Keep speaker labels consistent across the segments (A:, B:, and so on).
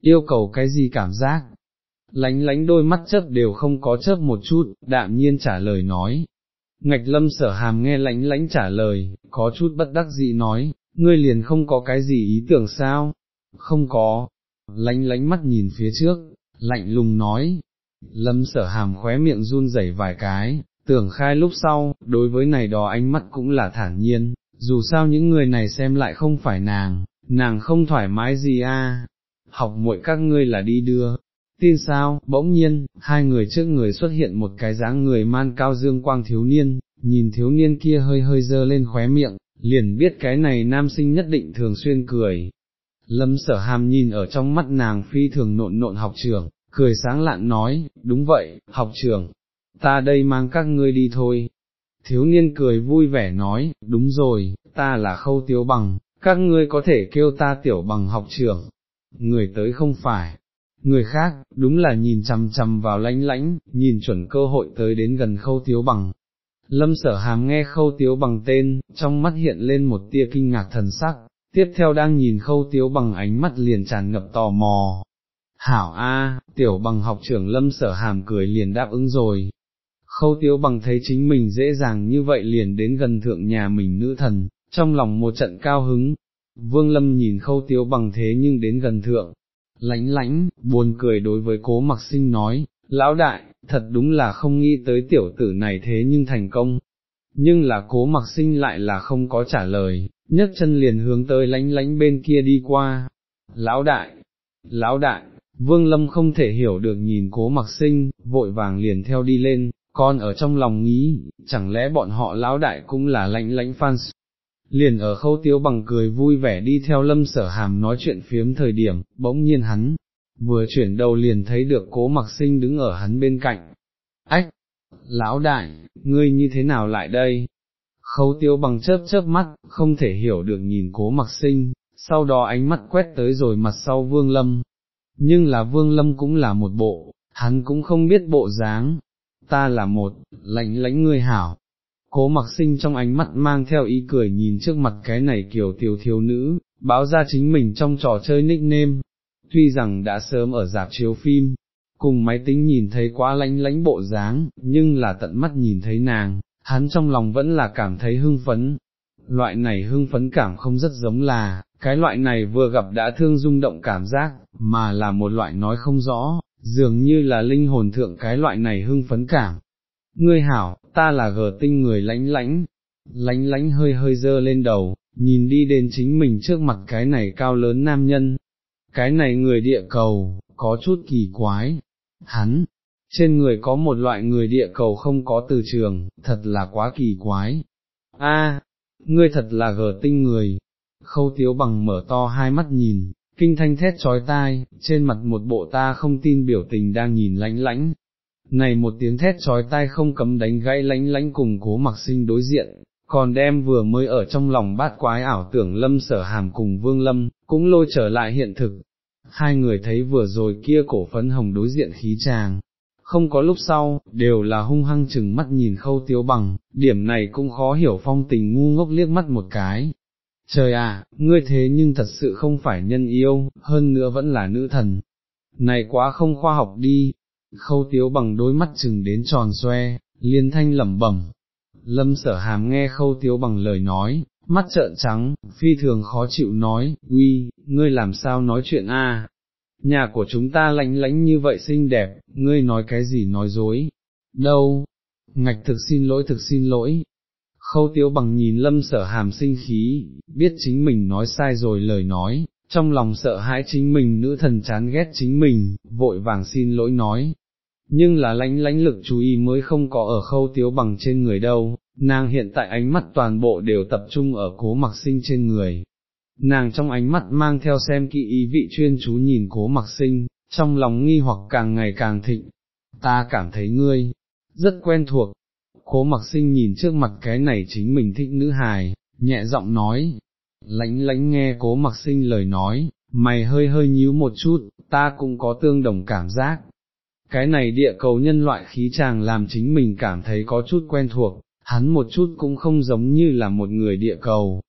A: yêu cầu cái gì cảm giác. Lánh lánh đôi mắt chớp đều không có chớp một chút, đạm nhiên trả lời nói. Ngạch lâm sở hàm nghe lánh lánh trả lời, có chút bất đắc dĩ nói, ngươi liền không có cái gì ý tưởng sao? Không có. Lánh lánh mắt nhìn phía trước, lạnh lùng nói. Lâm sở hàm khóe miệng run rẩy vài cái, tưởng khai lúc sau, đối với này đó ánh mắt cũng là thản nhiên, dù sao những người này xem lại không phải nàng, nàng không thoải mái gì a học muội các ngươi là đi đưa. Tin sao, bỗng nhiên, hai người trước người xuất hiện một cái dáng người man cao dương quang thiếu niên, nhìn thiếu niên kia hơi hơi dơ lên khóe miệng, liền biết cái này nam sinh nhất định thường xuyên cười. Lâm sở hàm nhìn ở trong mắt nàng phi thường nộn nộn học trưởng, cười sáng lạn nói, đúng vậy, học trưởng, ta đây mang các ngươi đi thôi. Thiếu niên cười vui vẻ nói, đúng rồi, ta là khâu tiếu bằng, các ngươi có thể kêu ta tiểu bằng học trưởng. Người tới không phải, người khác, đúng là nhìn chằm chằm vào lánh lãnh, nhìn chuẩn cơ hội tới đến gần khâu tiếu bằng. Lâm sở hàm nghe khâu tiếu bằng tên, trong mắt hiện lên một tia kinh ngạc thần sắc, tiếp theo đang nhìn khâu tiếu bằng ánh mắt liền tràn ngập tò mò. Hảo A, tiểu bằng học trưởng lâm sở hàm cười liền đáp ứng rồi, khâu tiếu bằng thấy chính mình dễ dàng như vậy liền đến gần thượng nhà mình nữ thần, trong lòng một trận cao hứng, vương lâm nhìn khâu tiếu bằng thế nhưng đến gần thượng, lãnh lãnh, buồn cười đối với cố mặc sinh nói, lão đại, thật đúng là không nghĩ tới tiểu tử này thế nhưng thành công, nhưng là cố mặc sinh lại là không có trả lời, nhấc chân liền hướng tới lãnh lãnh bên kia đi qua, lão đại, lão đại, vương lâm không thể hiểu được nhìn cố mặc sinh, vội vàng liền theo đi lên, con ở trong lòng nghĩ, chẳng lẽ bọn họ lão đại cũng là lãnh lãnh fans. Liền ở khâu tiếu bằng cười vui vẻ đi theo lâm sở hàm nói chuyện phiếm thời điểm, bỗng nhiên hắn, vừa chuyển đầu liền thấy được cố mặc sinh đứng ở hắn bên cạnh. Ách! Lão đại, ngươi như thế nào lại đây? Khâu tiêu bằng chớp chớp mắt, không thể hiểu được nhìn cố mặc sinh, sau đó ánh mắt quét tới rồi mặt sau vương lâm. Nhưng là vương lâm cũng là một bộ, hắn cũng không biết bộ dáng, ta là một, lãnh lãnh ngươi hảo. Cố mặc sinh trong ánh mắt mang theo ý cười nhìn trước mặt cái này kiểu tiểu thiếu nữ, báo ra chính mình trong trò chơi nickname, tuy rằng đã sớm ở dạp chiếu phim, cùng máy tính nhìn thấy quá lãnh lãnh bộ dáng, nhưng là tận mắt nhìn thấy nàng, hắn trong lòng vẫn là cảm thấy hưng phấn. Loại này hưng phấn cảm không rất giống là, cái loại này vừa gặp đã thương rung động cảm giác, mà là một loại nói không rõ, dường như là linh hồn thượng cái loại này hưng phấn cảm. Ngươi hảo, ta là gờ tinh người lãnh lãnh, lãnh lãnh hơi hơi dơ lên đầu, nhìn đi đến chính mình trước mặt cái này cao lớn nam nhân. Cái này người địa cầu, có chút kỳ quái. Hắn, trên người có một loại người địa cầu không có từ trường, thật là quá kỳ quái. A, ngươi thật là gờ tinh người. Khâu tiếu bằng mở to hai mắt nhìn, kinh thanh thét trói tai, trên mặt một bộ ta không tin biểu tình đang nhìn lãnh lãnh. Này một tiếng thét trói tai không cấm đánh gãy lánh lánh cùng cố mặc sinh đối diện, còn đem vừa mới ở trong lòng bát quái ảo tưởng lâm sở hàm cùng vương lâm, cũng lôi trở lại hiện thực. Hai người thấy vừa rồi kia cổ phấn hồng đối diện khí tràng, không có lúc sau, đều là hung hăng chừng mắt nhìn khâu tiếu bằng, điểm này cũng khó hiểu phong tình ngu ngốc liếc mắt một cái, Trời à, ngươi thế nhưng thật sự không phải nhân yêu, hơn nữa vẫn là nữ thần. Này quá không khoa học đi, khâu tiếu bằng đôi mắt chừng đến tròn xoe, liên thanh lẩm bẩm. Lâm sở hàm nghe khâu tiếu bằng lời nói, mắt trợn trắng, phi thường khó chịu nói, uy, ngươi làm sao nói chuyện a? Nhà của chúng ta lánh lánh như vậy xinh đẹp, ngươi nói cái gì nói dối, đâu, ngạch thực xin lỗi thực xin lỗi, khâu tiếu bằng nhìn lâm sở hàm sinh khí, biết chính mình nói sai rồi lời nói, trong lòng sợ hãi chính mình nữ thần chán ghét chính mình, vội vàng xin lỗi nói. Nhưng là lãnh lãnh lực chú ý mới không có ở khâu tiếu bằng trên người đâu, nàng hiện tại ánh mắt toàn bộ đều tập trung ở cố mặc sinh trên người. Nàng trong ánh mắt mang theo xem kỹ ý vị chuyên chú nhìn cố mặc sinh, trong lòng nghi hoặc càng ngày càng thịnh. Ta cảm thấy ngươi, rất quen thuộc, cố mặc sinh nhìn trước mặt cái này chính mình thích nữ hài, nhẹ giọng nói, lãnh lãnh nghe cố mặc sinh lời nói, mày hơi hơi nhíu một chút, ta cũng có tương đồng cảm giác. Cái này địa cầu nhân loại khí chàng làm chính mình cảm thấy có chút quen thuộc, hắn một chút cũng không giống như là một người địa cầu.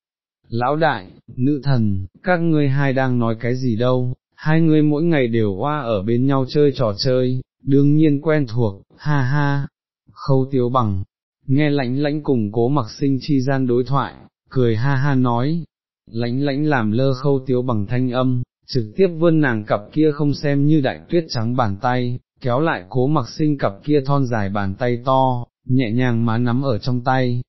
A: Lão đại, nữ thần, các ngươi hai đang nói cái gì đâu, hai người mỗi ngày đều qua ở bên nhau chơi trò chơi, đương nhiên quen thuộc, ha ha, khâu tiếu bằng, nghe lãnh lãnh cùng cố mặc sinh chi gian đối thoại, cười ha ha nói, lãnh lãnh làm lơ khâu tiếu bằng thanh âm, trực tiếp vươn nàng cặp kia không xem như đại tuyết trắng bàn tay, kéo lại cố mặc sinh cặp kia thon dài bàn tay to, nhẹ nhàng má nắm ở trong tay.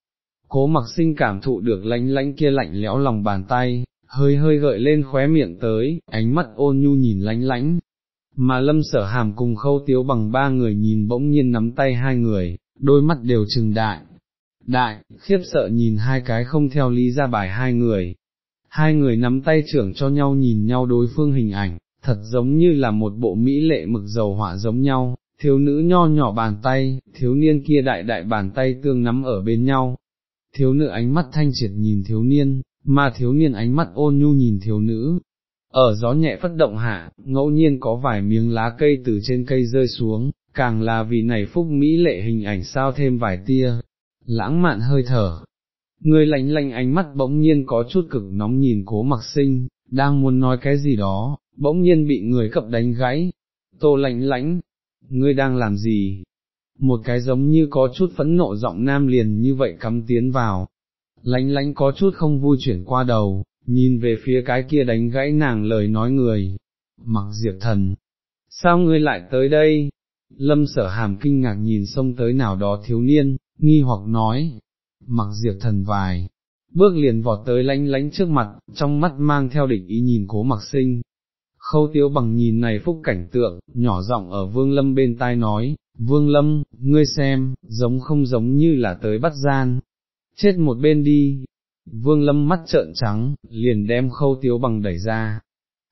A: Cố mặc sinh cảm thụ được lãnh lãnh kia lạnh lẽo lòng bàn tay, hơi hơi gợi lên khóe miệng tới, ánh mắt ôn nhu nhìn lãnh lãnh Mà lâm sở hàm cùng khâu tiếu bằng ba người nhìn bỗng nhiên nắm tay hai người, đôi mắt đều trừng đại. Đại, khiếp sợ nhìn hai cái không theo lý ra bài hai người. Hai người nắm tay trưởng cho nhau nhìn nhau đối phương hình ảnh, thật giống như là một bộ mỹ lệ mực dầu họa giống nhau, thiếu nữ nho nhỏ bàn tay, thiếu niên kia đại đại bàn tay tương nắm ở bên nhau. Thiếu nữ ánh mắt thanh triệt nhìn thiếu niên, mà thiếu niên ánh mắt ôn nhu nhìn thiếu nữ. Ở gió nhẹ phất động hạ, ngẫu nhiên có vài miếng lá cây từ trên cây rơi xuống, càng là vì này phúc mỹ lệ hình ảnh sao thêm vài tia, lãng mạn hơi thở. Người lạnh lạnh ánh mắt bỗng nhiên có chút cực nóng nhìn cố mặc sinh, đang muốn nói cái gì đó, bỗng nhiên bị người cập đánh gãy. Tô lạnh lãnh, ngươi đang làm gì? Một cái giống như có chút phẫn nộ giọng nam liền như vậy cắm tiến vào. Lánh lánh có chút không vui chuyển qua đầu, nhìn về phía cái kia đánh gãy nàng lời nói người. Mặc Diệp thần, sao ngươi lại tới đây? Lâm sở hàm kinh ngạc nhìn xông tới nào đó thiếu niên, nghi hoặc nói, mặc Diệp thần vài, bước liền vọt tới lánh lánh trước mặt, trong mắt mang theo địch ý nhìn cố mặc sinh. Khâu tiếu bằng nhìn này phúc cảnh tượng, nhỏ giọng ở vương lâm bên tai nói, vương lâm, ngươi xem, giống không giống như là tới bắt gian, chết một bên đi. Vương lâm mắt trợn trắng, liền đem khâu tiếu bằng đẩy ra.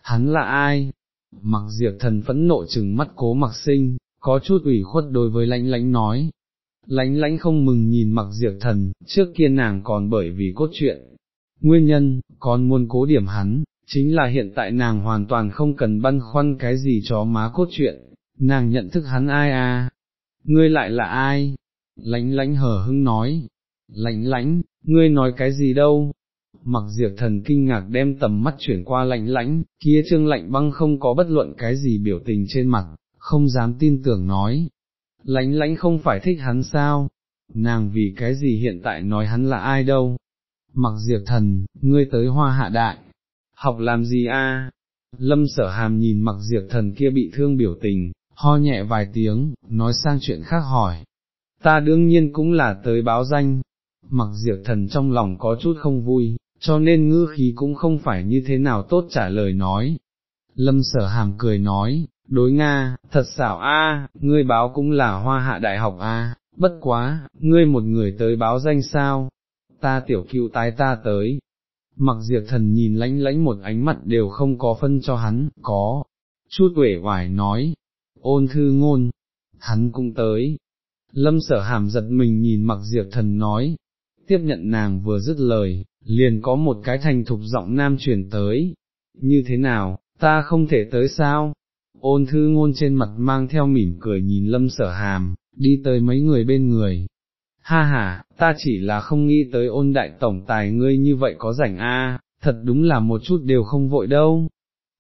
A: Hắn là ai? Mặc Diệp thần phẫn nộ chừng mắt cố mặc sinh, có chút ủy khuất đối với lãnh lãnh nói lánh lánh không mừng nhìn mặc diệt thần, trước kia nàng còn bởi vì cốt truyện. Nguyên nhân, còn muốn cố điểm hắn, chính là hiện tại nàng hoàn toàn không cần băn khoăn cái gì chó má cốt truyện, nàng nhận thức hắn ai à, ngươi lại là ai, lánh lánh hở hưng nói, lánh lánh, ngươi nói cái gì đâu, mặc diệt thần kinh ngạc đem tầm mắt chuyển qua lạnh lãnh, kia trương lạnh băng không có bất luận cái gì biểu tình trên mặt, không dám tin tưởng nói, lánh lãnh không phải thích hắn sao, nàng vì cái gì hiện tại nói hắn là ai đâu, mặc diệp thần, ngươi tới hoa hạ đại, học làm gì a? Lâm sở hàm nhìn mặc diệp thần kia bị thương biểu tình, ho nhẹ vài tiếng, nói sang chuyện khác hỏi. Ta đương nhiên cũng là tới báo danh, mặc diệp thần trong lòng có chút không vui, cho nên ngư khí cũng không phải như thế nào tốt trả lời nói. Lâm sở hàm cười nói, đối Nga, thật xảo a, ngươi báo cũng là hoa hạ đại học a, bất quá, ngươi một người tới báo danh sao, ta tiểu cựu tái ta tới, mặc diệt thần nhìn lãnh lãnh một ánh mặt đều không có phân cho hắn, có, chút quể hoài nói, ôn thư ngôn, hắn cũng tới. Lâm sở hàm giật mình nhìn mặc diệt thần nói, tiếp nhận nàng vừa dứt lời, liền có một cái thành thục giọng nam truyền tới, như thế nào, ta không thể tới sao? Ôn thư ngôn trên mặt mang theo mỉm cười nhìn lâm sở hàm, đi tới mấy người bên người, ha ha, ta chỉ là không nghĩ tới ôn đại tổng tài ngươi như vậy có rảnh a, thật đúng là một chút đều không vội đâu.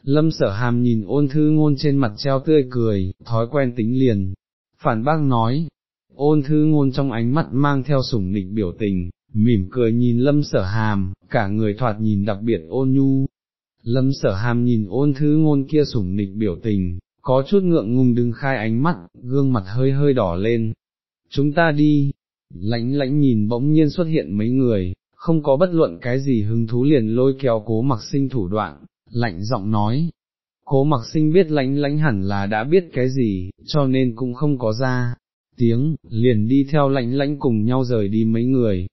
A: Lâm sở hàm nhìn ôn thư ngôn trên mặt treo tươi cười, thói quen tính liền, phản bác nói, ôn thư ngôn trong ánh mắt mang theo sủng nịch biểu tình, mỉm cười nhìn lâm sở hàm, cả người thoạt nhìn đặc biệt ôn nhu. Lâm sở hàm nhìn ôn thứ ngôn kia sủng nịch biểu tình, có chút ngượng ngùng đứng khai ánh mắt, gương mặt hơi hơi đỏ lên. Chúng ta đi, lãnh lãnh nhìn bỗng nhiên xuất hiện mấy người, không có bất luận cái gì hứng thú liền lôi kéo cố mặc sinh thủ đoạn, lạnh giọng nói. Cố mặc sinh biết lãnh lãnh hẳn là đã biết cái gì, cho nên cũng không có ra, tiếng, liền đi theo lãnh lãnh cùng nhau rời đi mấy người.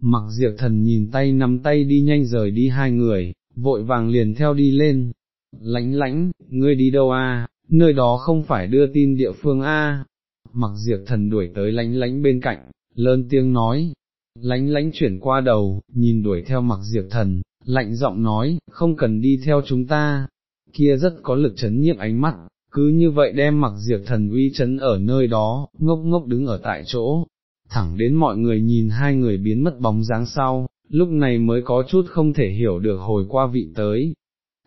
A: Mặc diệt thần nhìn tay nắm tay đi nhanh rời đi hai người, vội vàng liền theo đi lên. Lãnh lãnh, ngươi đi đâu a? nơi đó không phải đưa tin địa phương a. Mặc diệt thần đuổi tới lãnh lãnh bên cạnh, lớn tiếng nói, Lãnh lãnh chuyển qua đầu, nhìn đuổi theo mặc diệt thần, lạnh giọng nói, không cần đi theo chúng ta, kia rất có lực chấn nhiếp ánh mắt, cứ như vậy đem mặc diệt thần uy chấn ở nơi đó, ngốc ngốc đứng ở tại chỗ, thẳng đến mọi người nhìn hai người biến mất bóng dáng sau, lúc này mới có chút không thể hiểu được hồi qua vị tới.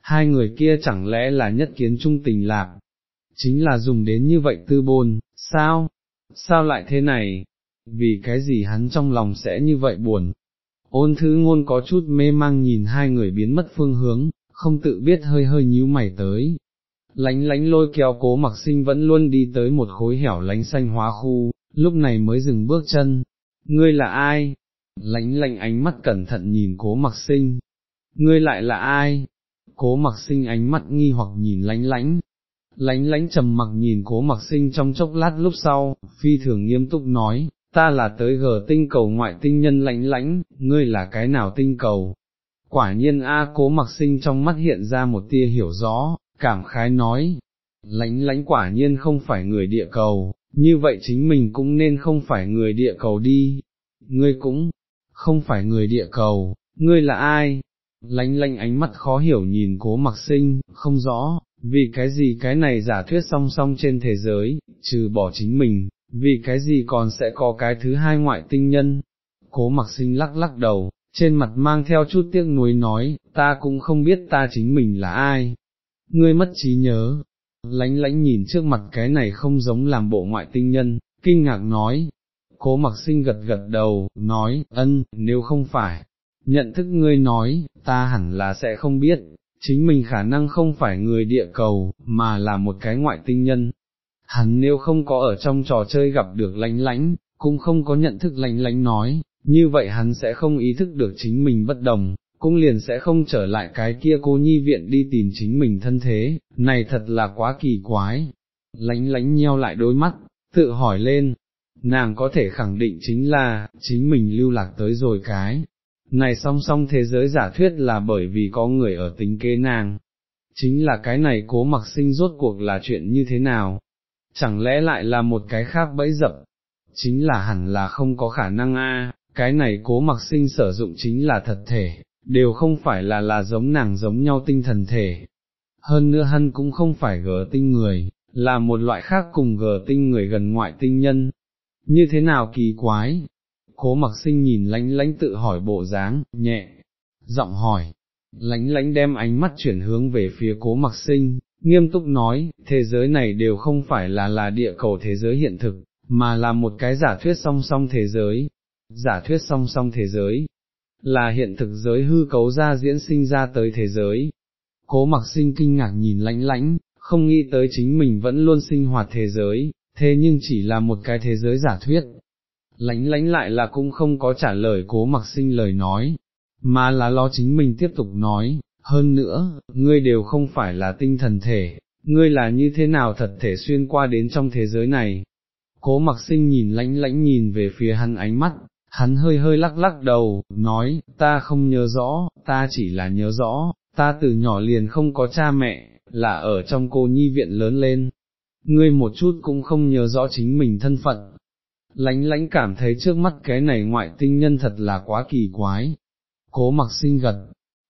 A: hai người kia chẳng lẽ là nhất kiến trung tình lạc, chính là dùng đến như vậy tư bôn, sao, sao lại thế này, vì cái gì hắn trong lòng sẽ như vậy buồn. Ôn thứ ngôn có chút mê mang nhìn hai người biến mất phương hướng, không tự biết hơi hơi nhíu mày tới. Lánh lánh lôi kéo cố mặc sinh vẫn luôn đi tới một khối hẻo lánh xanh hóa khu, lúc này mới dừng bước chân. Ngươi là ai? Lánh lạnh ánh mắt cẩn thận nhìn cố mặc sinh. Ngươi lại là ai? Cố mặc sinh ánh mắt nghi hoặc nhìn lánh lánh, lánh lánh trầm mặc nhìn cố mặc sinh trong chốc lát lúc sau, phi thường nghiêm túc nói, ta là tới gờ tinh cầu ngoại tinh nhân lánh lánh, ngươi là cái nào tinh cầu? Quả nhiên A cố mặc sinh trong mắt hiện ra một tia hiểu rõ, cảm khái nói, lánh lánh quả nhiên không phải người địa cầu, như vậy chính mình cũng nên không phải người địa cầu đi, ngươi cũng không phải người địa cầu, ngươi là ai? Lánh lánh ánh mắt khó hiểu nhìn cố mặc sinh, không rõ, vì cái gì cái này giả thuyết song song trên thế giới, trừ bỏ chính mình, vì cái gì còn sẽ có cái thứ hai ngoại tinh nhân. Cố mặc sinh lắc lắc đầu, trên mặt mang theo chút tiếc nuối nói, ta cũng không biết ta chính mình là ai. Ngươi mất trí nhớ, lánh lánh nhìn trước mặt cái này không giống làm bộ ngoại tinh nhân, kinh ngạc nói. Cố mặc sinh gật gật đầu, nói, ân, nếu không phải, nhận thức ngươi nói, ta hẳn là sẽ không biết, chính mình khả năng không phải người địa cầu, mà là một cái ngoại tinh nhân. Hắn nếu không có ở trong trò chơi gặp được lánh lánh, cũng không có nhận thức lánh lánh nói, như vậy hắn sẽ không ý thức được chính mình bất đồng, cũng liền sẽ không trở lại cái kia cô nhi viện đi tìm chính mình thân thế, này thật là quá kỳ quái. Lánh lánh nheo lại đôi mắt, tự hỏi lên, nàng có thể khẳng định chính là, chính mình lưu lạc tới rồi cái, này song song thế giới giả thuyết là bởi vì có người ở tính kế nàng, chính là cái này cố mặc sinh rốt cuộc là chuyện như thế nào, chẳng lẽ lại là một cái khác bẫy dập, chính là hẳn là không có khả năng a. cái này cố mặc sinh sử dụng chính là thật thể, đều không phải là là giống nàng giống nhau tinh thần thể. Hơn nữa hân cũng không phải gờ tinh người, là một loại khác cùng gờ tinh người gần ngoại tinh nhân. Như thế nào kỳ quái, cố mặc sinh nhìn lánh lánh tự hỏi bộ dáng, nhẹ, giọng hỏi, lánh lánh đem ánh mắt chuyển hướng về phía cố mặc sinh, nghiêm túc nói, thế giới này đều không phải là là địa cầu thế giới hiện thực, mà là một cái giả thuyết song song thế giới, giả thuyết song song thế giới, là hiện thực giới hư cấu ra diễn sinh ra tới thế giới. Cố mặc sinh kinh ngạc nhìn lánh lánh, không nghĩ tới chính mình vẫn luôn sinh hoạt thế giới, thế nhưng chỉ là một cái thế giới giả thuyết, lánh lánh lại là cũng không có trả lời cố mặc sinh lời nói, mà là lo chính mình tiếp tục nói, hơn nữa, ngươi đều không phải là tinh thần thể, ngươi là như thế nào thật thể xuyên qua đến trong thế giới này. Cố mặc sinh nhìn lánh lánh nhìn về phía hắn ánh mắt, hắn hơi hơi lắc lắc đầu, nói, ta không nhớ rõ, ta chỉ là nhớ rõ, ta từ nhỏ liền không có cha mẹ, là ở trong cô nhi viện lớn lên. Ngươi một chút cũng không nhớ rõ chính mình thân phận, lánh lánh cảm thấy trước mắt cái này ngoại tinh nhân thật là quá kỳ quái. Cố mặc sinh gật,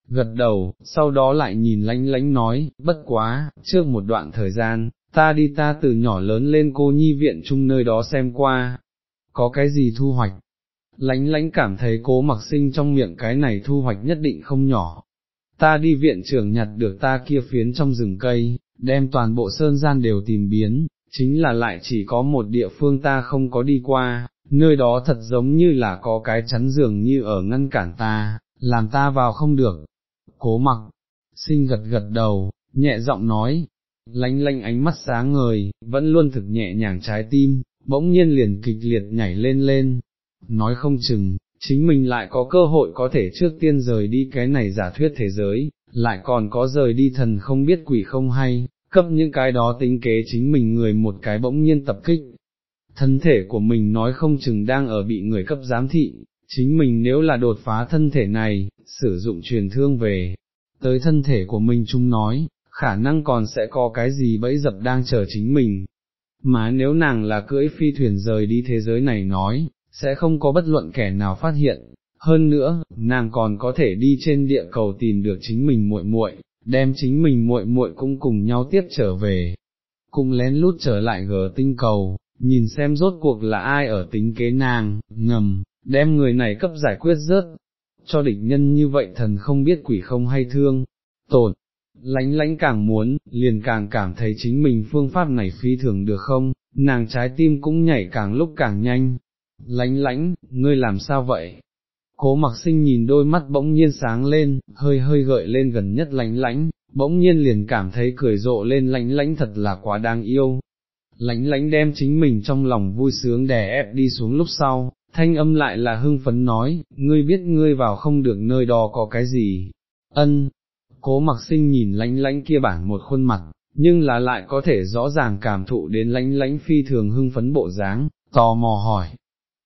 A: gật đầu, sau đó lại nhìn lánh lánh nói, bất quá, trước một đoạn thời gian, ta đi ta từ nhỏ lớn lên cô nhi viện chung nơi đó xem qua, có cái gì thu hoạch. Lánh lánh cảm thấy cố mặc sinh trong miệng cái này thu hoạch nhất định không nhỏ. Ta đi viện trưởng nhặt được ta kia phiến trong rừng cây, đem toàn bộ sơn gian đều tìm biến, chính là lại chỉ có một địa phương ta không có đi qua, nơi đó thật giống như là có cái chắn giường như ở ngăn cản ta, làm ta vào không được. Cố mặc, sinh gật gật đầu, nhẹ giọng nói, lánh lánh ánh mắt sáng ngời, vẫn luôn thực nhẹ nhàng trái tim, bỗng nhiên liền kịch liệt nhảy lên lên, nói không chừng, chính mình lại có cơ hội có thể trước tiên rời đi cái này giả thuyết thế giới, lại còn có rời đi thần không biết quỷ không hay, cấp những cái đó tính kế chính mình người một cái bỗng nhiên tập kích. Thân thể của mình nói không chừng đang ở bị người cấp giám thị, chính mình nếu là đột phá thân thể này, sử dụng truyền thương về, tới thân thể của mình chung nói, khả năng còn sẽ có cái gì bẫy dập đang chờ chính mình. Mà nếu nàng là cưỡi phi thuyền rời đi thế giới này nói, sẽ không có bất luận kẻ nào phát hiện, hơn nữa, nàng còn có thể đi trên địa cầu tìm được chính mình muội muội, đem chính mình muội muội cũng cùng nhau tiếp trở về, cùng lén lút trở lại gờ tinh cầu, nhìn xem rốt cuộc là ai ở tính kế nàng, ngầm, đem người này cấp giải quyết rớt, cho địch nhân như vậy thần không biết quỷ không hay thương, tổn, lánh lánh càng muốn, liền càng cảm thấy chính mình phương pháp này phi thường được không, nàng trái tim cũng nhảy càng lúc càng nhanh. Lánh lánh, ngươi làm sao vậy? Cố mặc sinh nhìn đôi mắt bỗng nhiên sáng lên, hơi hơi gợi lên gần nhất lánh lánh, bỗng nhiên liền cảm thấy cười rộ lên lánh lánh thật là quá đáng yêu. Lánh lánh đem chính mình trong lòng vui sướng đè ép đi xuống lúc sau, thanh âm lại là hưng phấn nói, ngươi biết ngươi vào không được nơi đó có cái gì, ân, cố mặc sinh nhìn lánh lánh kia bảng một khuôn mặt, nhưng là lại có thể rõ ràng cảm thụ đến lánh lánh phi thường hưng phấn bộ dáng, tò mò hỏi,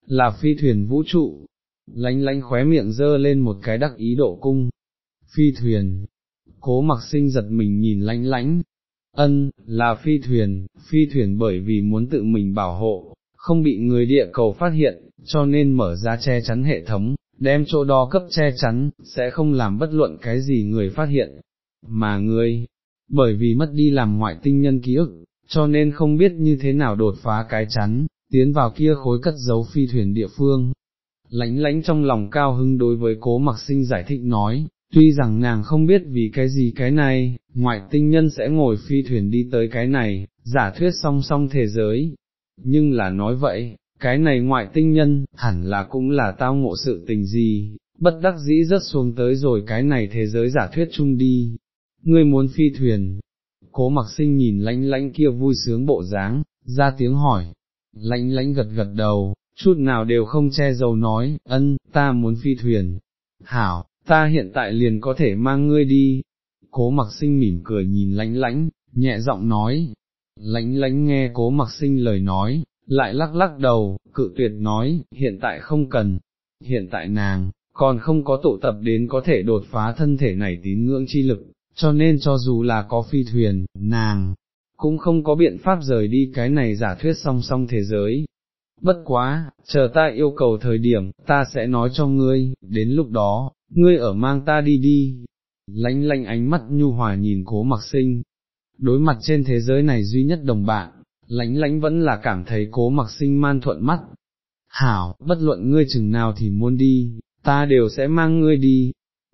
A: là phi thuyền vũ trụ, lánh lánh khóe miệng dơ lên một cái đắc ý độ cung, phi thuyền, cố mặc sinh giật mình nhìn lánh lánh, ân, là phi thuyền, phi thuyền bởi vì muốn tự mình bảo hộ, không bị người địa cầu phát hiện, cho nên mở ra che chắn hệ thống, đem chỗ đó cấp che chắn, sẽ không làm bất luận cái gì người phát hiện, mà người, bởi vì mất đi làm ngoại tinh nhân ký ức, cho nên không biết như thế nào đột phá cái chắn, tiến vào kia khối cất giấu phi thuyền địa phương. Lánh lánh trong lòng cao hưng đối với cố mặc sinh giải thích nói, tuy rằng nàng không biết vì cái gì cái này, ngoại tinh nhân sẽ ngồi phi thuyền đi tới cái này, giả thuyết song song thế giới, nhưng là nói vậy, cái này ngoại tinh nhân, hẳn là cũng là tao ngộ sự tình gì, bất đắc dĩ rất xuống tới rồi cái này thế giới giả thuyết chung đi, ngươi muốn phi thuyền, cố mặc sinh nhìn lãnh lãnh kia vui sướng bộ dáng, ra tiếng hỏi, lãnh lãnh gật gật đầu, chút nào đều không che giấu nói, ân, ta muốn phi thuyền, hảo, ta hiện tại liền có thể mang ngươi đi, cố mặc sinh mỉm cười nhìn lánh lánh, nhẹ giọng nói, lánh lánh nghe cố mặc sinh lời nói, lại lắc lắc đầu, cự tuyệt nói, hiện tại không cần, hiện tại nàng, còn không có tụ tập đến có thể đột phá thân thể này tín ngưỡng chi lực, cho nên cho dù là có phi thuyền, nàng, cũng không có biện pháp rời đi cái này giả thuyết song song thế giới. Bất quá, chờ ta yêu cầu thời điểm, ta sẽ nói cho ngươi, đến lúc đó, ngươi ở mang ta đi đi. Lánh lánh ánh mắt nhu hòa nhìn cố mặc sinh, đối mặt trên thế giới này duy nhất đồng bạn, lánh lánh vẫn là cảm thấy cố mặc sinh man thuận mắt. Hảo, bất luận ngươi chừng nào thì muốn đi, ta đều sẽ mang ngươi đi.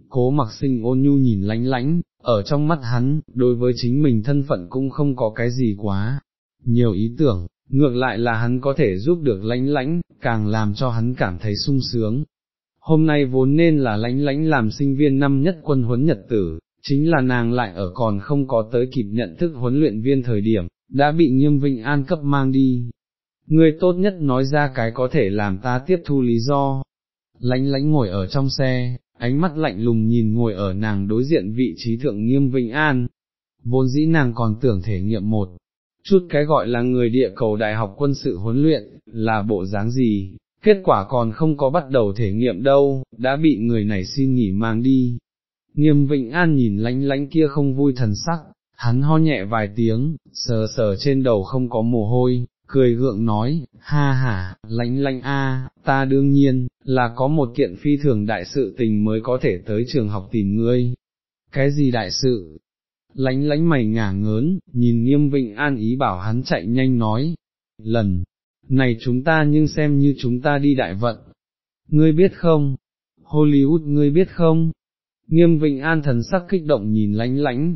A: Cố mặc sinh ôn nhu nhìn lánh lánh, ở trong mắt hắn, đối với chính mình thân phận cũng không có cái gì quá, nhiều ý tưởng, ngược lại là hắn có thể giúp được lãnh lãnh, càng làm cho hắn cảm thấy sung sướng. Hôm nay vốn nên là lãnh lãnh làm sinh viên năm nhất quân huấn nhật tử, chính là nàng lại ở còn không có tới kịp nhận thức huấn luyện viên thời điểm, đã bị nghiêm vinh an cấp mang đi. Người tốt nhất nói ra cái có thể làm ta tiếp thu lý do. Lãnh lãnh ngồi ở trong xe, ánh mắt lạnh lùng nhìn ngồi ở nàng đối diện vị trí thượng nghiêm vinh an. Vốn dĩ nàng còn tưởng thể nghiệm một chút cái gọi là người địa cầu đại học quân sự huấn luyện, là bộ dáng gì, kết quả còn không có bắt đầu thể nghiệm đâu, đã bị người này xin nghỉ mang đi. Nghiêm Vịnh An nhìn lánh lánh kia không vui thần sắc, hắn ho nhẹ vài tiếng, sờ sờ trên đầu không có mồ hôi, cười gượng nói, ha ha, lánh lánh a, ta đương nhiên, là có một kiện phi thường đại sự tình mới có thể tới trường học tìm ngươi. Cái gì đại sự? Lánh lánh mày ngả ngớn, nhìn nghiêm vịnh an ý bảo hắn chạy nhanh nói, lần này chúng ta nhưng xem như chúng ta đi đại vận. Ngươi biết không? Hollywood ngươi biết không? Nghiêm Vịnh An thần sắc kích động nhìn lánh lánh,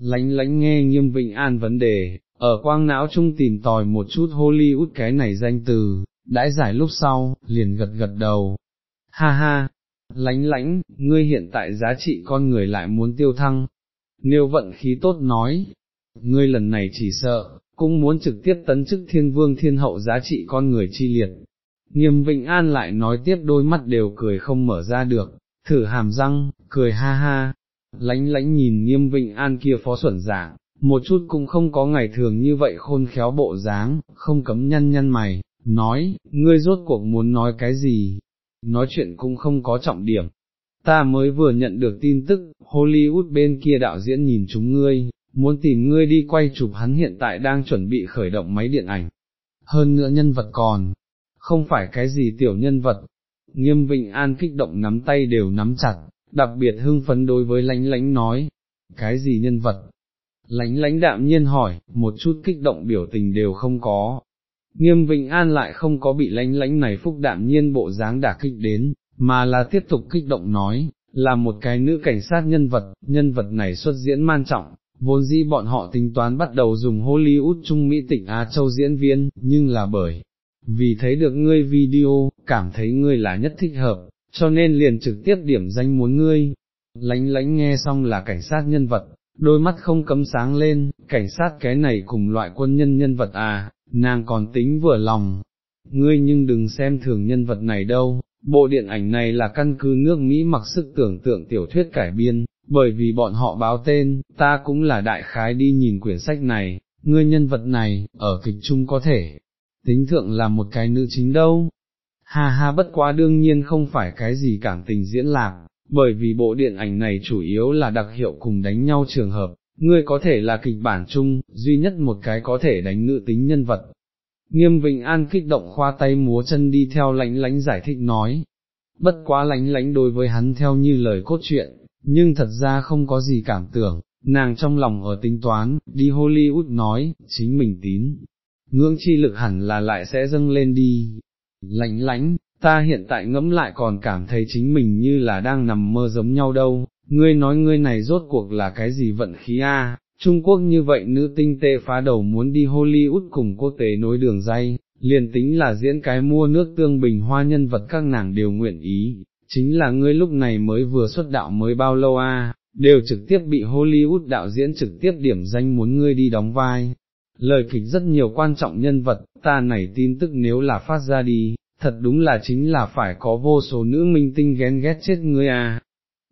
A: lánh lánh nghe Nghiêm Vịnh An vấn đề, ở quang não chung tìm tòi một chút Hollywood cái này danh từ, đãi giải lúc sau, liền gật gật đầu. Ha ha, lánh lánh, ngươi hiện tại giá trị con người lại muốn tiêu thăng, nếu vận khí tốt nói, ngươi lần này chỉ sợ, cũng muốn trực tiếp tấn chức thiên vương thiên hậu giá trị con người chi liệt. Nghiêm Vịnh An lại nói tiếp đôi mắt đều cười không mở ra được, thử hàm răng, cười ha ha, lánh lánh nhìn nghiêm vịnh an kia phó xuẩn giảng, một chút cũng không có ngày thường như vậy khôn khéo bộ dáng, không cấm nhăn nhăn mày, nói, ngươi rốt cuộc muốn nói cái gì, nói chuyện cũng không có trọng điểm. Ta mới vừa nhận được tin tức, Hollywood bên kia đạo diễn nhìn chúng ngươi, muốn tìm ngươi đi quay chụp hắn hiện tại đang chuẩn bị khởi động máy điện ảnh. Hơn nữa nhân vật còn, không phải cái gì tiểu nhân vật, Nghiêm Vịnh An kích động nắm tay đều nắm chặt, đặc biệt hưng phấn đối với lánh lánh nói, cái gì nhân vật? Lánh lánh đạm nhiên hỏi, một chút kích động biểu tình đều không có. Nghiêm Vịnh An lại không có bị lánh lánh này phúc đạm nhiên bộ dáng đả kích đến, mà là tiếp tục kích động nói, là một cái nữ cảnh sát nhân vật, nhân vật này xuất diễn man trọng, vốn dĩ bọn họ tính toán bắt đầu dùng Hollywood Trung Mỹ tỉnh Á Châu diễn viên, nhưng là bởi, vì thấy được ngươi video, cảm thấy ngươi là nhất thích hợp, cho nên liền trực tiếp điểm danh muốn ngươi. Lánh lánh nghe xong là cảnh sát nhân vật, đôi mắt không cấm sáng lên, cảnh sát cái này cùng loại quân nhân nhân vật à, nàng còn tính vừa lòng. Ngươi nhưng đừng xem thường nhân vật này đâu, bộ điện ảnh này là căn cứ nước Mỹ mặc sức tưởng tượng tiểu thuyết cải biên, bởi vì bọn họ báo tên, ta cũng là đại khái đi nhìn quyển sách này, ngươi nhân vật này, ở kịch trung có thể, tính thượng là một cái nữ chính đâu. Ha ha bất quá đương nhiên không phải cái gì cảm tình diễn lạc, bởi vì bộ điện ảnh này chủ yếu là đặc hiệu cùng đánh nhau trường hợp, ngươi có thể là kịch bản chung, duy nhất một cái có thể đánh nữ tính nhân vật. Nghiêm Vịnh An kích động khoa tay múa chân đi theo lãnh lãnh giải thích nói, bất quá lãnh lãnh đối với hắn theo như lời cốt truyện, nhưng thật ra không có gì cảm tưởng, nàng trong lòng ở tính toán, đi Hollywood nói, chính mình tín, ngưỡng chi lực hẳn là lại sẽ dâng lên đi, Lãnh lãnh, ta hiện tại ngẫm lại còn cảm thấy chính mình như là đang nằm mơ giống nhau đâu, ngươi nói ngươi này rốt cuộc là cái gì vận khí a? Trung Quốc như vậy nữ tinh tê phá đầu muốn đi Hollywood cùng quốc tế nối đường dây, liền tính là diễn cái mua nước tương bình hoa nhân vật các nàng đều nguyện ý, chính là ngươi lúc này mới vừa xuất đạo mới bao lâu a, đều trực tiếp bị Hollywood đạo diễn trực tiếp điểm danh muốn ngươi đi đóng vai. Lời kịch rất nhiều quan trọng nhân vật, ta này tin tức nếu là phát ra đi, thật đúng là chính là phải có vô số nữ minh tinh ghen ghét chết ngươi à.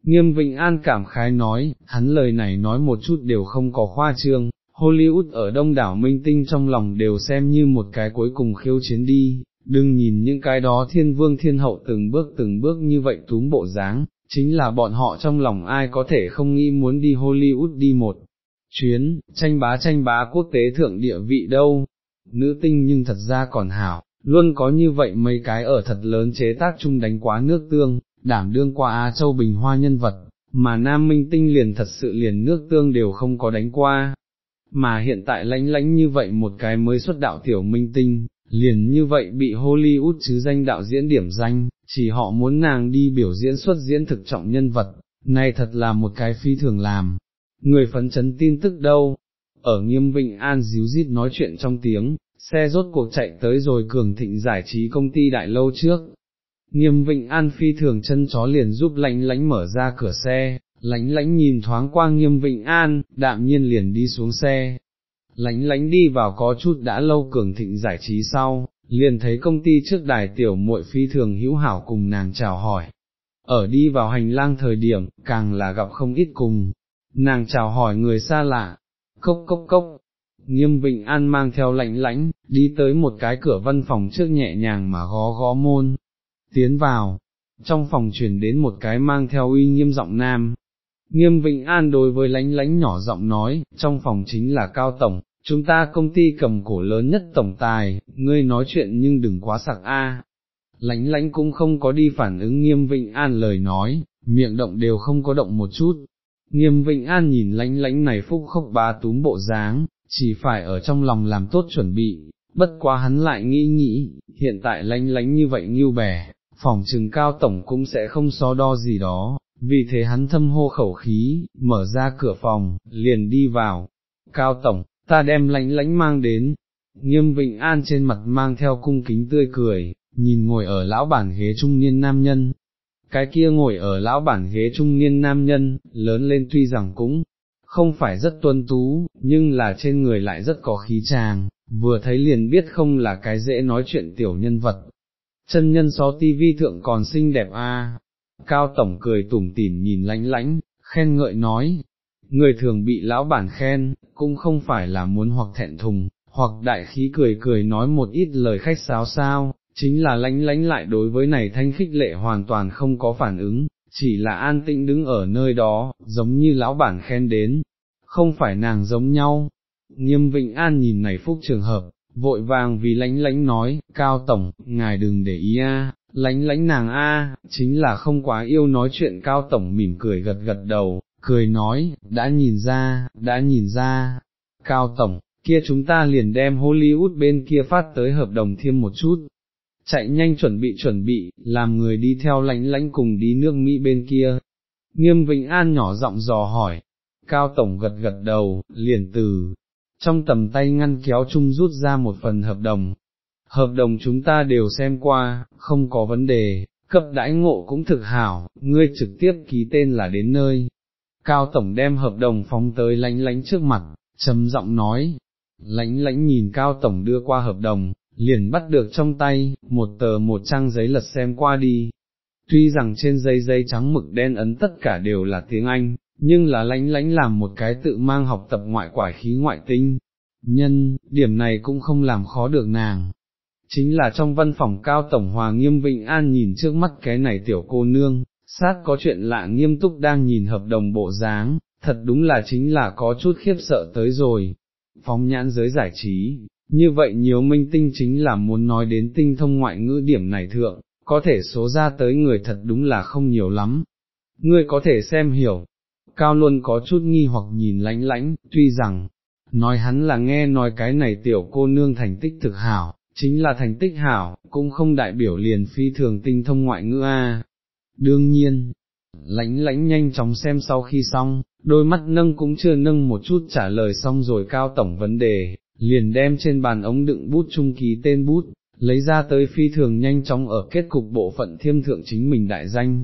A: Nghiêm Vịnh An cảm khái nói, hắn lời này nói một chút đều không có khoa trương, Hollywood ở đông đảo minh tinh trong lòng đều xem như một cái cuối cùng khiêu chiến đi, đừng nhìn những cái đó thiên vương thiên hậu từng bước từng bước như vậy túm bộ dáng, chính là bọn họ trong lòng ai có thể không nghĩ muốn đi Hollywood đi một chuyến, tranh bá tranh bá quốc tế thượng địa vị đâu, nữ tinh nhưng thật ra còn hảo, luôn có như vậy mấy cái ở thật lớn chế tác chung đánh quá nước tương, đảm đương qua Á Châu Bình Hoa nhân vật, mà Nam Minh Tinh liền thật sự liền nước tương đều không có đánh qua. Mà hiện tại lánh lánh như vậy một cái mới xuất đạo tiểu minh tinh, liền như vậy bị Hollywood chứ danh đạo diễn điểm danh, chỉ họ muốn nàng đi biểu diễn xuất diễn thực trọng nhân vật, này thật là một cái phi thường làm. Người phấn chấn tin tức đâu, ở nghiêm vịnh an díu dít nói chuyện trong tiếng, xe rốt cuộc chạy tới rồi cường thịnh giải trí công ty đại lâu trước. Nghiêm Vịnh An phi thường chân chó liền giúp Lãnh Lãnh mở ra cửa xe, Lãnh Lãnh nhìn thoáng qua nghiêm Vịnh An, đạm nhiên liền đi xuống xe. Lãnh Lãnh đi vào có chút đã lâu cường thịnh giải trí sau, liền thấy công ty trước đài tiểu muội phi thường hữu hảo cùng nàng chào hỏi. Ở đi vào hành lang thời điểm, càng là gặp không ít cùng, nàng chào hỏi người xa lạ, cốc cốc cốc, nghiêm vịnh an mang theo lạnh lãnh, đi tới một cái cửa văn phòng trước nhẹ nhàng mà gó gó môn, tiến vào, trong phòng truyền đến một cái mang theo uy nghiêm giọng nam. Nghiêm Vịnh An đối với lánh lánh nhỏ giọng nói, trong phòng chính là Cao Tổng, chúng ta công ty cầm cổ lớn nhất tổng tài, ngươi nói chuyện nhưng đừng quá sặc a. Lánh lánh cũng không có đi phản ứng Nghiêm Vịnh An lời nói, miệng động đều không có động một chút. Nghiêm Vịnh An nhìn lánh lánh này phúc khốc ba túm bộ dáng, chỉ phải ở trong lòng làm tốt chuẩn bị, bất quá hắn lại nghĩ nghĩ, hiện tại lánh lánh như vậy như bè, phòng trừng cao tổng cũng sẽ không so đo gì đó, vì thế hắn thâm hô khẩu khí, mở ra cửa phòng, liền đi vào, cao tổng, ta đem lãnh lãnh mang đến, nghiêm vịnh an trên mặt mang theo cung kính tươi cười, nhìn ngồi ở lão bản ghế trung niên nam nhân. Cái kia ngồi ở lão bản ghế trung niên nam nhân, lớn lên tuy rằng cũng không phải rất tuân tú, nhưng là trên người lại rất có khí tràng, vừa thấy liền biết không là cái dễ nói chuyện tiểu nhân vật. Chân nhân xó tivi thượng còn xinh đẹp a. Cao Tổng cười tủm tỉm nhìn lánh lánh, khen ngợi nói, người thường bị lão bản khen, cũng không phải là muốn hoặc thẹn thùng, hoặc đại khí cười cười nói một ít lời khách sáo sao, chính là lánh lánh lại đối với này thanh khích lệ hoàn toàn không có phản ứng, chỉ là an tĩnh đứng ở nơi đó, giống như lão bản khen đến, không phải nàng giống nhau. Nghiêm Vịnh An nhìn này phúc trường hợp, vội vàng vì lánh lánh nói, cao tổng, ngài đừng để ý a, lánh lánh nàng a, chính là không quá yêu nói chuyện. Cao tổng mỉm cười gật gật đầu, cười nói, đã nhìn ra, đã nhìn ra, cao tổng, kia chúng ta liền đem Hollywood bên kia phát tới hợp đồng thêm một chút, chạy nhanh chuẩn bị chuẩn bị, làm người đi theo lánh lánh cùng đi nước Mỹ bên kia. Nghiêm Vĩnh An nhỏ giọng dò hỏi, Cao Tổng gật gật đầu, liền từ, trong tầm tay ngăn kéo chung rút ra một phần hợp đồng. Hợp đồng chúng ta đều xem qua, không có vấn đề, cấp đãi ngộ cũng thực hảo, ngươi trực tiếp ký tên là đến nơi. Cao Tổng đem hợp đồng phóng tới lánh lánh trước mặt, trầm giọng nói, lánh lánh nhìn Cao Tổng đưa qua hợp đồng, liền bắt được trong tay, một tờ một trang giấy lật xem qua đi. Tuy rằng trên giấy giấy trắng mực đen ấn tất cả đều là tiếng Anh, nhưng là lánh lánh làm một cái tự mang học tập ngoại quả khí ngoại tinh. Nhân, điểm này cũng không làm khó được nàng. Chính là trong văn phòng cao tổng hòa nghiêm vịnh an nhìn trước mắt cái này tiểu cô nương, sát có chuyện lạ nghiêm túc đang nhìn hợp đồng bộ dáng, thật đúng là chính là có chút khiếp sợ tới rồi. Phóng nhãn giới giải trí, như vậy nhiều minh tinh chính là muốn nói đến tinh thông ngoại ngữ điểm này thượng, có thể số ra tới người thật đúng là không nhiều lắm. Ngươi có thể xem hiểu, Cao luôn có chút nghi hoặc nhìn lánh lánh, tuy rằng, nói hắn là nghe nói cái này tiểu cô nương thành tích thực hảo, chính là thành tích hảo, cũng không đại biểu liền phi thường tinh thông ngoại ngữ a. Đương nhiên, lãnh lãnh nhanh chóng xem sau khi xong, đôi mắt nâng cũng chưa nâng một chút trả lời xong rồi cao tổng vấn đề, liền đem trên bàn ống đựng bút trung ký tên bút, lấy ra tới phi thường nhanh chóng ở kết cục bộ phận thiêm thượng chính mình đại danh.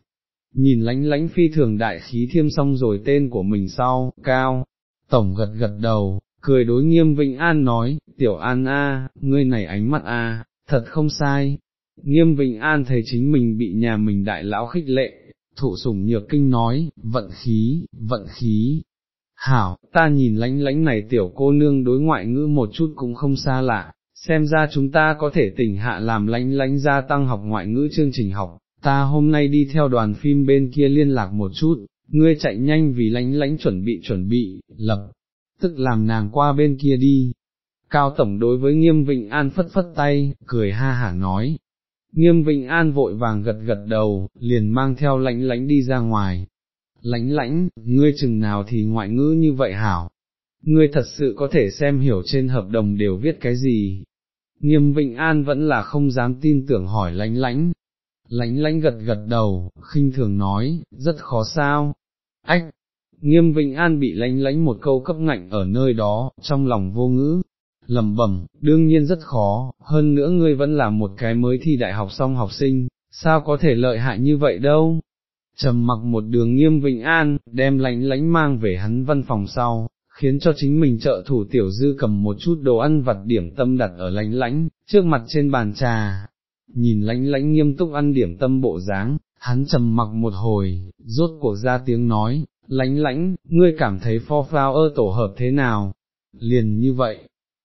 A: Nhìn lánh lánh phi thường đại khí thiêm xong rồi tên của mình sau, cao, tổng gật gật đầu, cười đối nghiêm Vĩnh An nói, tiểu An a, ngươi này ánh mắt a, thật không sai. Nghiêm Vĩnh An thấy chính mình bị nhà mình đại lão khích lệ, thụ sủng nhược kinh nói, vận khí, vận khí. Hảo, ta nhìn lánh lánh này tiểu cô nương đối ngoại ngữ một chút cũng không xa lạ, xem ra chúng ta có thể tỉnh hạ làm lánh lánh gia tăng học ngoại ngữ chương trình học, ta hôm nay đi theo đoàn phim bên kia liên lạc một chút, ngươi chạy nhanh vì lánh lánh chuẩn bị chuẩn bị, lập, tức làm nàng qua bên kia đi. Cao Tổng đối với Nghiêm Vịnh An phất phất tay, cười ha hả nói. Nghiêm Vịnh An vội vàng gật gật đầu, liền mang theo lãnh lãnh đi ra ngoài. Lãnh lãnh, ngươi chừng nào thì ngoại ngữ như vậy hảo. Ngươi thật sự có thể xem hiểu trên hợp đồng đều viết cái gì. Nghiêm Vịnh An vẫn là không dám tin tưởng hỏi lãnh lãnh lãnh lãnh gật gật đầu, khinh thường nói, rất khó sao. Ách, Nghiêm Vĩnh An bị lãnh lãnh một câu cấp ngạnh ở nơi đó, trong lòng vô ngữ, lầm bẩm, đương nhiên rất khó, hơn nữa ngươi vẫn là một cái mới thi đại học xong học sinh, sao có thể lợi hại như vậy đâu. Trầm mặc một đường nghiêm Vĩnh An, đem lãnh lãnh mang về hắn văn phòng sau, khiến cho chính mình trợ thủ tiểu dư cầm một chút đồ ăn vặt điểm tâm đặt ở lãnh lãnh, trước mặt trên bàn trà. Nhìn lãnh lãnh nghiêm túc ăn điểm tâm bộ dáng, hắn trầm mặc một hồi, rốt cuộc ra tiếng nói, lãnh lãnh ngươi cảm thấy for flower tổ hợp thế nào? Liền như vậy,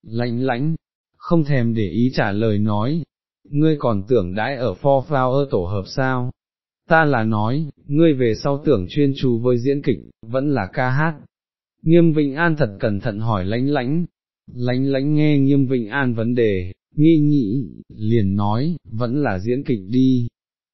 A: lãnh lãnh không thèm để ý trả lời nói, ngươi còn tưởng đãi ở for flower tổ hợp sao? Ta là nói, ngươi về sau tưởng chuyên chú với diễn kịch, vẫn là ca hát. Nghiêm Vịnh An thật cẩn thận hỏi lãnh lãnh lãnh lãnh nghe Nghiêm Vịnh An vấn đề, nghi nghĩ, liền nói, vẫn là diễn kịch đi,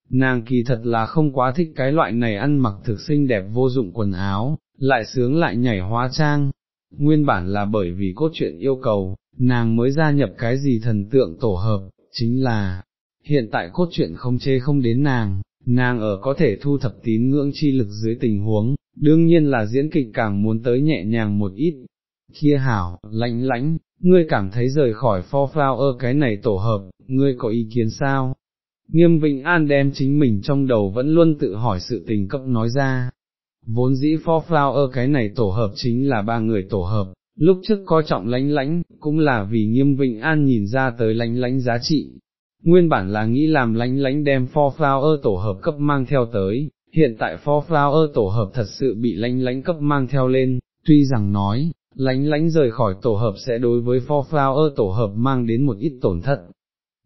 A: Nàng kỳ thật là không quá thích cái loại này ăn mặc thực xinh đẹp vô dụng quần áo, lại sướng lại nhảy hóa trang. Nguyên bản là bởi vì cốt truyện yêu cầu, nàng mới gia nhập cái gì thần tượng tổ hợp, chính là, hiện tại cốt truyện không chê không đến nàng, nàng ở có thể thu thập tín ngưỡng chi lực dưới tình huống, đương nhiên là diễn kịch càng muốn tới nhẹ nhàng một ít. Kia hảo, lãnh lãnh, ngươi cảm thấy rời khỏi For Flower cái này tổ hợp, ngươi có ý kiến sao? Nghiêm Vịnh An đem chính mình trong đầu vẫn luôn tự hỏi sự tình cấp nói ra. Vốn dĩ For Flower cái này tổ hợp chính là ba người tổ hợp, lúc trước coi trọng lánh lánh, cũng là vì Nghiêm Vịnh An nhìn ra tới lánh lánh giá trị. Nguyên bản là nghĩ làm lánh lánh đem For Flower tổ hợp cấp mang theo tới, hiện tại For Flower tổ hợp thật sự bị lánh lánh cấp mang theo lên, tuy rằng nói, lánh lánh rời khỏi tổ hợp sẽ đối với For Flower tổ hợp mang đến một ít tổn thất,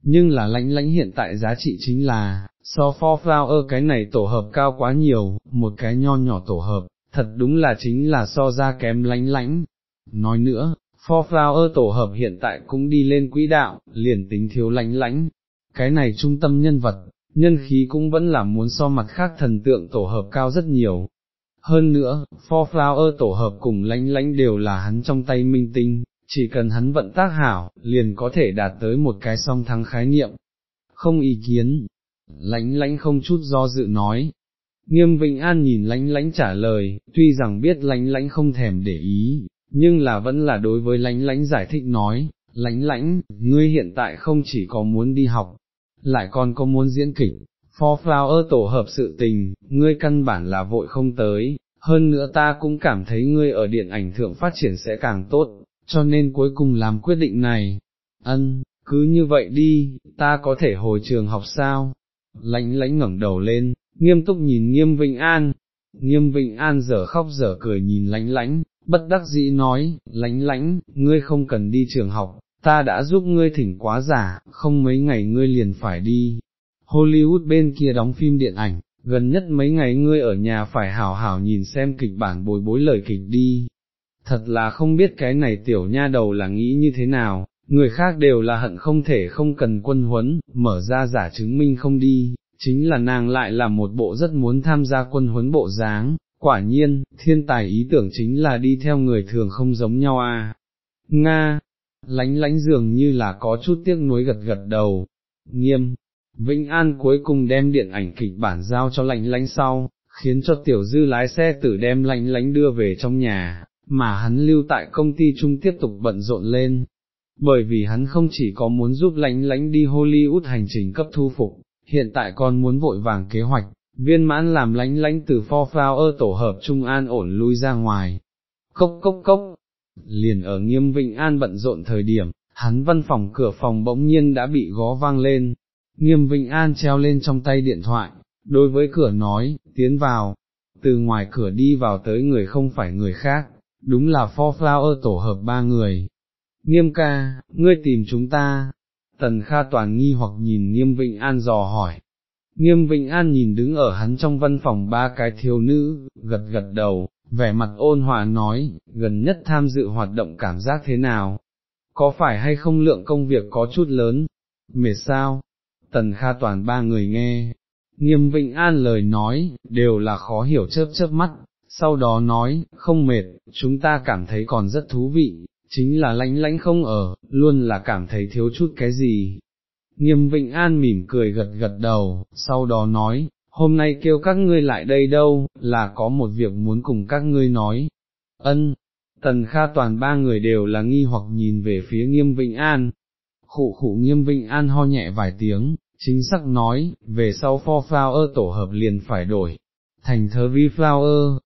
A: nhưng là lánh lánh hiện tại giá trị chính là, so for flower cái này tổ hợp cao quá nhiều, một cái nho nhỏ tổ hợp, thật đúng là chính là so ra kém lánh lánh. Nói nữa, for flower tổ hợp hiện tại cũng đi lên quỹ đạo, liền tính thiếu lánh lánh. cái này trung tâm nhân vật, nhân khí cũng vẫn là muốn so mặt khác thần tượng tổ hợp cao rất nhiều. Hơn nữa, for flower tổ hợp cùng lãnh lãnh đều là hắn trong tay minh tinh, chỉ cần hắn vận tác hảo, liền có thể đạt tới một cái song thắng khái niệm. Không ý kiến, lãnh lãnh không chút do dự nói. Nghiêm Vĩnh An nhìn lánh lánh trả lời, tuy rằng biết lánh lánh không thèm để ý, nhưng là vẫn là đối với lánh lánh giải thích nói, lánh lánh, ngươi hiện tại không chỉ có muốn đi học, lại còn có muốn diễn kịch, for flower tổ hợp sự tình, ngươi căn bản là vội không tới, hơn nữa ta cũng cảm thấy ngươi ở điện ảnh thượng phát triển sẽ càng tốt, cho nên cuối cùng làm quyết định này, ân, cứ như vậy đi, ta có thể hồi trường học sao? Lãnh lãnh ngẩng đầu lên, nghiêm túc nhìn nghiêm Vĩnh An, nghiêm Vĩnh An giờ khóc giờ cười nhìn lãnh lãnh, bất đắc dĩ nói, lãnh lãnh, ngươi không cần đi trường học, ta đã giúp ngươi thỉnh quá giả, không mấy ngày ngươi liền phải đi. Hollywood bên kia đóng phim điện ảnh, gần nhất mấy ngày ngươi ở nhà phải hảo hảo nhìn xem kịch bản bồi bối lời kịch đi. Thật là không biết cái này tiểu nha đầu là nghĩ như thế nào, người khác đều là hận không thể không cần quân huấn, mở ra giả chứng minh không đi, chính là nàng lại là một bộ rất muốn tham gia quân huấn bộ dáng, quả nhiên, thiên tài ý tưởng chính là đi theo người thường không giống nhau à. Nga, lánh lánh dường như là có chút tiếc nuối gật gật đầu, nghiêm, Vĩnh An cuối cùng đem điện ảnh kịch bản giao cho lạnh lánh sau, khiến cho tiểu dư lái xe tử đem lạnh lánh đưa về trong nhà, mà hắn lưu tại công ty chung tiếp tục bận rộn lên. Bởi vì hắn không chỉ có muốn giúp lánh lánh đi Hollywood hành trình cấp thu phục, hiện tại còn muốn vội vàng kế hoạch, viên mãn làm lánh lánh từ pho phao ơ tổ hợp Trung An ổn lui ra ngoài. Cốc cốc cốc, liền ở nghiêm Vịnh An bận rộn thời điểm, hắn văn phòng cửa phòng bỗng nhiên đã bị gó vang lên, nghiêm Vịnh An treo lên trong tay điện thoại, đối với cửa nói, tiến vào, từ ngoài cửa đi vào tới người không phải người khác, đúng là Four Flower tổ hợp ba người. Nghiêm ca, ngươi tìm chúng ta, tần kha toàn nghi hoặc nhìn nghiêm Vịnh An dò hỏi. Nghiêm Vịnh An nhìn đứng ở hắn trong văn phòng ba cái thiếu nữ, gật gật đầu, vẻ mặt ôn hòa nói, gần nhất tham dự hoạt động cảm giác thế nào? Có phải hay không lượng công việc có chút lớn? Mệt sao? Tần Kha toàn ba người nghe, nghiêm Vịnh An lời nói, đều là khó hiểu chớp chớp mắt, sau đó nói, không mệt, chúng ta cảm thấy còn rất thú vị, chính là lánh lánh không ở, luôn là cảm thấy thiếu chút cái gì. Nghiêm Vịnh An mỉm cười gật gật đầu, sau đó nói, hôm nay kêu các ngươi lại đây đâu, là có một việc muốn cùng các ngươi nói. Ân, Tần Kha toàn ba người đều là nghi hoặc nhìn về phía Nghiêm Vịnh An. Khụ khụ Nghiêm Vịnh An ho nhẹ vài tiếng, chính xác nói, về sau for flower tổ hợp liền phải đổi, thành thơ vi flower.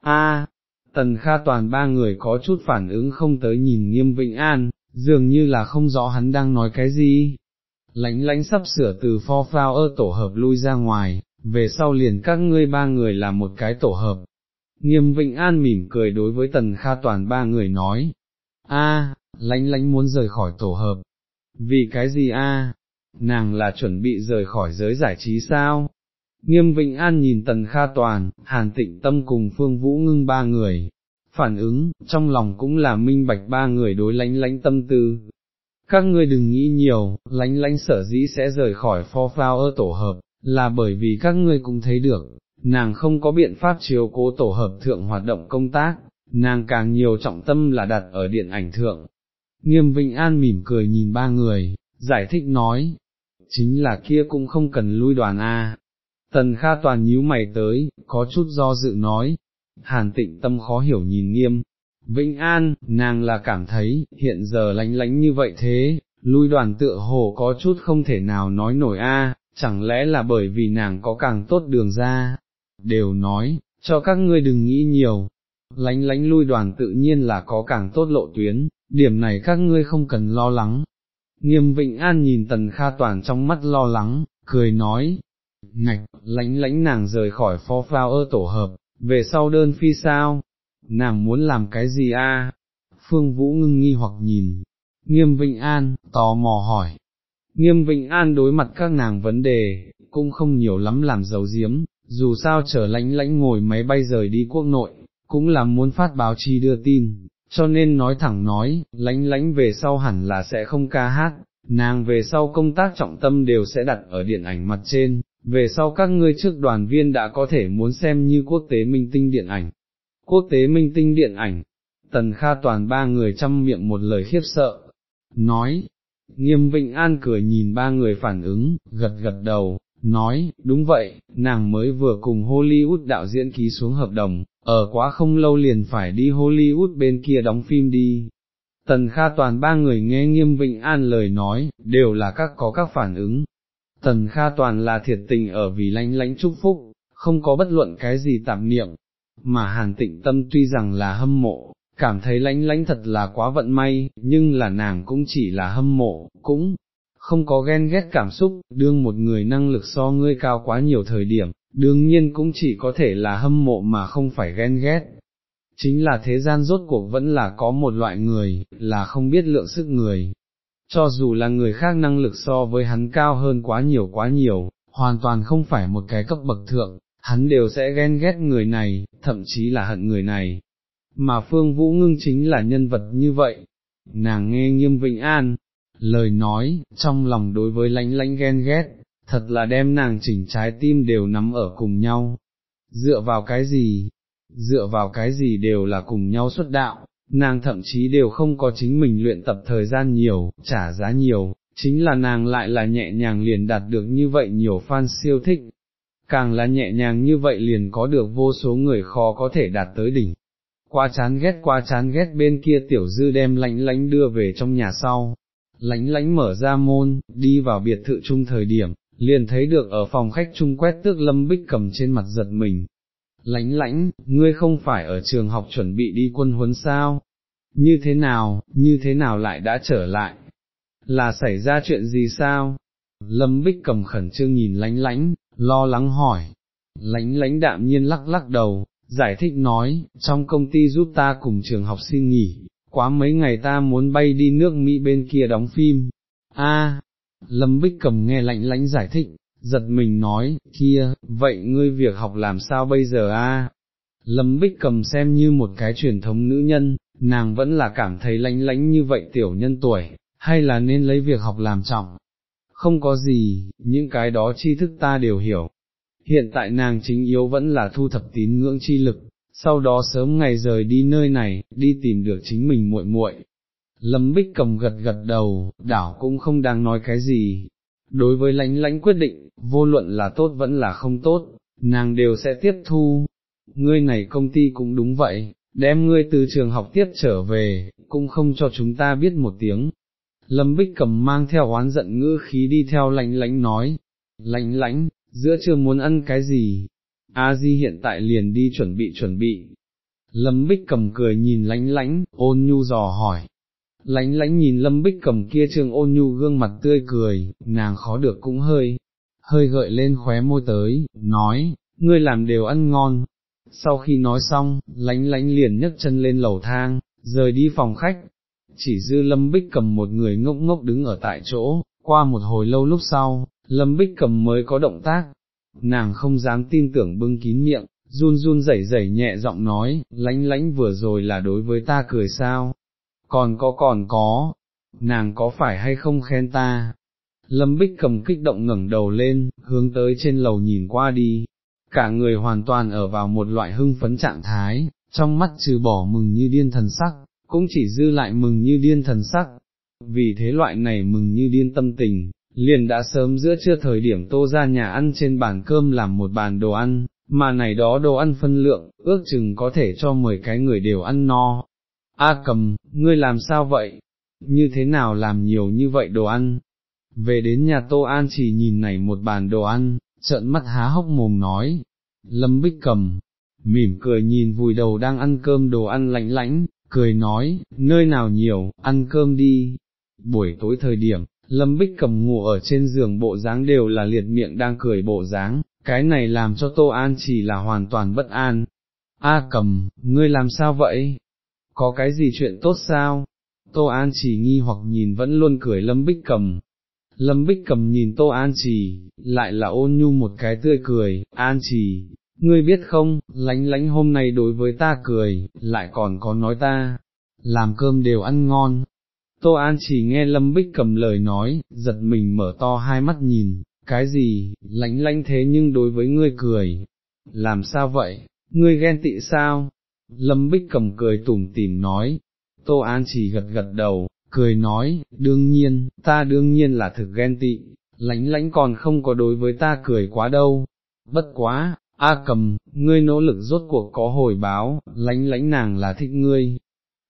A: A, Tần Kha toàn ba người có chút phản ứng không tới nhìn nghiêm vĩnh An, dường như là không rõ hắn đang nói cái gì. lãnh lãnh sắp sửa từ for flower tổ hợp lui ra ngoài, về sau liền các ngươi ba người là một cái tổ hợp. Nghiêm Vịnh An mỉm cười đối với Tần Kha toàn ba người nói, a, lãnh lãnh muốn rời khỏi tổ hợp. Vì cái gì a? Nàng là chuẩn bị rời khỏi giới giải trí sao? Nghiêm Vịnh An nhìn Tần Kha Toàn, Hàn Tịnh Tâm cùng Phương Vũ Ngưng ba người, phản ứng, trong lòng cũng là minh bạch ba người đối lánh lánh tâm tư. Các ngươi đừng nghĩ nhiều, lánh lánh sở dĩ sẽ rời khỏi For Flower tổ hợp, là bởi vì các ngươi cũng thấy được, nàng không có biện pháp chiếu cố tổ hợp thượng hoạt động công tác, nàng càng nhiều trọng tâm là đặt ở điện ảnh thượng. Nghiêm Vịnh An mỉm cười nhìn ba người, giải thích nói, chính là kia cũng không cần lui đoàn A. Tần Kha toàn nhíu mày tới, có chút do dự nói, hàn tịnh tâm khó hiểu nhìn nghiêm. Vĩnh An, nàng là cảm thấy, hiện giờ lánh lánh như vậy thế, lui đoàn tựa hồ có chút không thể nào nói nổi a, chẳng lẽ là bởi vì nàng có càng tốt đường ra, đều nói, cho các ngươi đừng nghĩ nhiều, lánh lánh lui đoàn tự nhiên là có càng tốt lộ tuyến, điểm này các ngươi không cần lo lắng. Nghiêm Vịnh An nhìn Tần Kha Toàn trong mắt lo lắng, cười nói, ngạch, lãnh lãnh nàng rời khỏi phó phao ơ tổ hợp, về sau đơn phi sao, nàng muốn làm cái gì a? Phương Vũ ngưng nghi hoặc nhìn, Nghiêm Vịnh An, tò mò hỏi, Nghiêm Vịnh An đối mặt các nàng vấn đề, cũng không nhiều lắm làm dấu diếm, dù sao trở lãnh lãnh ngồi máy bay rời đi quốc nội, cũng là muốn phát báo chi đưa tin, cho nên nói thẳng nói, lánh lánh về sau hẳn là sẽ không ca hát, nàng về sau công tác trọng tâm đều sẽ đặt ở điện ảnh mặt trên, về sau các ngươi trước đoàn viên đã có thể muốn xem như quốc tế minh tinh điện ảnh. Quốc tế minh tinh điện ảnh, tần kha toàn ba người chăm miệng một lời khiếp sợ, nói, nghiêm Vịnh An cười nhìn ba người phản ứng, gật gật đầu, nói, đúng vậy, nàng mới vừa cùng Hollywood đạo diễn ký xuống hợp đồng, ở quá không lâu liền phải đi Hollywood bên kia đóng phim đi. Tần Kha Toàn ba người nghe nghiêm Vịnh An lời nói, đều là các có các phản ứng. Tần Kha Toàn là thiệt tình ở vì lánh lánh chúc phúc, không có bất luận cái gì tạm niệm, mà Hàn Tịnh Tâm tuy rằng là hâm mộ, cảm thấy lánh lánh thật là quá vận may, nhưng là nàng cũng chỉ là hâm mộ, cũng không có ghen ghét cảm xúc, đương một người năng lực so ngươi cao quá nhiều thời điểm, đương nhiên cũng chỉ có thể là hâm mộ mà không phải ghen ghét. Chính là thế gian rốt cuộc vẫn là có một loại người, là không biết lượng sức người. Cho dù là người khác năng lực so với hắn cao hơn quá nhiều quá nhiều, hoàn toàn không phải một cái cấp bậc thượng, hắn đều sẽ ghen ghét người này, thậm chí là hận người này. Mà Phương Vũ Ngưng chính là nhân vật như vậy. Nàng nghe nghiêm Vĩnh An, lời nói, trong lòng đối với lãnh lãnh ghen ghét, thật là đem nàng chỉnh trái tim đều nắm ở cùng nhau. Dựa vào cái gì? Dựa vào cái gì đều là cùng nhau xuất đạo, nàng thậm chí đều không có chính mình luyện tập thời gian nhiều, trả giá nhiều, chính là nàng lại là nhẹ nhàng liền đạt được như vậy nhiều fan siêu thích. Càng là nhẹ nhàng như vậy liền có được vô số người khó có thể đạt tới đỉnh. Qua chán ghét qua chán ghét bên kia tiểu dư đem lãnh lánh đưa về trong nhà sau, lãnh lánh mở ra môn, đi vào biệt thự chung thời điểm, liền thấy được ở phòng khách chung quét tước lâm bích cầm trên mặt giật mình. Lánh lánh, ngươi không phải ở trường học chuẩn bị đi quân huấn sao? Như thế nào, như thế nào lại đã trở lại? Là xảy ra chuyện gì sao? Lâm bích cầm khẩn trương nhìn lánh lánh, lo lắng hỏi. Lánh lánh đạm nhiên lắc lắc đầu, giải thích nói, trong công ty giúp ta cùng trường học xin nghỉ, quá mấy ngày ta muốn bay đi nước Mỹ bên kia đóng phim. A, Lâm Bích cầm nghe lạnh lãnh giải thích, giật mình nói, kia, vậy ngươi việc học làm sao bây giờ a? Lâm Bích cầm xem như một cái truyền thống nữ nhân, nàng vẫn là cảm thấy lãnh lãnh như vậy tiểu nhân tuổi, hay là nên lấy việc học làm trọng. Không có gì, những cái đó tri thức ta đều hiểu. Hiện tại nàng chính yếu vẫn là thu thập tín ngưỡng chi lực, sau đó sớm ngày rời đi nơi này, đi tìm được chính mình muội muội. Lâm Bích cầm gật gật đầu, đảo cũng không đang nói cái gì. Đối với lãnh lãnh quyết định, vô luận là tốt vẫn là không tốt, nàng đều sẽ tiếp thu. Ngươi này công ty cũng đúng vậy, đem ngươi từ trường học tiếp trở về, cũng không cho chúng ta biết một tiếng. Lâm Bích cầm mang theo oán giận ngữ khí đi theo lãnh lãnh nói, lãnh lãnh, giữa chưa muốn ăn cái gì, A Di hiện tại liền đi chuẩn bị chuẩn bị. Lâm Bích cầm cười nhìn Lãnh Lãnh, ôn nhu dò hỏi. Lánh lánh nhìn Lâm Bích cầm kia trường ôn nhu gương mặt tươi cười, nàng khó được cũng hơi, hơi gợi lên khóe môi tới, nói, ngươi làm đều ăn ngon. Sau khi nói xong, lánh lánh liền nhấc chân lên lầu thang, rời đi phòng khách. Chỉ dư Lâm Bích cầm một người ngốc ngốc đứng ở tại chỗ, qua một hồi lâu lúc sau, Lâm Bích cầm mới có động tác, nàng không dám tin tưởng bưng kín miệng, run run rẩy rẩy nhẹ giọng nói, lánh lánh vừa rồi là đối với ta cười sao, còn có còn có, nàng có phải hay không khen ta. Lâm Bích cầm kích động ngẩng đầu lên, hướng tới trên lầu nhìn qua đi, cả người hoàn toàn ở vào một loại hưng phấn trạng thái, trong mắt trừ bỏ mừng như điên thần sắc, cũng chỉ dư lại mừng như điên thần sắc. Vì thế loại này mừng như điên tâm tình, liền đã sớm giữa trưa thời điểm tô ra nhà ăn trên bàn cơm làm một bàn đồ ăn, mà này đó đồ ăn phân lượng, ước chừng có thể cho 10 cái người đều ăn no. A cầm, ngươi làm sao vậy? Như thế nào làm nhiều như vậy đồ ăn? Về đến nhà Tô An chỉ nhìn này một bàn đồ ăn, trợn mắt há hốc mồm nói. Lâm Bích cầm, mỉm cười nhìn vùi đầu đang ăn cơm đồ ăn lạnh lãnh, cười nói, nơi nào nhiều, ăn cơm đi. Buổi tối thời điểm, Lâm Bích cầm ngủ ở trên giường bộ dáng đều là liệt miệng đang cười bộ dáng, cái này làm cho Tô An chỉ là hoàn toàn bất an. A cầm, ngươi làm sao vậy? Có cái gì chuyện tốt sao? Tô An chỉ nghi hoặc nhìn vẫn luôn cười Lâm Bích cầm. Lâm Bích cầm nhìn Tô An chỉ, lại là ôn nhu một cái tươi cười, An chỉ, ngươi biết không, lánh lánh hôm nay đối với ta cười, lại còn có nói ta, làm cơm đều ăn ngon, Tô An chỉ nghe Lâm Bích cầm lời nói, giật mình mở to hai mắt nhìn, cái gì, lánh lánh thế nhưng đối với ngươi cười, làm sao vậy, ngươi ghen tị sao? Lâm Bích cầm cười tủm tỉm nói, Tô An chỉ gật gật đầu, cười nói, đương nhiên, ta đương nhiên là thực ghen tị, lãnh lãnh còn không có đối với ta cười quá đâu, bất quá, A cầm, ngươi nỗ lực rốt cuộc có hồi báo, lãnh lãnh nàng là thích ngươi.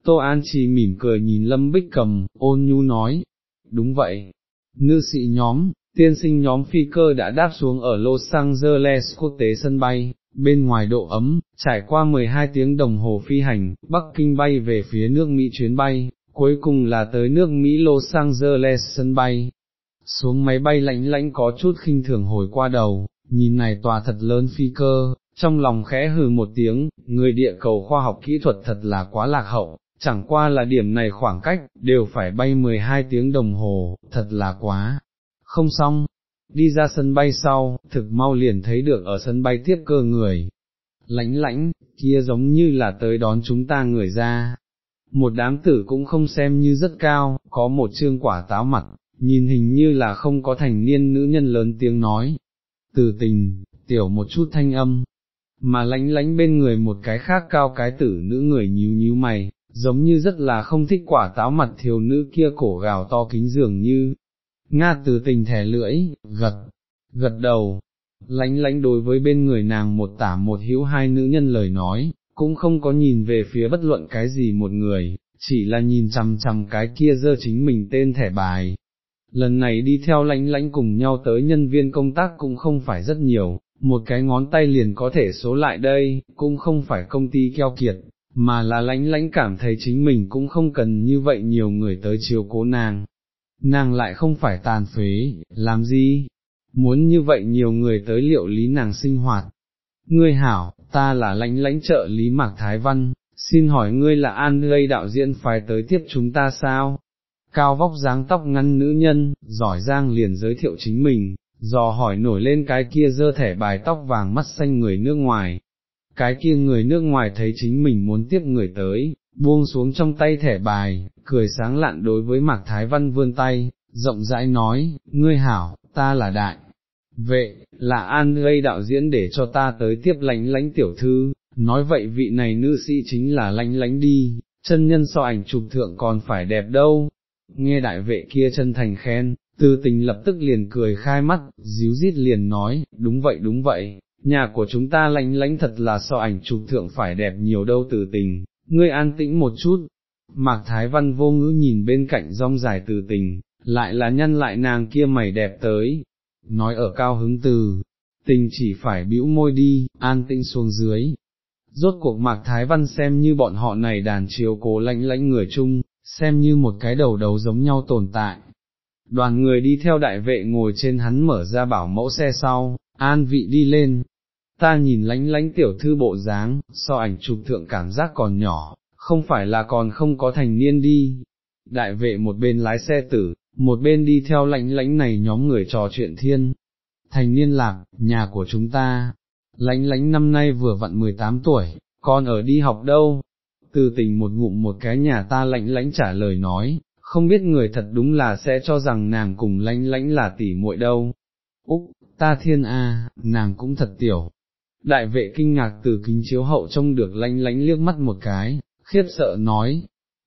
A: Tô An chỉ mỉm cười nhìn Lâm Bích cầm, ôn nhu nói, đúng vậy, nữ sĩ nhóm, tiên sinh nhóm phi cơ đã đáp xuống ở Los Angeles quốc tế sân bay, bên ngoài độ ấm, trải qua 12 tiếng đồng hồ phi hành, Bắc Kinh bay về phía nước Mỹ chuyến bay, cuối cùng là tới nước Mỹ Los Angeles sân bay. Xuống máy bay lạnh lãnh có chút khinh thường hồi qua đầu, nhìn này tòa thật lớn phi cơ, trong lòng khẽ hừ một tiếng, người địa cầu khoa học kỹ thuật thật là quá lạc hậu, chẳng qua là điểm này khoảng cách, đều phải bay 12 tiếng đồng hồ, thật là quá. Không xong, đi ra sân bay sau, thực mau liền thấy được ở sân bay tiếp cơ người. Lãnh lãnh, kia giống như là tới đón chúng ta người ra. Một đám tử cũng không xem như rất cao, có một chương quả táo mặt, nhìn hình như là không có thành niên nữ nhân lớn tiếng nói. Từ tình, tiểu một chút thanh âm, mà lãnh lãnh bên người một cái khác cao cái tử nữ người nhíu nhíu mày, giống như rất là không thích quả táo mặt thiếu nữ kia cổ gào to kính dường như, Nga từ tình thẻ lưỡi, gật, gật đầu, lánh lánh đối với bên người nàng một tả một hữu hai nữ nhân lời nói, cũng không có nhìn về phía bất luận cái gì một người, chỉ là nhìn chằm chằm cái kia dơ chính mình tên thẻ bài. Lần này đi theo lánh lánh cùng nhau tới nhân viên công tác cũng không phải rất nhiều, một cái ngón tay liền có thể số lại đây, cũng không phải công ty keo kiệt, mà là lánh lánh cảm thấy chính mình cũng không cần như vậy nhiều người tới chiều cố nàng, nàng lại không phải tàn phế, làm gì, muốn như vậy nhiều người tới liệu lý nàng sinh hoạt. Ngươi hảo, ta là lãnh lãnh trợ lý Mạc Thái Văn, xin hỏi ngươi là an gây đạo diễn phải tới tiếp chúng ta sao? Cao vóc dáng tóc ngăn nữ nhân, giỏi giang liền giới thiệu chính mình, dò hỏi nổi lên cái kia dơ thẻ bài tóc vàng mắt xanh người nước ngoài. Cái kia người nước ngoài thấy chính mình muốn tiếp người tới, buông xuống trong tay thẻ bài, cười sáng lạn đối với Mạc Thái Văn vươn tay, rộng rãi nói, ngươi hảo, ta là đại. Vệ, là an gây đạo diễn để cho ta tới tiếp lánh lánh tiểu thư, nói vậy vị này nữ sĩ chính là lánh lánh đi, chân nhân so ảnh chụp thượng còn phải đẹp đâu. Nghe đại vệ kia chân thành khen, tư tình lập tức liền cười khai mắt, díu dít liền nói, đúng vậy đúng vậy, nhà của chúng ta lánh lánh thật là so ảnh chụp thượng phải đẹp nhiều đâu từ tình, ngươi an tĩnh một chút, Mạc Thái Văn vô ngữ nhìn bên cạnh rong dài từ tình, lại là nhân lại nàng kia mày đẹp tới, nói ở cao hứng từ, tình chỉ phải bĩu môi đi, an tĩnh xuống dưới. Rốt cuộc Mạc Thái Văn xem như bọn họ này đàn chiếu cố lãnh lãnh người chung, xem như một cái đầu đầu giống nhau tồn tại. Đoàn người đi theo đại vệ ngồi trên hắn mở ra bảo mẫu xe sau, an vị đi lên, ta nhìn lánh lánh tiểu thư bộ dáng, so ảnh chụp thượng cảm giác còn nhỏ, không phải là còn không có thành niên đi. Đại vệ một bên lái xe tử, một bên đi theo lãnh lãnh này nhóm người trò chuyện thiên. Thành niên lạc, nhà của chúng ta, Lãnh lãnh năm nay vừa vặn 18 tuổi, con ở đi học đâu? Từ tình một ngụm một cái nhà ta lãnh lãnh trả lời nói, không biết người thật đúng là sẽ cho rằng nàng cùng lãnh lãnh là tỷ muội đâu. Úc, ta thiên a, nàng cũng thật tiểu, Đại vệ kinh ngạc từ kính chiếu hậu trông được lãnh lãnh liếc mắt một cái, khiếp sợ nói,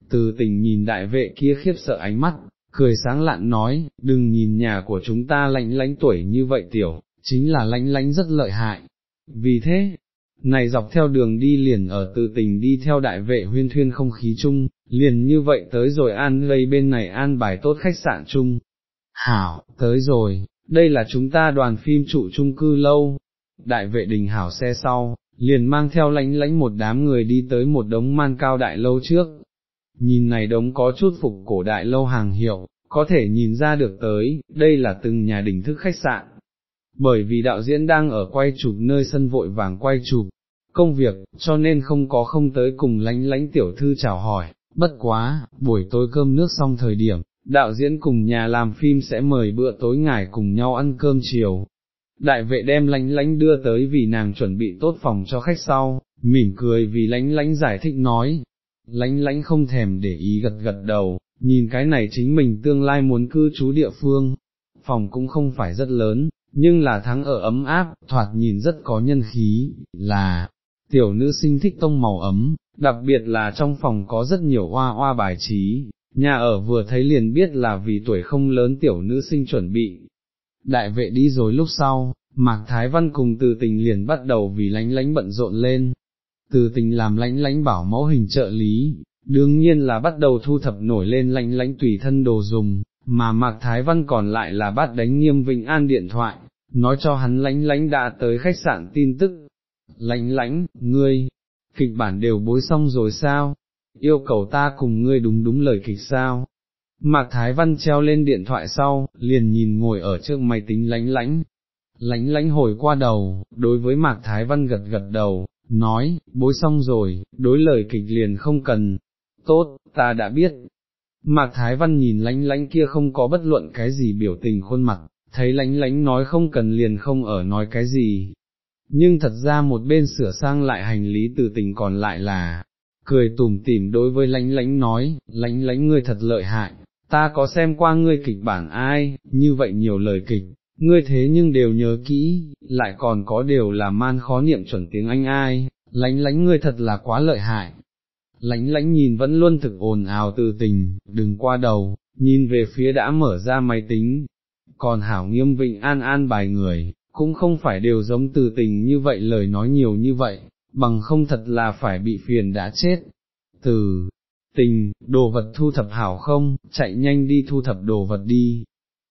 A: từ tình nhìn đại vệ kia khiếp sợ ánh mắt, cười sáng lạn nói, đừng nhìn nhà của chúng ta lạnh lánh tuổi như vậy tiểu, chính là lánh lánh rất lợi hại. Vì thế, này dọc theo đường đi liền ở từ tình đi theo đại vệ huyên thuyên không khí chung, liền như vậy tới rồi an lây bên này an bài tốt khách sạn chung. Hảo, tới rồi, đây là chúng ta đoàn phim trụ chung cư lâu, đại vệ đình hảo xe sau, liền mang theo lãnh lãnh một đám người đi tới một đống man cao đại lâu trước. Nhìn này đống có chút phục cổ đại lâu hàng hiệu, có thể nhìn ra được tới, đây là từng nhà đỉnh thức khách sạn. Bởi vì đạo diễn đang ở quay chụp nơi sân vội vàng quay chụp, công việc, cho nên không có không tới cùng lãnh lãnh tiểu thư chào hỏi, bất quá, buổi tối cơm nước xong thời điểm, đạo diễn cùng nhà làm phim sẽ mời bữa tối ngài cùng nhau ăn cơm chiều, Đại vệ đem lánh lánh đưa tới vì nàng chuẩn bị tốt phòng cho khách sau, mỉm cười vì lánh lánh giải thích nói, lánh lánh không thèm để ý gật gật đầu, nhìn cái này chính mình tương lai muốn cư trú địa phương, phòng cũng không phải rất lớn, nhưng là thắng ở ấm áp, thoạt nhìn rất có nhân khí, là, tiểu nữ sinh thích tông màu ấm, đặc biệt là trong phòng có rất nhiều hoa hoa bài trí, nhà ở vừa thấy liền biết là vì tuổi không lớn tiểu nữ sinh chuẩn bị, đại vệ đi rồi lúc sau, Mạc Thái Văn cùng từ tình liền bắt đầu vì lánh lánh bận rộn lên, từ tình làm lánh lánh bảo mẫu hình trợ lý, đương nhiên là bắt đầu thu thập nổi lên lánh lánh tùy thân đồ dùng, mà Mạc Thái Văn còn lại là bắt đánh nghiêm Vĩnh An điện thoại, nói cho hắn lánh lánh đã tới khách sạn tin tức. Lánh lánh, ngươi, kịch bản đều bối xong rồi sao? Yêu cầu ta cùng ngươi đúng đúng lời kịch sao? Mạc Thái Văn treo lên điện thoại sau, liền nhìn ngồi ở trước máy tính lánh lánh. Lánh lánh hồi qua đầu, đối với Mạc Thái Văn gật gật đầu, nói, bối xong rồi, đối lời kịch liền không cần. Tốt, ta đã biết. Mạc Thái Văn nhìn lánh lánh kia không có bất luận cái gì biểu tình khuôn mặt, thấy lánh lánh nói không cần liền không ở nói cái gì. Nhưng thật ra một bên sửa sang lại hành lý từ tình còn lại là, cười tủm tỉm đối với lánh lánh nói, lánh lánh ngươi thật lợi hại, ta có xem qua ngươi kịch bản ai, như vậy nhiều lời kịch, ngươi thế nhưng đều nhớ kỹ, lại còn có điều là man khó niệm chuẩn tiếng Anh ai, lánh lánh ngươi thật là quá lợi hại. Lánh lánh nhìn vẫn luôn thực ồn ào từ tình, đừng qua đầu, nhìn về phía đã mở ra máy tính, còn hảo nghiêm vịnh an an bài người, cũng không phải đều giống từ tình như vậy lời nói nhiều như vậy, bằng không thật là phải bị phiền đã chết. Từ tình, đồ vật thu thập hảo không, chạy nhanh đi thu thập đồ vật đi.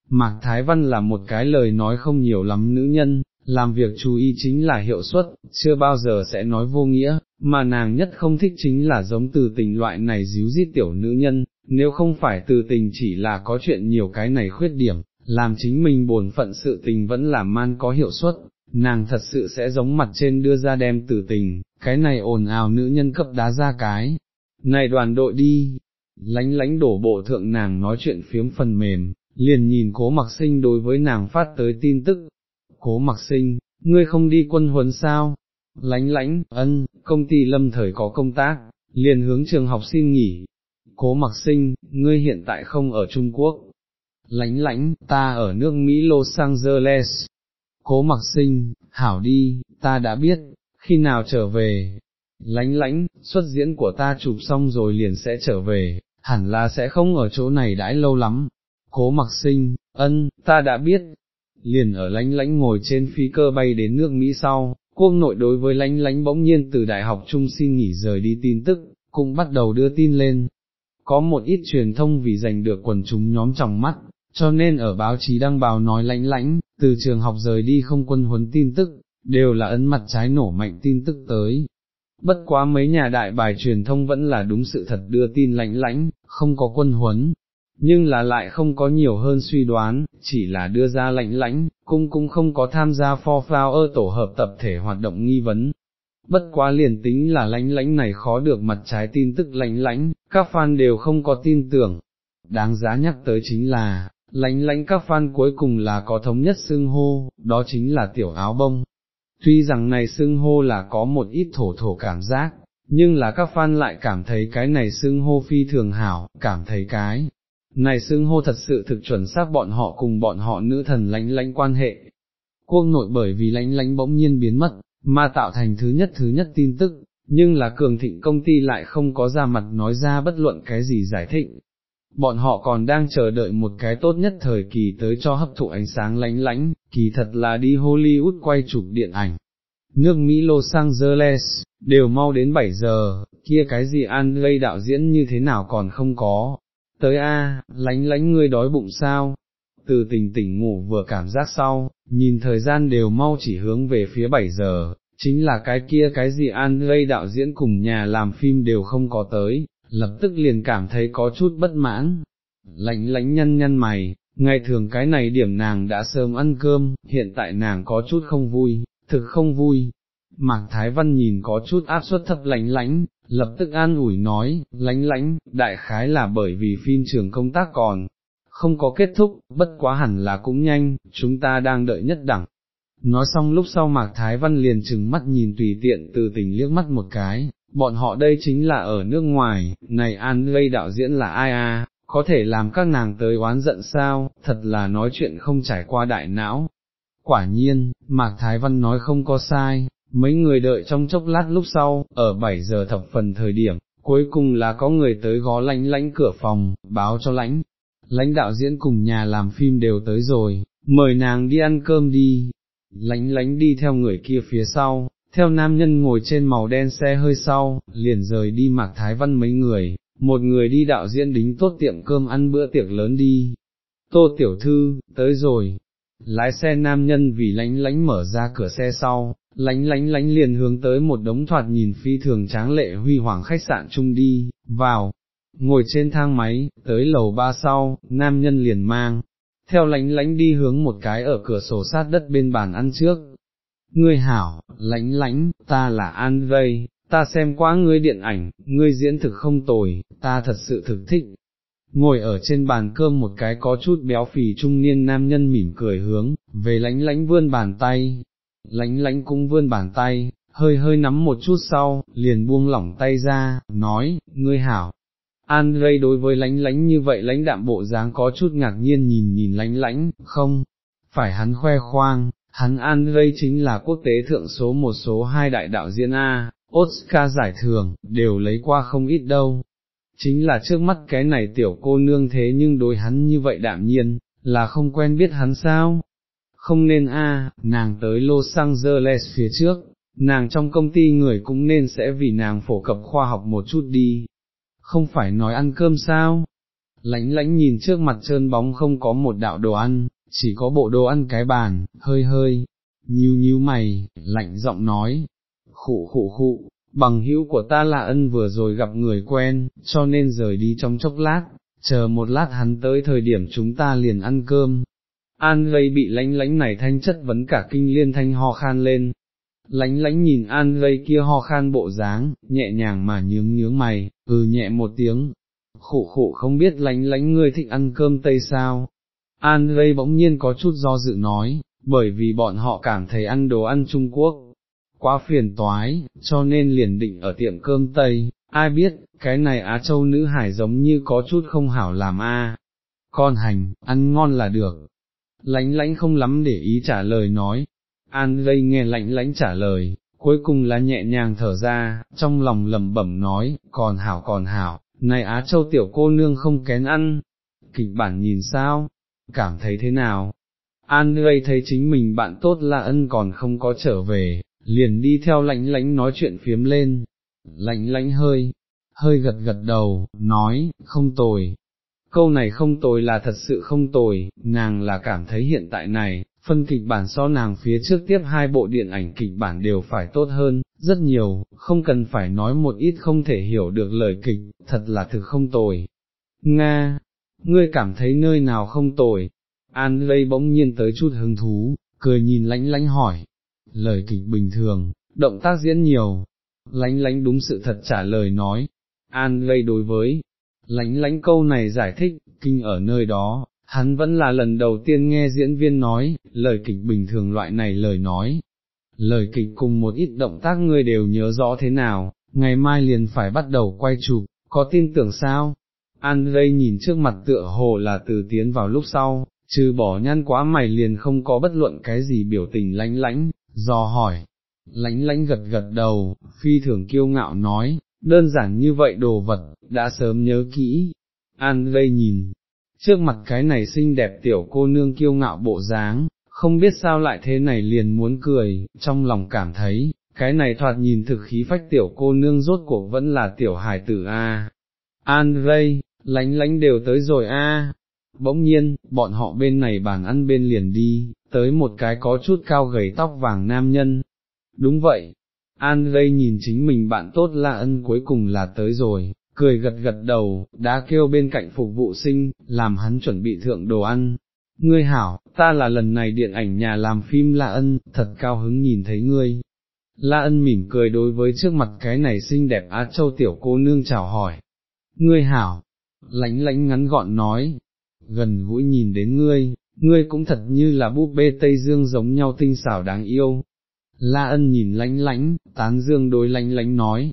A: Mạc Thái Văn là một cái lời nói không nhiều lắm nữ nhân, làm việc chú ý chính là hiệu suất, chưa bao giờ sẽ nói vô nghĩa, mà nàng nhất không thích chính là giống từ tình loại này díu dít tiểu nữ nhân, nếu không phải từ tình chỉ là có chuyện nhiều cái này khuyết điểm, làm chính mình bổn phận sự tình vẫn là man có hiệu suất, nàng thật sự sẽ giống mặt trên đưa ra đem từ tình, cái này ồn ào nữ nhân cấp đá ra cái, này đoàn đội đi, lánh lánh đổ bộ thượng nàng nói chuyện phiếm phần mềm, liền nhìn cố mặc sinh đối với nàng phát tới tin tức, cố mặc sinh, ngươi không đi quân huấn sao, lánh lánh, ân, công ty lâm thời có công tác, liền hướng trường học xin nghỉ, cố mặc sinh, ngươi hiện tại không ở Trung Quốc, lánh lánh, ta ở nước Mỹ Los Angeles, cố mặc sinh, hảo đi, ta đã biết, khi nào trở về, lánh lánh, xuất diễn của ta chụp xong rồi liền sẽ trở về, hẳn là sẽ không ở chỗ này đãi lâu lắm. Cố mặc sinh, ân, ta đã biết, liền ở lánh lánh ngồi trên phi cơ bay đến nước Mỹ sau, quốc nội đối với lánh lánh bỗng nhiên từ đại học trung xin nghỉ rời đi tin tức, cũng bắt đầu đưa tin lên. Có một ít truyền thông vì giành được quần chúng nhóm trong mắt, cho nên ở báo chí đăng báo nói lánh lánh, từ trường học rời đi không quân huấn tin tức, đều là ấn mặt trái nổ mạnh tin tức tới, bất quá mấy nhà đại bài truyền thông vẫn là đúng sự thật đưa tin lãnh lãnh, không có quân huấn, nhưng là lại không có nhiều hơn suy đoán, chỉ là đưa ra lãnh lãnh, cung cũng không có tham gia for flower tổ hợp tập thể hoạt động nghi vấn. Bất quá liền tính là lãnh lãnh này khó được mặt trái tin tức lãnh lãnh, các fan đều không có tin tưởng. Đáng giá nhắc tới chính là, lãnh lãnh các fan cuối cùng là có thống nhất xưng hô, đó chính là tiểu áo bông, tuy rằng này xưng hô là có một ít thổ thổ cảm giác, nhưng là các fan lại cảm thấy cái này xưng hô phi thường hảo, cảm thấy cái này xưng hô thật sự thực chuẩn xác bọn họ cùng bọn họ nữ thần lánh lánh quan hệ. Quốc nội bởi vì lánh lánh bỗng nhiên biến mất, mà tạo thành thứ nhất thứ nhất tin tức, nhưng là cường thịnh công ty lại không có ra mặt nói ra bất luận cái gì giải thích, bọn họ còn đang chờ đợi một cái tốt nhất thời kỳ tới cho hấp thụ ánh sáng lánh lánh, kỳ thật là đi Hollywood quay chụp điện ảnh. Nước Mỹ Los Angeles, đều mau đến 7 giờ, kia cái gì an gây đạo diễn như thế nào còn không có. Tới a, lánh lánh ngươi đói bụng sao? Từ tỉnh tỉnh ngủ vừa cảm giác sau, nhìn thời gian đều mau chỉ hướng về phía 7 giờ, chính là cái kia cái gì an gây đạo diễn cùng nhà làm phim đều không có tới, lập tức liền cảm thấy có chút bất mãn, lạnh lánh nhăn nhăn mày, ngày thường cái này điểm nàng đã sớm ăn cơm, hiện tại nàng có chút không vui, thực không vui. Mạc Thái Văn nhìn có chút áp suất thấp lánh lãnh, lập tức an ủi nói, lánh lánh, đại khái là bởi vì phim trường công tác còn, không có kết thúc, bất quá hẳn là cũng nhanh, chúng ta đang đợi nhất đẳng. Nói xong lúc sau Mạc Thái Văn liền chừng mắt nhìn tùy tiện từ tình liếc mắt một cái, bọn họ đây chính là ở nước ngoài, này an gây đạo diễn là ai à, có thể làm các nàng tới oán giận sao, thật là nói chuyện không trải qua đại não. Quả nhiên, Mạc Thái Văn nói không có sai, mấy người đợi trong chốc lát lúc sau, ở 7 giờ thập phần thời điểm, cuối cùng là có người tới gó lánh lánh cửa phòng, báo cho lãnh. Lãnh đạo diễn cùng nhà làm phim đều tới rồi, mời nàng đi ăn cơm đi, lánh lánh đi theo người kia phía sau, theo nam nhân ngồi trên màu đen xe hơi sau, liền rời đi mạc thái văn mấy người, một người đi đạo diễn đính tốt tiệm cơm ăn bữa tiệc lớn đi. Tô tiểu thư, tới rồi. Lái xe nam nhân vì lánh lánh mở ra cửa xe sau, lánh lánh lánh liền hướng tới một đống thoạt nhìn phi thường tráng lệ huy hoàng khách sạn chung đi, vào, ngồi trên thang máy, tới lầu ba sau, nam nhân liền mang, theo lánh lánh đi hướng một cái ở cửa sổ sát đất bên bàn ăn trước. Ngươi hảo, lãnh lãnh, ta là An Vây, ta xem quá ngươi điện ảnh, ngươi diễn thực không tồi, ta thật sự thực thích. Ngồi ở trên bàn cơm một cái có chút béo phì trung niên nam nhân mỉm cười hướng, về lãnh lãnh vươn bàn tay, lãnh lãnh cũng vươn bàn tay, hơi hơi nắm một chút sau, liền buông lỏng tay ra, nói, ngươi hảo. An Ray đối với lãnh lãnh như vậy lãnh đạm bộ dáng có chút ngạc nhiên nhìn nhìn lãnh lãnh, không, phải hắn khoe khoang, hắn An gây chính là quốc tế thượng số một số hai đại đạo diễn A, Oscar giải thưởng, đều lấy qua không ít đâu. Chính là trước mắt cái này tiểu cô nương thế nhưng đối hắn như vậy đạm nhiên, là không quen biết hắn sao, không nên a, nàng tới Los Angeles phía trước, nàng trong công ty người cũng nên sẽ vì nàng phổ cập khoa học một chút đi, không phải nói ăn cơm sao, lãnh lãnh nhìn trước mặt trơn bóng không có một đạo đồ ăn, chỉ có bộ đồ ăn cái bàn, hơi hơi, nhíu nhíu mày, lạnh giọng nói, khụ khụ khụ, bằng hữu của ta là ân vừa rồi gặp người quen, cho nên rời đi trong chốc lát, chờ một lát hắn tới thời điểm chúng ta liền ăn cơm, An gây bị lánh lánh này thanh chất vấn cả kinh liên thanh ho khan lên. Lánh lánh nhìn An gây kia ho khan bộ dáng, nhẹ nhàng mà nhướng nhướng mày, ừ nhẹ một tiếng. Khụ khụ không biết lánh lánh ngươi thích ăn cơm tây sao. An Lây bỗng nhiên có chút do dự nói, bởi vì bọn họ cảm thấy ăn đồ ăn Trung Quốc quá phiền toái, cho nên liền định ở tiệm cơm Tây, ai biết, cái này Á Châu nữ hải giống như có chút không hảo làm a. Con hành, ăn ngon là được, lánh lánh không lắm để ý trả lời nói, an lây nghe lánh lánh trả lời, cuối cùng là nhẹ nhàng thở ra, trong lòng lẩm bẩm nói, còn hảo còn hảo, này Á Châu tiểu cô nương không kén ăn, kịch bản nhìn sao, cảm thấy thế nào? An lây thấy chính mình bạn tốt là ân còn không có trở về, liền đi theo Lãnh Lãnh nói chuyện phiếm lên, Lãnh Lãnh hơi, hơi gật gật đầu, nói, không tồi, câu này không tồi là thật sự không tồi, nàng là cảm thấy hiện tại này, phân kịch bản so nàng phía trước tiếp hai bộ điện ảnh kịch bản đều phải tốt hơn, rất nhiều, không cần phải nói một ít không thể hiểu được lời kịch, thật là thực không tồi. Nga, ngươi cảm thấy nơi nào không tồi? An lây bỗng nhiên tới chút hứng thú, cười nhìn lánh lánh hỏi. Lời kịch bình thường, động tác diễn nhiều. Lánh lánh đúng sự thật trả lời nói. An lây đối với, lánh lánh câu này giải thích, kinh ở nơi đó, hắn vẫn là lần đầu tiên nghe diễn viên nói, lời kịch bình thường loại này lời nói. Lời kịch cùng một ít động tác ngươi đều nhớ rõ thế nào, ngày mai liền phải bắt đầu quay chụp, có tin tưởng sao? Andre nhìn trước mặt tựa hồ là từ tiến vào lúc sau, trừ bỏ nhăn quá mày liền không có bất luận cái gì biểu tình lánh lánh, do hỏi. Lánh lánh gật gật đầu, phi thường kiêu ngạo nói, đơn giản như vậy đồ vật, đã sớm nhớ kỹ, An Lây nhìn, trước mặt cái này xinh đẹp tiểu cô nương kiêu ngạo bộ dáng, không biết sao lại thế này liền muốn cười, trong lòng cảm thấy, cái này thoạt nhìn thực khí phách tiểu cô nương rốt cuộc vẫn là tiểu hài tử A. An Ray lánh lánh đều tới rồi A. Bỗng nhiên, bọn họ bên này bàn ăn bên liền đi, tới một cái có chút cao gầy tóc vàng nam nhân. Đúng vậy, An Lây nhìn chính mình bạn tốt La Ân cuối cùng là tới rồi, cười gật gật đầu, đã kêu bên cạnh phục vụ sinh, làm hắn chuẩn bị thượng đồ ăn. Ngươi hảo, ta là lần này điện ảnh nhà làm phim La Ân, thật cao hứng nhìn thấy ngươi. La Ân mỉm cười đối với trước mặt cái này xinh đẹp Á Châu tiểu cô nương chào hỏi. Ngươi hảo, lánh lánh ngắn gọn nói, gần gũi nhìn đến ngươi, ngươi cũng thật như là búp bê Tây Dương giống nhau tinh xảo đáng yêu, La ân nhìn lánh lánh, tán dương đối lánh lánh nói,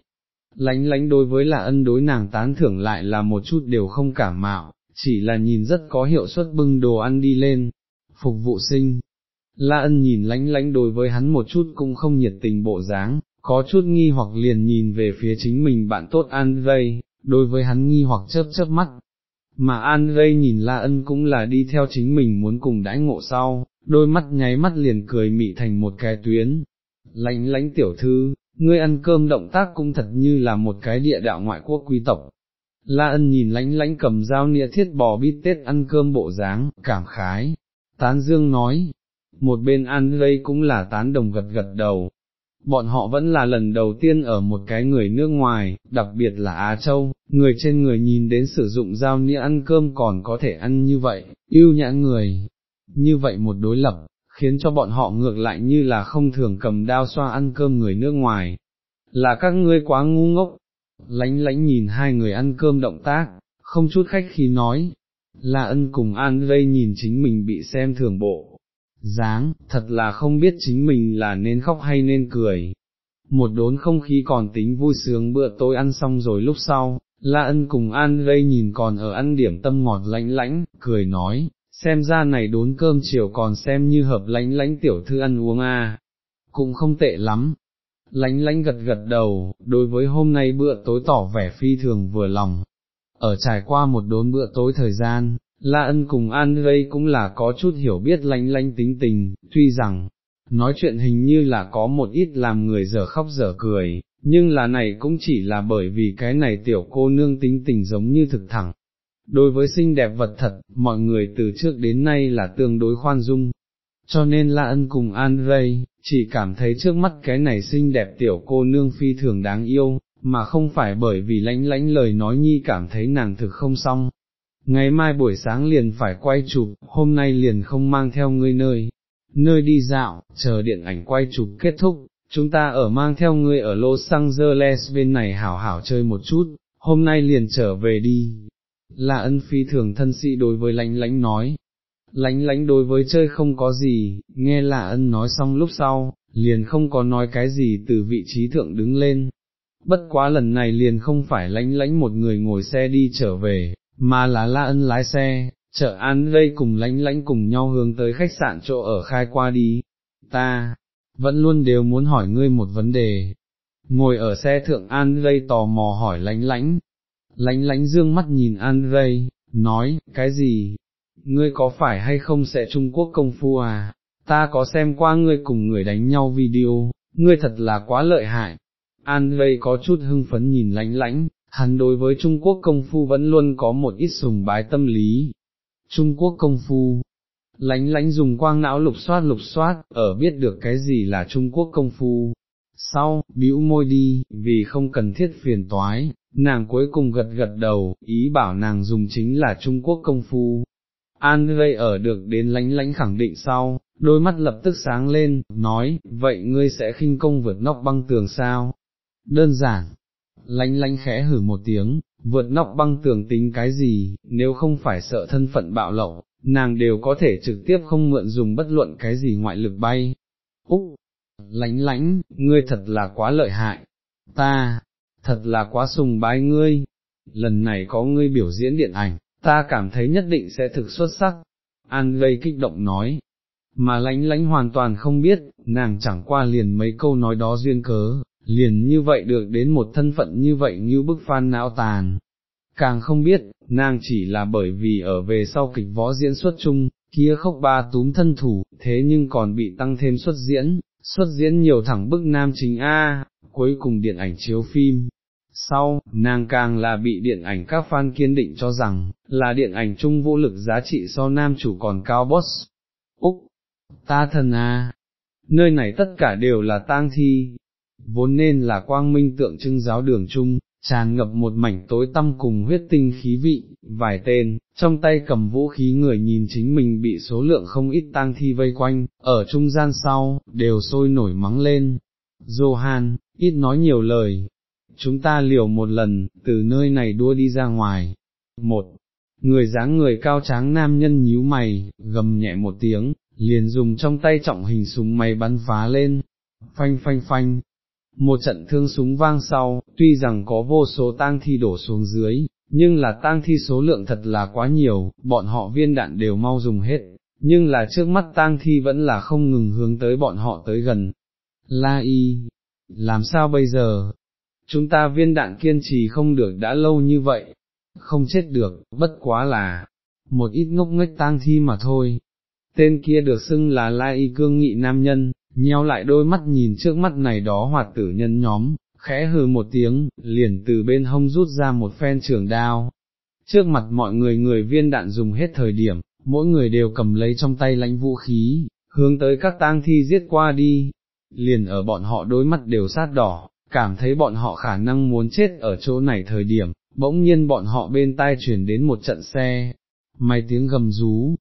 A: lánh lánh đối với La ân đối nàng tán thưởng lại là một chút đều không cảm mạo, chỉ là nhìn rất có hiệu suất bưng đồ ăn đi lên, phục vụ sinh. La ân nhìn lánh lánh đối với hắn một chút cũng không nhiệt tình bộ dáng, có chút nghi hoặc liền nhìn về phía chính mình bạn tốt An Vây, đối với hắn nghi hoặc chớp chớp mắt. mà An Rây nhìn La Ân cũng là đi theo chính mình muốn cùng đãi ngộ sau, đôi mắt nháy mắt liền cười mị thành một cái tuyến. Lánh lánh tiểu thư, ngươi ăn cơm động tác cũng thật như là một cái địa đạo ngoại quốc quý tộc. La ân nhìn lánh lánh cầm dao nĩa thiết bò bít tết ăn cơm bộ dáng, cảm khái. Tán Dương nói, một bên ăn đây cũng là tán đồng gật gật đầu. Bọn họ vẫn là lần đầu tiên ở một cái người nước ngoài, đặc biệt là Á Châu, người trên người nhìn đến sử dụng dao nĩa ăn cơm còn có thể ăn như vậy, yêu nhã người. Như vậy một đối lập, khiến cho bọn họ ngược lại như là không thường cầm đao xoa ăn cơm người nước ngoài. Là các ngươi quá ngu ngốc, lánh lánh nhìn hai người ăn cơm động tác, không chút khách khí nói, là ân cùng an vây nhìn chính mình bị xem thường bộ, dáng, thật là không biết chính mình là nên khóc hay nên cười. Một đốn không khí còn tính vui sướng bữa tối ăn xong rồi lúc sau, La ân cùng An Lây nhìn còn ở ăn điểm tâm ngọt lãnh lãnh, cười nói, xem ra này đốn cơm chiều còn xem như hợp lãnh lãnh tiểu thư ăn uống a, cũng không tệ lắm. Lãnh lãnh gật gật đầu, đối với hôm nay bữa tối tỏ vẻ phi thường vừa lòng. Ở trải qua một đốn bữa tối thời gian, La Ân cùng An Vây cũng là có chút hiểu biết lanh lanh tính tình, tuy rằng, nói chuyện hình như là có một ít làm người dở khóc dở cười, nhưng là này cũng chỉ là bởi vì cái này tiểu cô nương tính tình giống như thực thẳng, đối với xinh đẹp vật thật, mọi người từ trước đến nay là tương đối khoan dung, cho nên La Ân cùng An Ray, chỉ cảm thấy trước mắt cái này xinh đẹp tiểu cô nương phi thường đáng yêu, mà không phải bởi vì lãnh lãnh lời nói nhi cảm thấy nàng thực không xong. Ngày mai buổi sáng liền phải quay chụp, hôm nay liền không mang theo ngươi nơi, nơi đi dạo, chờ điện ảnh quay chụp kết thúc, chúng ta ở mang theo ngươi ở Los Angeles bên này hảo hảo chơi một chút, hôm nay liền trở về đi, là ân phi thường thân sĩ đối với lánh lánh nói. Lánh lánh đối với chơi không có gì, nghe là ân nói xong lúc sau, liền không có nói cái gì từ vị trí thượng đứng lên. Bất quá lần này liền không phải lánh lánh một người ngồi xe đi trở về, mà là la ân lái xe, chợ an đây cùng lánh lánh cùng nhau hướng tới khách sạn chỗ ở khai qua đi. Ta, vẫn luôn đều muốn hỏi ngươi một vấn đề. Ngồi ở xe thượng an đây tò mò hỏi lánh lánh, lánh lánh dương mắt nhìn An Andre, nói, cái gì, ngươi có phải hay không sẽ Trung Quốc công phu à, ta có xem qua ngươi cùng người đánh nhau video, ngươi thật là quá lợi hại. An Andre có chút hưng phấn nhìn lánh lánh, hắn đối với Trung Quốc công phu vẫn luôn có một ít sùng bái tâm lý. Trung Quốc công phu, lánh lánh dùng quang não lục soát lục soát, ở biết được cái gì là Trung Quốc công phu. Sau, bĩu môi đi, vì không cần thiết phiền toái, nàng cuối cùng gật gật đầu, ý bảo nàng dùng chính là Trung Quốc công phu. An gây ở được đến lánh lánh khẳng định sau, đôi mắt lập tức sáng lên, nói, vậy ngươi sẽ khinh công vượt nóc băng tường sao? Đơn giản, lánh lánh khẽ hử một tiếng, vượt nóc băng tường tính cái gì, nếu không phải sợ thân phận bạo lậu, nàng đều có thể trực tiếp không mượn dùng bất luận cái gì ngoại lực bay. Úc, lánh lánh, ngươi thật là quá lợi hại, ta, thật là quá sùng bái ngươi, lần này có ngươi biểu diễn điện ảnh, ta cảm thấy nhất định sẽ thực xuất sắc, An gây kích động nói, mà lánh lánh hoàn toàn không biết, nàng chẳng qua liền mấy câu nói đó duyên cớ, liền như vậy được đến một thân phận như vậy như bức phan não tàn. Càng không biết, nàng chỉ là bởi vì ở về sau kịch võ diễn xuất chung, kia khóc ba túm thân thủ, thế nhưng còn bị tăng thêm xuất diễn, xuất diễn nhiều thẳng bức nam chính A, cuối cùng điện ảnh chiếu phim. Sau, nàng càng là bị điện ảnh các fan kiên định cho rằng, là điện ảnh chung vô lực giá trị so nam chủ còn cao boss. Úc, ta thần a, nơi này tất cả đều là tang thi, vốn nên là quang minh tượng trưng giáo đường chung, tràn ngập một mảnh tối tăm cùng huyết tinh khí vị, vài tên, trong tay cầm vũ khí người nhìn chính mình bị số lượng không ít tang thi vây quanh, ở trung gian sau, đều sôi nổi mắng lên. Johan, ít nói nhiều lời, chúng ta liều một lần, từ nơi này đua đi ra ngoài. Một, người dáng người cao tráng nam nhân nhíu mày, gầm nhẹ một tiếng, liền dùng trong tay trọng hình súng máy bắn phá lên, phanh phanh phanh. Một trận thương súng vang sau, tuy rằng có vô số tang thi đổ xuống dưới, nhưng là tang thi số lượng thật là quá nhiều, bọn họ viên đạn đều mau dùng hết, nhưng là trước mắt tang thi vẫn là không ngừng hướng tới bọn họ tới gần. La y, làm sao bây giờ? Chúng ta viên đạn kiên trì không được đã lâu như vậy. không chết được, bất quá là, một ít ngốc nghếch tang thi mà thôi. Tên kia được xưng là Lai Y Cương Nghị Nam Nhân, nheo lại đôi mắt nhìn trước mắt này đó hoạt tử nhân nhóm, khẽ hừ một tiếng, liền từ bên hông rút ra một phen trường đao. Trước mặt mọi người người viên đạn dùng hết thời điểm, mỗi người đều cầm lấy trong tay lãnh vũ khí, hướng tới các tang thi giết qua đi, liền ở bọn họ đối mắt đều sát đỏ, cảm thấy bọn họ khả năng muốn chết ở chỗ này thời điểm, bỗng nhiên bọn họ bên tai chuyển đến một trận xe, mày tiếng gầm rú,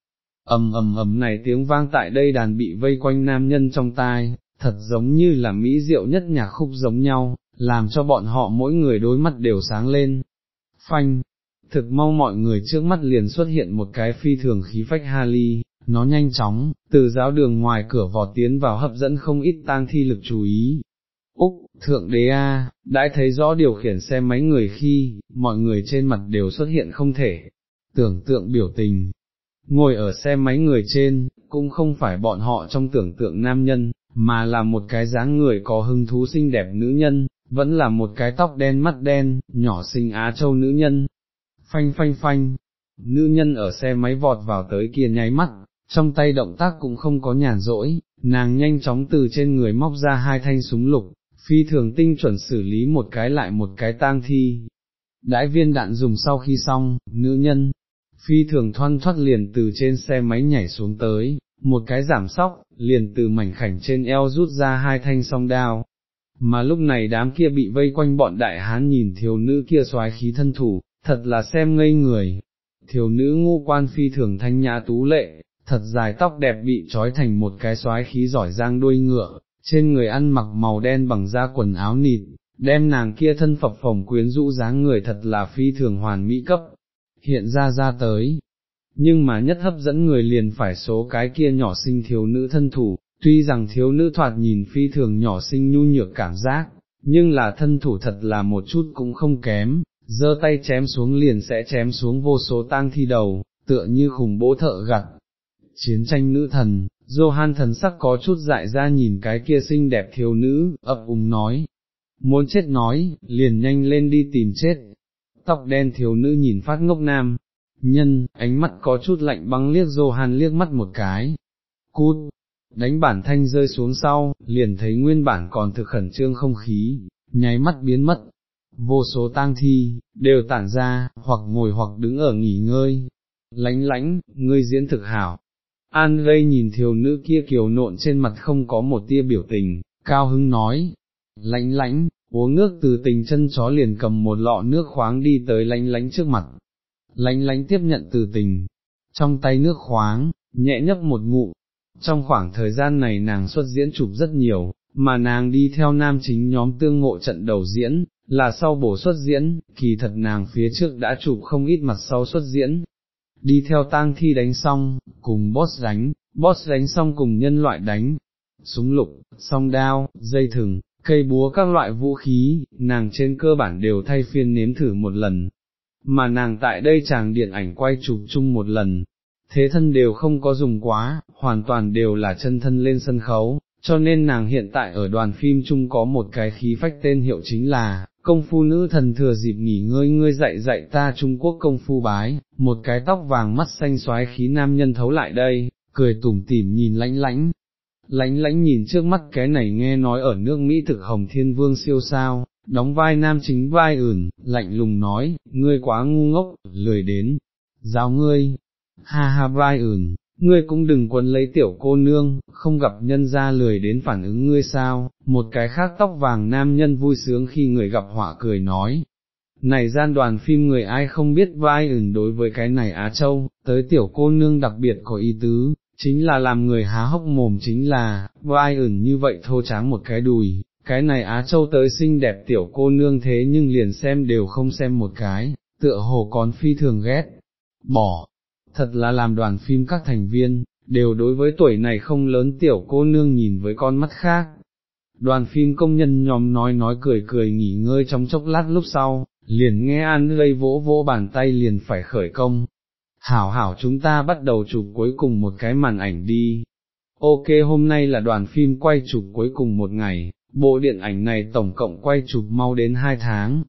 A: ầm ầm ầm này tiếng vang tại đây đàn bị vây quanh nam nhân trong tai, thật giống như là mỹ diệu nhất nhạc khúc giống nhau, làm cho bọn họ mỗi người đối mắt đều sáng lên. Phanh, thực mau mọi người trước mắt liền xuất hiện một cái phi thường khí phách Harley, nó nhanh chóng, từ giáo đường ngoài cửa vọt tiến vào hấp dẫn không ít tang thi lực chú ý. Úc, thượng đế a, đã thấy rõ điều khiển xe máy người khi, mọi người trên mặt đều xuất hiện không thể, tưởng tượng biểu tình. Ngồi ở xe máy người trên, cũng không phải bọn họ trong tưởng tượng nam nhân, mà là một cái dáng người có hứng thú xinh đẹp nữ nhân, vẫn là một cái tóc đen mắt đen, nhỏ xinh Á Châu nữ nhân. Phanh phanh phanh, nữ nhân ở xe máy vọt vào tới kia nháy mắt, trong tay động tác cũng không có nhàn rỗi, nàng nhanh chóng từ trên người móc ra hai thanh súng lục, phi thường tinh chuẩn xử lý một cái lại một cái tang thi. Đãi viên đạn dùng sau khi xong, nữ nhân, phi thường thoăn thoát liền từ trên xe máy nhảy xuống tới, một cái giảm sóc, liền từ mảnh khảnh trên eo rút ra hai thanh song đao. Mà lúc này đám kia bị vây quanh bọn đại hán nhìn thiếu nữ kia xoái khí thân thủ, thật là xem ngây người. Thiếu nữ ngu quan phi thường thanh nhã tú lệ, thật dài tóc đẹp bị trói thành một cái xoái khí giỏi giang đuôi ngựa, trên người ăn mặc màu đen bằng da quần áo nịt, đem nàng kia thân phập phồng quyến rũ dáng người thật là phi thường hoàn mỹ cấp, hiện ra ra tới. Nhưng mà nhất hấp dẫn người liền phải số cái kia nhỏ sinh thiếu nữ thân thủ, tuy rằng thiếu nữ thoạt nhìn phi thường nhỏ sinh nhu nhược cảm giác, nhưng là thân thủ thật là một chút cũng không kém, giơ tay chém xuống liền sẽ chém xuống vô số tang thi đầu, tựa như khủng bố thợ gặt, chiến tranh nữ thần, Johan thần sắc có chút dại ra nhìn cái kia xinh đẹp thiếu nữ, ấp úng nói, muốn chết nói, liền nhanh lên đi tìm chết. Tóc đen thiếu nữ nhìn phát ngốc nam, nhân, ánh mắt có chút lạnh băng liếc Johan liếc mắt một cái, cút, đánh bản thanh rơi xuống sau, liền thấy nguyên bản còn thực khẩn trương không khí, nháy mắt biến mất, vô số tang thi, đều tản ra, hoặc ngồi hoặc đứng ở nghỉ ngơi, lánh lánh, ngươi diễn thực hảo, An Lây nhìn thiếu nữ kia kiều nộn trên mặt không có một tia biểu tình, cao hứng nói, lãnh lãnh, uống nước từ tình chân chó liền cầm một lọ nước khoáng đi tới lánh lánh trước mặt. Lánh lánh tiếp nhận từ tình, trong tay nước khoáng, nhẹ nhấp một ngụ. Trong khoảng thời gian này nàng xuất diễn chụp rất nhiều, mà nàng đi theo nam chính nhóm tương ngộ trận đầu diễn, là sau bổ xuất diễn, kỳ thật nàng phía trước đã chụp không ít mặt sau xuất diễn, đi theo tang thi đánh xong, cùng boss đánh, boss đánh xong cùng nhân loại đánh, súng lục, song đao, dây thừng, cây búa các loại vũ khí, nàng trên cơ bản đều thay phiên nếm thử một lần, mà nàng tại đây chàng điện ảnh quay chụp chung một lần, thế thân đều không có dùng quá, hoàn toàn đều là chân thân lên sân khấu, cho nên nàng hiện tại ở đoàn phim chung có một cái khí phách tên hiệu chính là, công phu nữ thần thừa dịp nghỉ ngơi ngươi dạy dạy ta Trung Quốc công phu bái, một cái tóc vàng mắt xanh xoái khí nam nhân thấu lại đây, cười tủm tỉm nhìn lãnh lãnh lánh lánh nhìn trước mắt cái này nghe nói ở nước Mỹ thực hồng thiên vương siêu sao, đóng vai nam chính vai ửn, lạnh lùng nói, ngươi quá ngu ngốc, lười đến, giáo ngươi, ha ha vai ửn, ngươi cũng đừng quấn lấy tiểu cô nương, không gặp nhân ra lười đến phản ứng ngươi sao, một cái khác tóc vàng nam nhân vui sướng khi người gặp họa cười nói. Này gian đoàn phim người ai không biết vai ẩn đối với cái này Á Châu, tới tiểu cô nương đặc biệt có ý tứ, chính là làm người há hốc mồm chính là, vai ẩn như vậy thô tráng một cái đùi, cái này Á Châu tới xinh đẹp tiểu cô nương thế nhưng liền xem đều không xem một cái, tựa hồ còn phi thường ghét, bỏ, thật là làm đoàn phim các thành viên, đều đối với tuổi này không lớn tiểu cô nương nhìn với con mắt khác. Đoàn phim công nhân nhóm nói nói cười cười nghỉ ngơi trong chốc lát lúc sau, liền nghe An lây vỗ vỗ bàn tay liền phải khởi công. Hảo hảo chúng ta bắt đầu chụp cuối cùng một cái màn ảnh đi. Ok hôm nay là đoàn phim quay chụp cuối cùng một ngày, bộ điện ảnh này tổng cộng quay chụp mau đến hai tháng.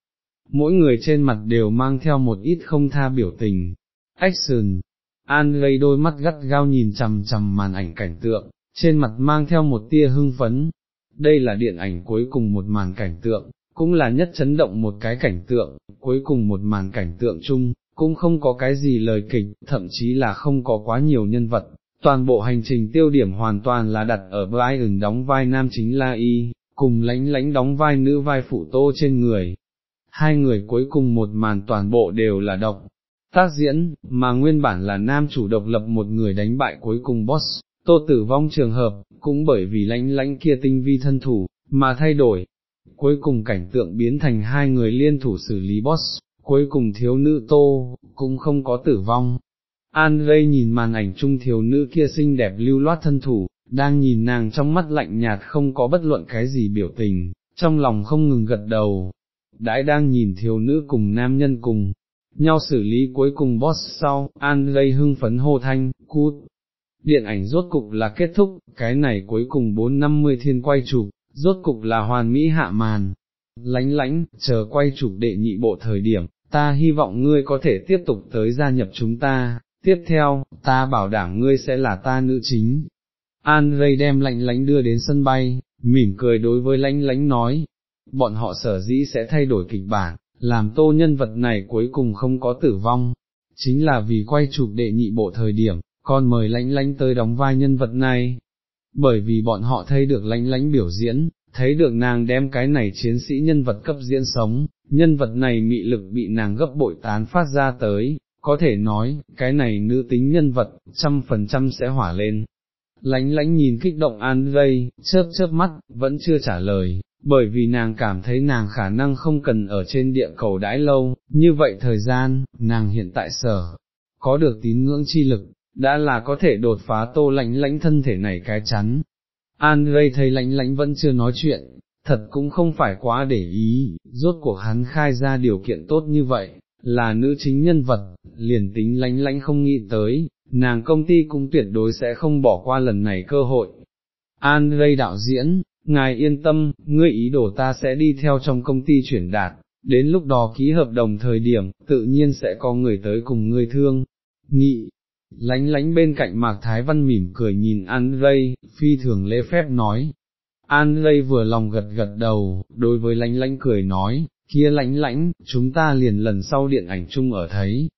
A: mỗi người trên mặt đều mang theo một ít không tha biểu tình. Action! An gây đôi mắt gắt gao nhìn chằm chằm màn ảnh cảnh tượng, trên mặt mang theo một tia hưng phấn. Đây là điện ảnh cuối cùng một màn cảnh tượng, cũng là nhất chấn động một cái cảnh tượng, cuối cùng một màn cảnh tượng chung, cũng không có cái gì lời kịch, thậm chí là không có quá nhiều nhân vật. Toàn bộ hành trình tiêu điểm hoàn toàn là đặt ở Brian đóng vai nam chính La Y, cùng lánh lánh đóng vai nữ vai phụ tô trên người. Hai người cuối cùng một màn toàn bộ đều là độc, tác diễn, mà nguyên bản là nam chủ độc lập một người đánh bại cuối cùng boss, tô tử vong trường hợp, cũng bởi vì lánh lánh kia tinh vi thân thủ, mà thay đổi. Cuối cùng cảnh tượng biến thành hai người liên thủ xử lý boss, cuối cùng thiếu nữ tô, cũng không có tử vong. An Ray nhìn màn ảnh chung thiếu nữ kia xinh đẹp lưu loát thân thủ, đang nhìn nàng trong mắt lạnh nhạt không có bất luận cái gì biểu tình, trong lòng không ngừng gật đầu. Đãi đang nhìn thiếu nữ cùng nam nhân cùng, nhau xử lý cuối cùng boss sau, An Ray hưng phấn hô thanh, cút. Điện ảnh rốt cục là kết thúc, cái này cuối cùng 450 thiên quay chụp, rốt cục là hoàn mỹ hạ màn. Lánh lánh, chờ quay chụp đệ nhị bộ thời điểm, ta hy vọng ngươi có thể tiếp tục tới gia nhập chúng ta, tiếp theo, ta bảo đảm ngươi sẽ là ta nữ chính. An Ray đem lạnh lánh đưa đến sân bay, mỉm cười đối với lánh lánh nói, bọn họ sở dĩ sẽ thay đổi kịch bản, làm tô nhân vật này cuối cùng không có tử vong, chính là vì quay chụp đệ nhị bộ thời điểm, con mời lánh lánh tới đóng vai nhân vật này, bởi vì bọn họ thấy được lánh lánh biểu diễn, thấy được nàng đem cái này chiến sĩ nhân vật cấp diễn sống, nhân vật này mị lực bị nàng gấp bội tán phát ra tới, có thể nói, cái này nữ tính nhân vật, trăm phần trăm sẽ hỏa lên. Lánh lánh nhìn kích động An Vây, chớp chớp mắt, vẫn chưa trả lời, bởi vì nàng cảm thấy nàng khả năng không cần ở trên địa cầu đãi lâu, như vậy thời gian, nàng hiện tại sở, có được tín ngưỡng chi lực, đã là có thể đột phá tô lánh lánh thân thể này cái chắn. Andrei Ray thấy lánh lánh vẫn chưa nói chuyện, thật cũng không phải quá để ý, rốt cuộc hắn khai ra điều kiện tốt như vậy, là nữ chính nhân vật, liền tính lánh lánh không nghĩ tới, nàng công ty cũng tuyệt đối sẽ không bỏ qua lần này cơ hội. Andrei Ray đạo diễn, ngài yên tâm, ngươi ý đồ ta sẽ đi theo trong công ty chuyển đạt, đến lúc đó ký hợp đồng thời điểm, tự nhiên sẽ có người tới cùng ngươi thương, nghị. Lánh lánh bên cạnh Mạc Thái Văn mỉm cười nhìn An lây phi thường lễ phép nói. An lây vừa lòng gật gật đầu, đối với lánh lánh cười nói, kia lánh lánh, chúng ta liền lần sau điện ảnh chung ở thấy.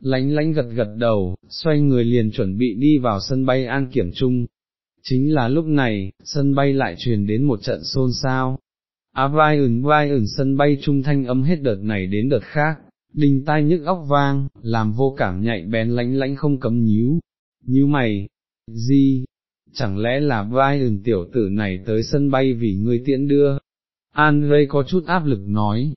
A: Lánh lánh gật gật đầu, xoay người liền chuẩn bị đi vào sân bay an kiểm chung, chính là lúc này, sân bay lại truyền đến một trận xôn xao. Á vai ửng vai ửng sân bay trung thanh âm hết đợt này đến đợt khác, đình tai nhức óc vang, làm vô cảm nhạy bén lánh lánh không cấm nhíu, như mày, gì, chẳng lẽ là vai ửng tiểu tử này tới sân bay vì ngươi tiễn đưa. An Ray có chút áp lực nói,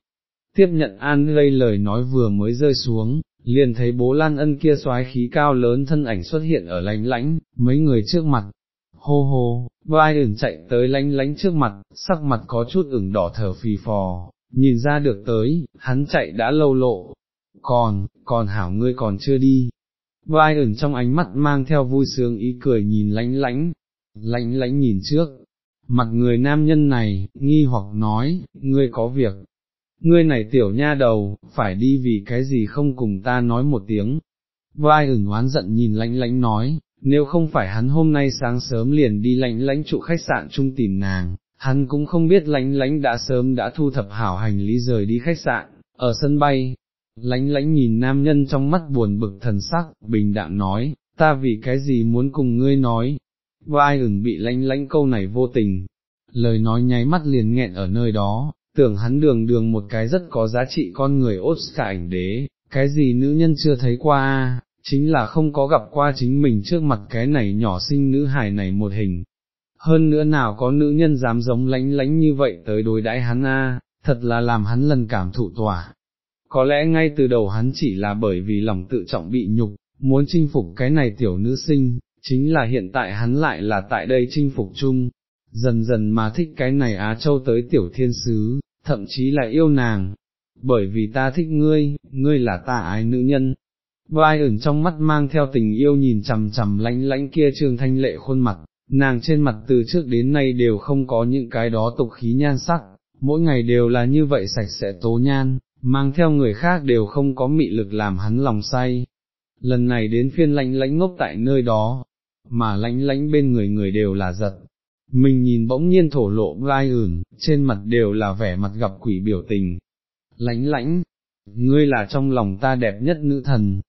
A: tiếp nhận An Ray lời nói vừa mới rơi xuống, liền thấy bố Lan Ân kia xoái khí cao lớn thân ảnh xuất hiện ở lánh lãnh, mấy người trước mặt, hô hô, vai ửng chạy tới lánh lánh trước mặt, sắc mặt có chút ửng đỏ thở phì phò, nhìn ra được tới, hắn chạy đã lâu lộ, còn, còn hảo ngươi còn chưa đi. Vai ẩn trong ánh mắt mang theo vui sướng ý cười nhìn lánh lánh, lánh lánh nhìn trước, mặt người nam nhân này, nghi hoặc nói, ngươi có việc, ngươi này tiểu nha đầu, phải đi vì cái gì không cùng ta nói một tiếng. Vai ửng oán giận nhìn lánh lánh nói, nếu không phải hắn hôm nay sáng sớm liền đi lánh lánh trụ khách sạn chung tìm nàng, hắn cũng không biết lánh lánh đã sớm đã thu thập hảo hành lý rời đi khách sạn, ở sân bay. Lánh lánh nhìn nam nhân trong mắt buồn bực thần sắc, bình đạm nói, ta vì cái gì muốn cùng ngươi nói, vai ửng bị lánh lánh câu này vô tình, lời nói nháy mắt liền nghẹn ở nơi đó, tưởng hắn đường đường một cái rất có giá trị con người Oscar ảnh đế, cái gì nữ nhân chưa thấy qua chính là không có gặp qua chính mình trước mặt cái này nhỏ sinh nữ hài này một hình. Hơn nữa nào có nữ nhân dám giống lánh lánh như vậy tới đối đãi hắn a, thật là làm hắn lần cảm thụ tỏa. Có lẽ ngay từ đầu hắn chỉ là bởi vì lòng tự trọng bị nhục, muốn chinh phục cái này tiểu nữ sinh, chính là hiện tại hắn lại là tại đây chinh phục chung, dần dần mà thích cái này Á Châu tới tiểu thiên sứ, thậm chí là yêu nàng, bởi vì ta thích ngươi, ngươi là ta ái nữ nhân, vai ẩn trong mắt mang theo tình yêu nhìn chằm chằm lánh lánh kia trương thanh lệ khuôn mặt, nàng trên mặt từ trước đến nay đều không có những cái đó tục khí nhan sắc, mỗi ngày đều là như vậy sạch sẽ tố nhan, mang theo người khác đều không có mị lực làm hắn lòng say. Lần này đến phiên lãnh lãnh ngốc tại nơi đó, mà lãnh lãnh bên người người đều là giật. Mình nhìn bỗng nhiên thổ lộ vai ửn, trên mặt đều là vẻ mặt gặp quỷ biểu tình. lãnh lãnh. ngươi là trong lòng ta đẹp nhất nữ thần,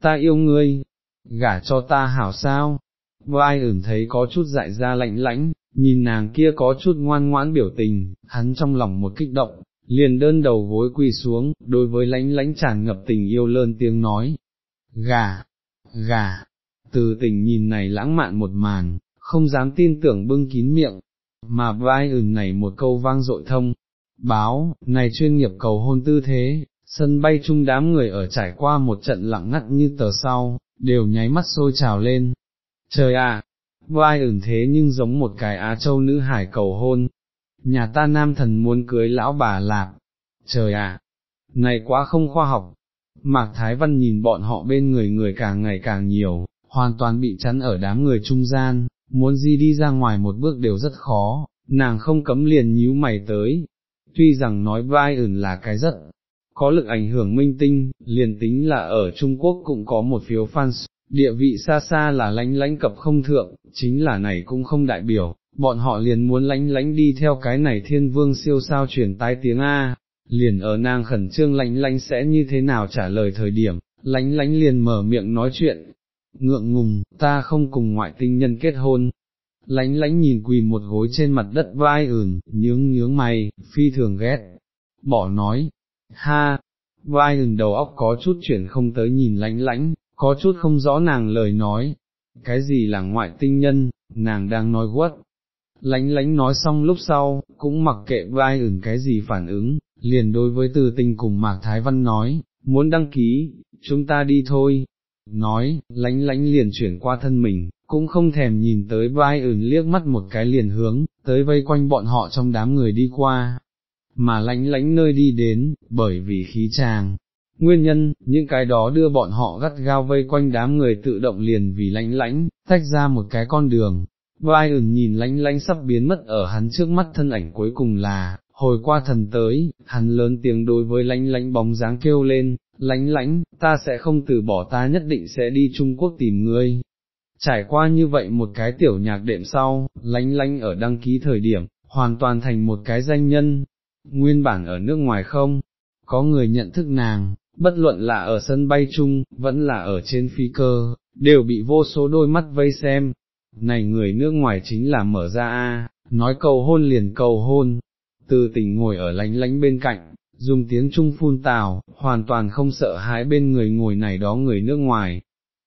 A: ta yêu ngươi, gả cho ta hảo sao, vai ửng thấy có chút dại ra lạnh lãnh, nhìn nàng kia có chút ngoan ngoãn biểu tình, hắn trong lòng một kích động, liền đơn đầu gối quỳ xuống, đối với lãnh lãnh tràn ngập tình yêu lơn tiếng nói, gà, gà, từ tình nhìn này lãng mạn một màn, không dám tin tưởng bưng kín miệng, mà vai ửng này một câu vang dội thông, báo, này chuyên nghiệp cầu hôn tư thế, sân bay chung đám người ở trải qua một trận lặng ngắt như tờ sau, đều nháy mắt sôi trào lên. Trời à, vai ửng thế nhưng giống một cái Á Châu nữ hải cầu hôn, nhà ta nam thần muốn cưới lão bà lạc, trời ạ, này quá không khoa học, Mạc Thái Văn nhìn bọn họ bên người người càng ngày càng nhiều, hoàn toàn bị chắn ở đám người trung gian, muốn gì đi ra ngoài một bước đều rất khó, nàng không cấm liền nhíu mày tới, tuy rằng nói vai ẩn là cái rất có lực ảnh hưởng minh tinh, liền tính là ở Trung Quốc cũng có một phiếu fans, địa vị xa xa là lánh lánh cập không thượng, chính là này cũng không đại biểu, bọn họ liền muốn lánh lánh đi theo cái này thiên vương siêu sao truyền tai tiếng A, liền ở nàng khẩn trương lánh lánh sẽ như thế nào trả lời thời điểm, lánh lánh liền mở miệng nói chuyện, ngượng ngùng, ta không cùng ngoại tinh nhân kết hôn. Lánh lánh nhìn quỳ một gối trên mặt đất vai ửn, nhướng nhướng mày, phi thường ghét, bỏ nói, ha, vai ửn đầu óc có chút chuyển không tới nhìn lánh lánh, có chút không rõ nàng lời nói, cái gì là ngoại tinh nhân, nàng đang nói quất. Lánh lánh nói xong lúc sau, cũng mặc kệ vai ửng cái gì phản ứng, liền đối với từ tình cùng Mạc Thái Văn nói, muốn đăng ký, chúng ta đi thôi. Nói, lánh lánh liền chuyển qua thân mình, cũng không thèm nhìn tới vai ửng liếc mắt một cái liền hướng, tới vây quanh bọn họ trong đám người đi qua. Mà lánh lánh nơi đi đến, bởi vì khí tràng, Nguyên nhân, những cái đó đưa bọn họ gắt gao vây quanh đám người tự động liền vì lãnh lãnh tách ra một cái con đường. Vai ẩn nhìn lãnh lãnh sắp biến mất ở hắn trước mắt thân ảnh cuối cùng là, hồi qua thần tới, hắn lớn tiếng đối với lãnh lãnh bóng dáng kêu lên, lãnh lãnh ta sẽ không từ bỏ ta nhất định sẽ đi Trung Quốc tìm ngươi. Trải qua như vậy một cái tiểu nhạc đệm sau, lãnh lãnh ở đăng ký thời điểm, hoàn toàn thành một cái danh nhân, nguyên bản ở nước ngoài không, có người nhận thức nàng, bất luận là ở sân bay chung, vẫn là ở trên phi cơ, đều bị vô số đôi mắt vây xem. Này người nước ngoài chính là mở ra a, nói cầu hôn liền cầu hôn, từ tình ngồi ở lánh lánh bên cạnh, dùng tiếng Trung phun tào, hoàn toàn không sợ hãi bên người ngồi này đó người nước ngoài.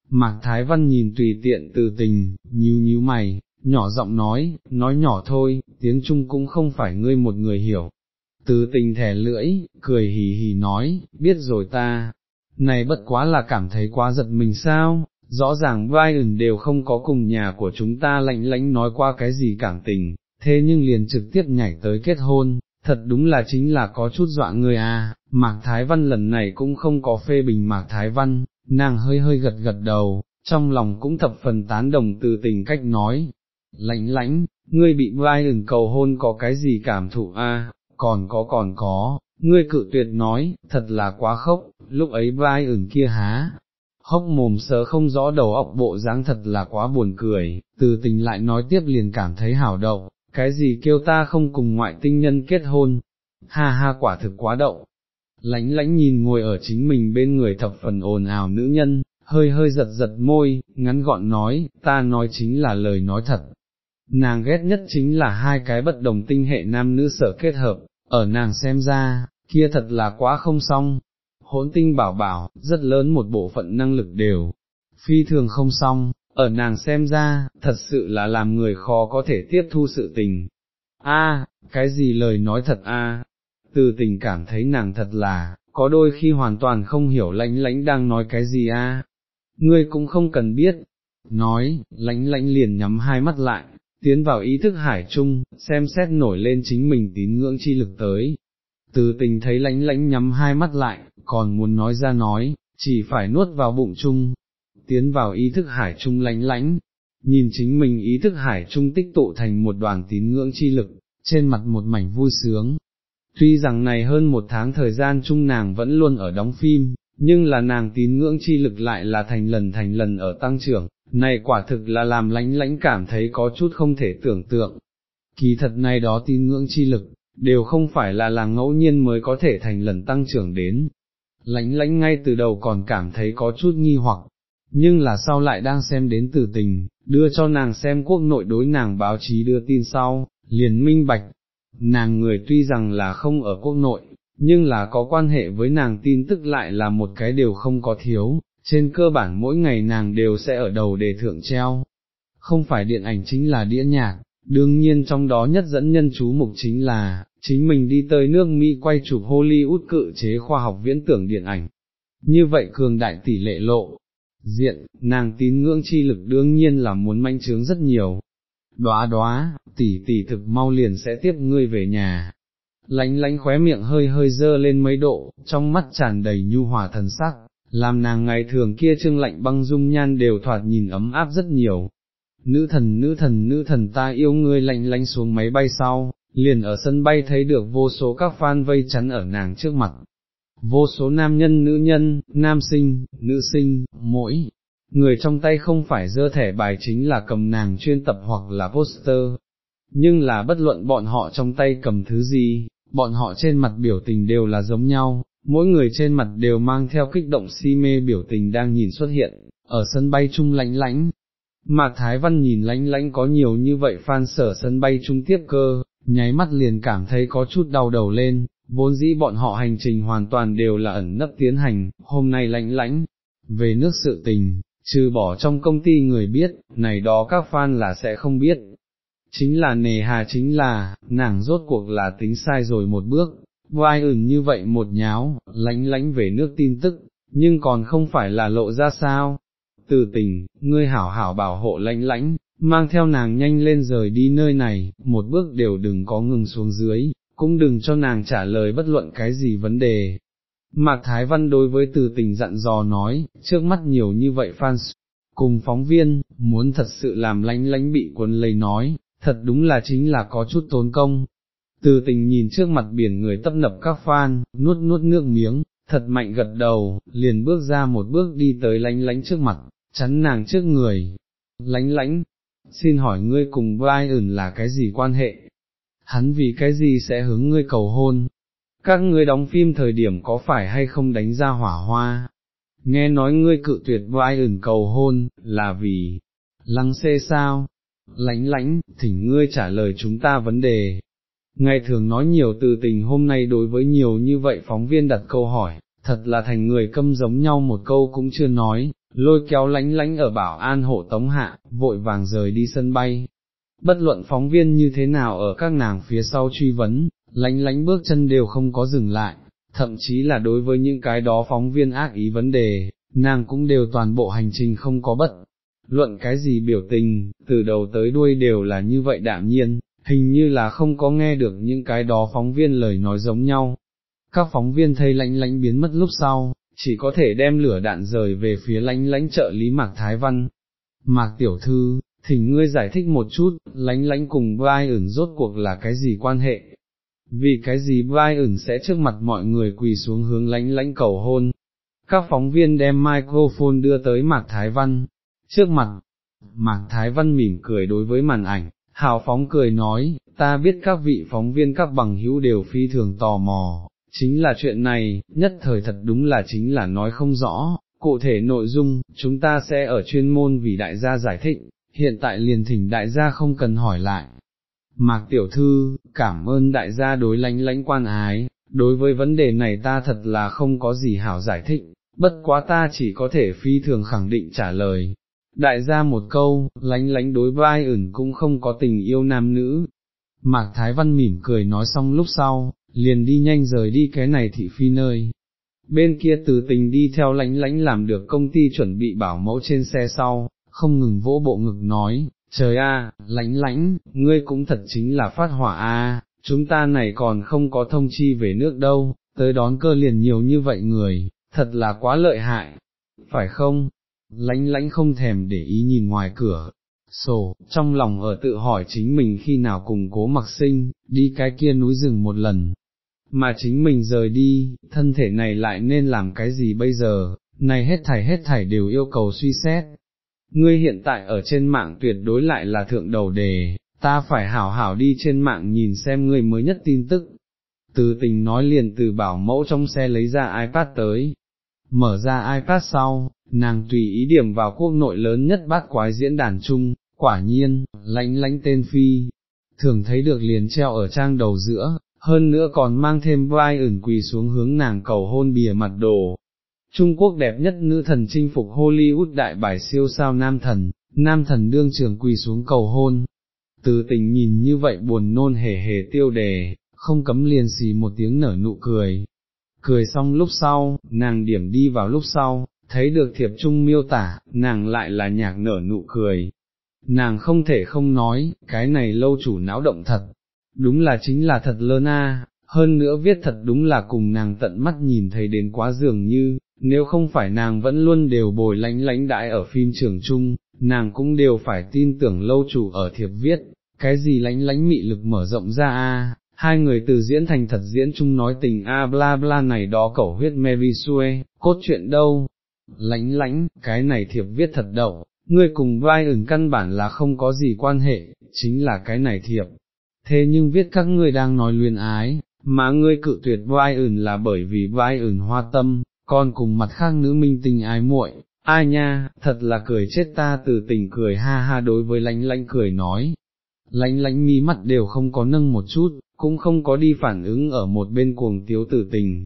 A: Mạc Thái Văn nhìn tùy tiện từ tình, nhíu nhíu mày, nhỏ giọng nói, nói nhỏ thôi, tiếng Trung cũng không phải ngươi một người hiểu, từ tình thẻ lưỡi, cười hì hì nói, biết rồi ta, này bất quá là cảm thấy quá giật mình sao, rõ ràng vai ẩn đều không có cùng nhà của chúng ta lạnh lãnh nói qua cái gì cảm tình, thế nhưng liền trực tiếp nhảy tới kết hôn, thật đúng là chính là có chút dọa người à, Mạc Thái Văn lần này cũng không có phê bình Mạc Thái Văn, nàng hơi hơi gật gật đầu, trong lòng cũng thập phần tán đồng từ tình cách nói, lãnh lãnh, ngươi bị vai ẩn cầu hôn có cái gì cảm thụ a? À? Còn có còn có, ngươi cự tuyệt nói, thật là quá khốc, lúc ấy vai ửng kia há, hốc mồm sớ không rõ đầu óc bộ dáng thật là quá buồn cười, từ tình lại nói tiếp liền cảm thấy hảo đậu, cái gì kêu ta không cùng ngoại tinh nhân kết hôn, ha ha quả thực quá đậu. Lánh lánh nhìn ngồi ở chính mình bên người thập phần ồn ào nữ nhân, hơi hơi giật giật môi, ngắn gọn nói, ta nói chính là lời nói thật, nàng ghét nhất chính là hai cái bất đồng tinh hệ nam nữ sở kết hợp, ở nàng xem ra, kia thật là quá không xong, hỗn tinh bảo bảo, rất lớn một bộ phận năng lực đều, phi thường không xong, ở nàng xem ra, thật sự là làm người khó có thể tiếp thu sự tình. A, cái gì lời nói thật a? Từ tình cảm thấy nàng thật là, có đôi khi hoàn toàn không hiểu lãnh lãnh đang nói cái gì a. Ngươi cũng không cần biết, nói, lãnh lãnh liền nhắm hai mắt lại, tiến vào ý thức hải chung, xem xét nổi lên chính mình tín ngưỡng chi lực tới. Từ tình thấy lánh lánh nhắm hai mắt lại, còn muốn nói ra nói, chỉ phải nuốt vào bụng chung, tiến vào ý thức hải chung lánh lánh, nhìn chính mình ý thức hải chung tích tụ thành một đoàn tín ngưỡng chi lực, trên mặt một mảnh vui sướng. tuy rằng này hơn một tháng thời gian chung nàng vẫn luôn ở đóng phim, nhưng là nàng tín ngưỡng chi lực lại là thành lần thành lần ở tăng trưởng, này quả thực là làm lánh lánh cảm thấy có chút không thể tưởng tượng. Kỳ thật này đó tin ngưỡng chi lực, đều không phải là là ngẫu nhiên mới có thể thành lần tăng trưởng đến. Lánh lánh ngay từ đầu còn cảm thấy có chút nghi hoặc, nhưng là sau lại đang xem đến tử tình, đưa cho nàng xem quốc nội đối nàng báo chí đưa tin sau, liền minh bạch, nàng người tuy rằng là không ở quốc nội, nhưng là có quan hệ với nàng tin tức lại là một cái điều không có thiếu, trên cơ bản mỗi ngày nàng đều sẽ ở đầu đề thượng treo. Không phải điện ảnh chính là đĩa nhạc, đương nhiên trong đó nhất dẫn nhân chú mục chính là, chính mình đi tới nước Mỹ quay chụp Hollywood cự chế khoa học viễn tưởng điện ảnh. Như vậy cường đại tỷ lệ lộ, diện, nàng tín ngưỡng chi lực đương nhiên là muốn manh trướng rất nhiều. Đóa đóa, tỷ tỷ thực mau liền sẽ tiếp ngươi về nhà. Lánh lánh khóe miệng hơi hơi dơ lên mấy độ, trong mắt tràn đầy nhu hòa thần sắc, làm nàng ngày thường kia trương lạnh băng dung nhan đều thoạt nhìn ấm áp rất nhiều. Nữ thần nữ thần nữ thần ta yêu ngươi lạnh lánh xuống máy bay sau, liền ở sân bay thấy được vô số các fan vây chắn ở nàng trước mặt, vô số nam nhân nữ nhân, nam sinh, nữ sinh, mỗi người trong tay không phải dơ thẻ bài chính là cầm nàng chuyên tập hoặc là poster, nhưng là bất luận bọn họ trong tay cầm thứ gì, bọn họ trên mặt biểu tình đều là giống nhau, mỗi người trên mặt đều mang theo kích động si mê biểu tình đang nhìn xuất hiện, ở sân bay chung lãnh lãnh. Mạc Thái Văn nhìn lãnh lãnh có nhiều như vậy fan sở sân bay chung tiếp cơ, nháy mắt liền cảm thấy có chút đau đầu lên, vốn dĩ bọn họ hành trình hoàn toàn đều là ẩn nấp tiến hành, hôm nay lãnh lãnh, về nước sự tình, trừ bỏ trong công ty người biết, này đó các fan là sẽ không biết. Chính là nề hà chính là, nàng rốt cuộc là tính sai rồi một bước, vai ửng như vậy một nháo, lánh lánh về nước tin tức, nhưng còn không phải là lộ ra sao. Từ tình, ngươi hảo hảo bảo hộ lánh lánh, mang theo nàng nhanh lên rời đi nơi này, một bước đều đừng có ngừng xuống dưới, cũng đừng cho nàng trả lời bất luận cái gì vấn đề. Mạc Thái Văn đối với từ tình dặn dò nói, trước mắt nhiều như vậy fan cùng phóng viên, muốn thật sự làm lánh lánh bị cuốn lấy nói, thật đúng là chính là có chút tốn công. Từ tình nhìn trước mặt biển người tấp nập các fan, nuốt nuốt nước miếng, thật mạnh gật đầu, liền bước ra một bước đi tới lánh lánh trước mặt, chắn nàng trước người. Lánh lánh, xin hỏi ngươi cùng Brian là cái gì quan hệ? hắn vì cái gì sẽ hướng ngươi cầu hôn, các ngươi đóng phim thời điểm có phải hay không đánh ra hỏa hoa, nghe nói ngươi cự tuyệt Brian ẩn cầu hôn, là vì, lăng xê sao, lánh lánh, thỉnh ngươi trả lời chúng ta vấn đề. Ngày thường nói nhiều từ tình hôm nay đối với nhiều như vậy phóng viên đặt câu hỏi, thật là thành người câm giống nhau một câu cũng chưa nói, lôi kéo lánh lánh ở bảo an hộ tống hạ, vội vàng rời đi sân bay, bất luận phóng viên như thế nào ở các nàng phía sau truy vấn, lánh lánh bước chân đều không có dừng lại, thậm chí là đối với những cái đó phóng viên ác ý vấn đề, nàng cũng đều toàn bộ hành trình không có bất. Luận cái gì biểu tình, từ đầu tới đuôi đều là như vậy đạm nhiên, hình như là không có nghe được những cái đó phóng viên lời nói giống nhau. Các phóng viên thấy lãnh lãnh biến mất lúc sau, chỉ có thể đem lửa đạn rời về phía lãnh lãnh trợ lý Mạc Thái Văn. Mạc Tiểu Thư, thỉnh ngươi giải thích một chút, lãnh lãnh cùng Brian rốt cuộc là cái gì quan hệ? Vì cái gì Brian sẽ trước mặt mọi người quỳ xuống hướng lãnh lãnh cầu hôn? Các phóng viên đem microphone đưa tới Mạc Thái Văn, trước mặt, Mạc Thái Văn mỉm cười đối với màn ảnh, hào phóng cười nói, ta biết các vị phóng viên các bằng hữu đều phi thường tò mò, chính là chuyện này, nhất thời thật đúng là chính là nói không rõ, cụ thể nội dung, chúng ta sẽ ở chuyên môn vì đại gia giải thích, hiện tại liền thỉnh đại gia không cần hỏi lại. Mạc tiểu thư, cảm ơn đại gia đối lánh lánh quan ái, đối với vấn đề này ta thật là không có gì hảo giải thích, bất quá ta chỉ có thể phi thường khẳng định trả lời. Đại gia một câu, lánh lánh đối vai ẩn cũng không có tình yêu nam nữ. Mạc Thái Văn mỉm cười nói xong lúc sau, liền đi nhanh rời đi cái này thị phi nơi. Bên kia từ tình đi theo lánh lánh làm được công ty chuẩn bị bảo mẫu trên xe sau, không ngừng vỗ bộ ngực nói, trời a, lánh lánh, ngươi cũng thật chính là phát hỏa a, chúng ta này còn không có thông chi về nước đâu, tới đón cơ liền nhiều như vậy người, thật là quá lợi hại, phải không? Lãnh lãnh không thèm để ý nhìn ngoài cửa, sổ, trong lòng ở tự hỏi chính mình khi nào cùng cố mặc sinh, đi cái kia núi rừng một lần. mà chính mình rời đi, thân thể này lại nên làm cái gì bây giờ, này hết thảy hết thảy đều yêu cầu suy xét. Ngươi hiện tại ở trên mạng tuyệt đối lại là thượng đầu đề, ta phải hảo hảo đi trên mạng nhìn xem ngươi mới nhất tin tức. Từ tình nói liền từ bảo mẫu trong xe lấy ra iPad tới, mở ra iPad sau, nàng tùy ý điểm vào quốc nội lớn nhất bát quái diễn đàn chung, quả nhiên, lánh lánh tên phi, thường thấy được liền treo ở trang đầu giữa, hơn nữa còn mang thêm vai ẩn quỳ xuống hướng nàng cầu hôn bìa mặt đồ. Trung Quốc đẹp nhất nữ thần chinh phục Hollywood đại bài siêu sao nam thần, nam thần đương trường quỳ xuống cầu hôn. Từ tình nhìn như vậy buồn nôn hề hề tiêu đề, không cấm liền xì một tiếng nở nụ cười. Cười xong lúc sau, nàng điểm đi vào lúc sau, thấy được thiệp trung miêu tả, nàng lại là nhạc nở nụ cười. Nàng không thể không nói, cái này lâu chủ não động thật, đúng là chính là thật lơ na, hơn nữa viết thật đúng là cùng nàng tận mắt nhìn thấy đến quá dường như, nếu không phải nàng vẫn luôn đều bồi lánh lánh đại ở phim trường chung, nàng cũng đều phải tin tưởng lâu chủ ở thiệp viết, cái gì lánh lánh mị lực mở rộng ra a? Hai người từ diễn thành thật diễn chung nói tình a bla bla này đó cẩu huyết Mary Sue, cốt truyện đâu, lánh lánh, cái này thiệp viết thật đậu, ngươi cùng vai ẩn căn bản là không có gì quan hệ, chính là cái này thiệp, thế nhưng viết các ngươi đang nói luyên ái, mà ngươi cự tuyệt vai ẩn là bởi vì vai ẩn hoa tâm, còn cùng mặt khác nữ minh tình ái muội. Ai nha, thật là cười chết ta từ tình cười ha ha đối với lánh lánh cười nói, lánh lánh mi mắt đều không có nâng một chút, cũng không có đi phản ứng ở một bên cuồng tiếu tử tình.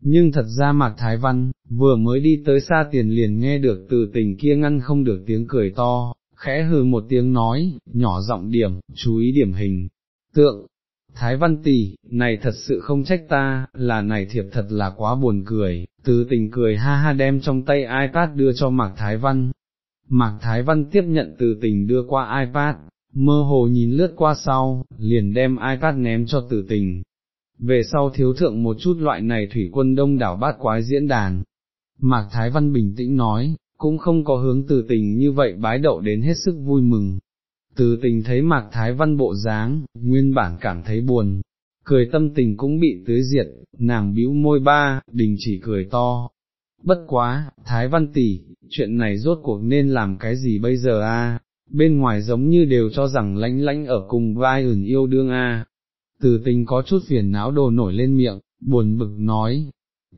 A: Nhưng thật ra Mạc Thái Văn, vừa mới đi tới xa tiền liền nghe được từ tình kia ngăn không được tiếng cười to, khẽ hừ một tiếng nói, nhỏ giọng điểm, chú ý điểm hình, tượng. Thái Văn tỷ, này thật sự không trách ta, là này thiệp thật là quá buồn cười, từ tình cười ha ha đem trong tay iPad đưa cho Mạc Thái Văn. Mạc Thái Văn tiếp nhận từ tình đưa qua iPad, mơ hồ nhìn lướt qua sau, liền đem iPad ném cho tử tình. Về sau thiếu thượng một chút loại này thủy quân đông đảo bát quái diễn đàn. Mạc Thái Văn bình tĩnh nói, cũng không có hướng từ tình như vậy bái đậu đến hết sức vui mừng. Từ tình thấy Mạc Thái Văn bộ dáng, nguyên bản cảm thấy buồn, cười tâm tình cũng bị tưới diệt, nàng bĩu môi ba, đình chỉ cười to. Bất quá, Thái Văn tỷ, chuyện này rốt cuộc nên làm cái gì bây giờ a? bên ngoài giống như đều cho rằng lãnh lãnh ở cùng vai ẩn yêu đương a. Từ tình có chút phiền não đồ nổi lên miệng, buồn bực nói,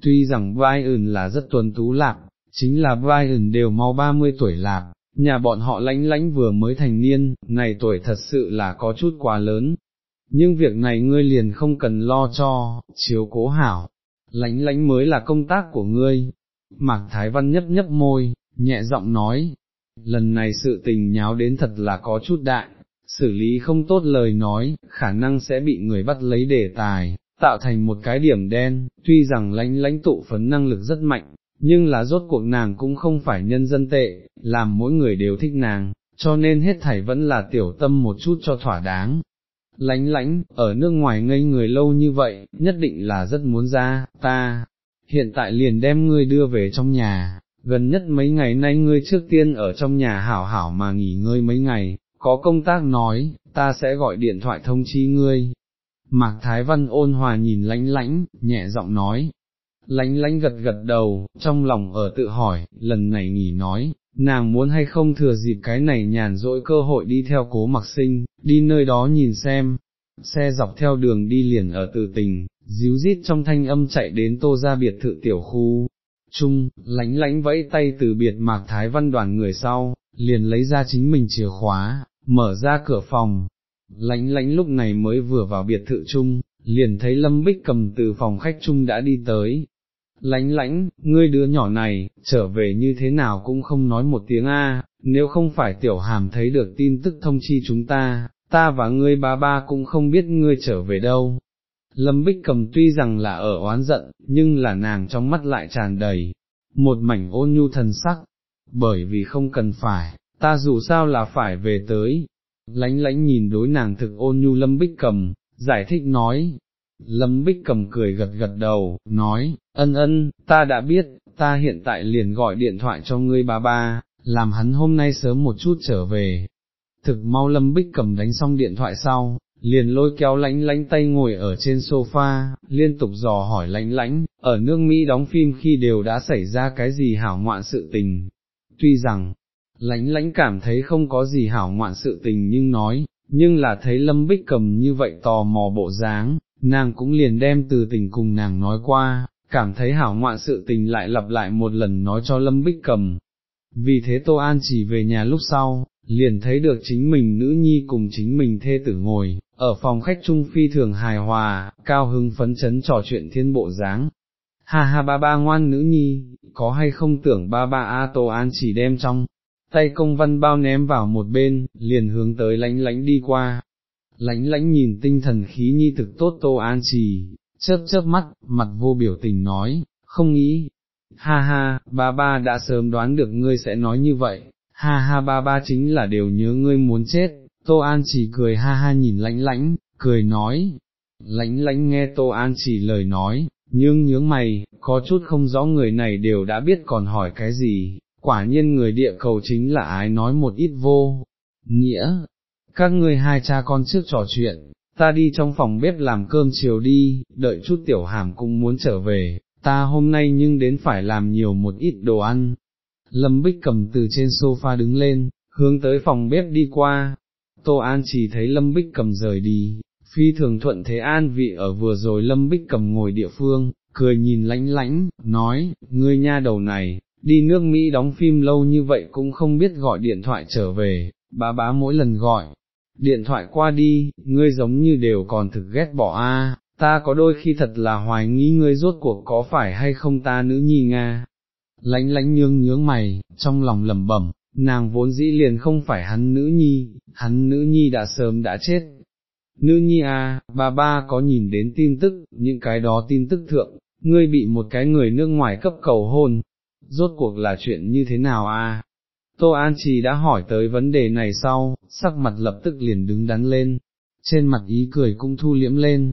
A: tuy rằng vai ẩn là rất tuần tú lạc, chính là vai ẩn đều mau 30 tuổi lạc, nhà bọn họ lãnh lãnh vừa mới thành niên, này tuổi thật sự là có chút quá lớn. Nhưng việc này ngươi liền không cần lo cho, chiếu cố hảo, Lãnh lãnh mới là công tác của ngươi. Mạc Thái Văn nhấp nhấp môi, nhẹ giọng nói, lần này sự tình nháo đến thật là có chút đại, xử lý không tốt lời nói, khả năng sẽ bị người bắt lấy đề tài, tạo thành một cái điểm đen, tuy rằng lãnh lãnh tụ phấn năng lực rất mạnh, nhưng là rốt cuộc nàng cũng không phải nhân dân tệ, làm mỗi người đều thích nàng, cho nên hết thảy vẫn là tiểu tâm một chút cho thỏa đáng. Lánh lánh, ở nước ngoài ngây người lâu như vậy, nhất định là rất muốn ra, ta, hiện tại liền đem ngươi đưa về trong nhà, gần nhất mấy ngày nay ngươi trước tiên ở trong nhà hảo hảo mà nghỉ ngơi mấy ngày, có công tác nói, ta sẽ gọi điện thoại thông chi ngươi. Mạc Thái Văn ôn hòa nhìn lãnh lãnh, nhẹ giọng nói, Lãnh lãnh gật gật đầu, trong lòng ở tự hỏi, lần này nghỉ nói, nàng muốn hay không thừa dịp cái này nhàn rỗi cơ hội đi theo cố mặc sinh, đi nơi đó nhìn xem, xe dọc theo đường đi liền ở tự tình, díu rít trong thanh âm chạy đến tô ra biệt thự tiểu khu, Trung, lãnh lãnh vẫy tay từ biệt mạc thái văn đoàn người sau, liền lấy ra chính mình chìa khóa, mở ra cửa phòng. Lánh lánh lúc này mới vừa vào biệt thự chung, liền thấy Lâm Bích cầm từ phòng khách chung đã đi tới. Lánh lánh, ngươi đứa nhỏ này, trở về như thế nào cũng không nói một tiếng A, nếu không phải tiểu hàm thấy được tin tức thông chi chúng ta, ta và ngươi ba ba cũng không biết ngươi trở về đâu. Lâm Bích cầm tuy rằng là ở oán giận, nhưng là nàng trong mắt lại tràn đầy, một mảnh ôn nhu thần sắc, bởi vì không cần phải, ta dù sao là phải về tới. Lánh lánh nhìn đối nàng thực ôn nhu Lâm Bích cầm, giải thích nói. Lâm Bích cầm cười gật gật đầu, nói, ân ân, ta đã biết, ta hiện tại liền gọi điện thoại cho ngươi ba ba, làm hắn hôm nay sớm một chút trở về. Thực mau Lâm Bích cầm đánh xong điện thoại sau, liền lôi kéo lánh lánh tay ngồi ở trên sofa, liên tục dò hỏi lánh lánh, ở nước Mỹ đóng phim khi đều đã xảy ra cái gì hảo ngoạn sự tình. Tuy rằng, lánh lánh cảm thấy không có gì hảo ngoạn sự tình nhưng nói, nhưng là thấy Lâm Bích cầm như vậy tò mò bộ dáng, nàng cũng liền đem từ tình cùng nàng nói qua, cảm thấy hảo ngoạn sự tình lại lặp lại một lần nói cho Lâm Bích cầm. Vì thế Tô An chỉ về nhà lúc sau, liền thấy được chính mình nữ nhi cùng chính mình thê tử ngồi, ở phòng khách trung phi thường hài hòa, cao hưng phấn chấn trò chuyện thiên bộ dáng. Ha ha ba ba ngoan nữ nhi, có hay không tưởng ba ba A Tô An chỉ đem trong, tay công văn bao ném vào một bên, liền hướng tới lánh lánh đi qua. Lánh lánh nhìn tinh thần khí nhi thực tốt Tô An trì, chớp chớp mắt, mặt vô biểu tình nói, không nghĩ, ha ha, ba ba đã sớm đoán được ngươi sẽ nói như vậy, ha ha ba ba chính là đều nhớ ngươi muốn chết, Tô An chỉ cười ha ha nhìn lãnh lãnh, cười nói, lãnh lãnh nghe Tô An chỉ lời nói, nhưng nhướng mày, có chút không rõ người này đều đã biết còn hỏi cái gì, quả nhiên người địa cầu chính là ai nói một ít vô, nghĩa, các ngươi hai cha con trước trò chuyện, ta đi trong phòng bếp làm cơm chiều đi, đợi chút tiểu hàm cũng muốn trở về, ta hôm nay nhưng đến phải làm nhiều một ít đồ ăn. Lâm Bích cầm từ trên sofa đứng lên, hướng tới phòng bếp đi qua, Tô An chỉ thấy Lâm Bích cầm rời đi, phi thường thuận thế an vị ở vừa rồi Lâm Bích cầm ngồi địa phương, cười nhìn lãnh lãnh, nói, ngươi nha đầu này, đi nước Mỹ đóng phim lâu như vậy cũng không biết gọi điện thoại trở về, bá bá mỗi lần gọi, điện thoại qua đi, ngươi giống như đều còn thực ghét bỏ a. ta có đôi khi thật là hoài nghi ngươi rốt cuộc có phải hay không ta nữ nhi Nga. Lánh lánh nhương nhướng mày, trong lòng lầm bẩm, nàng vốn dĩ liền không phải hắn nữ nhi, hắn nữ nhi đã sớm đã chết. Nữ nhi à, bà ba có nhìn đến tin tức, những cái đó tin tức thượng, ngươi bị một cái người nước ngoài cấp cầu hôn, rốt cuộc là chuyện như thế nào à? Tô An Trì đã hỏi tới vấn đề này sau, sắc mặt lập tức liền đứng đắn lên, trên mặt ý cười cũng thu liễm lên.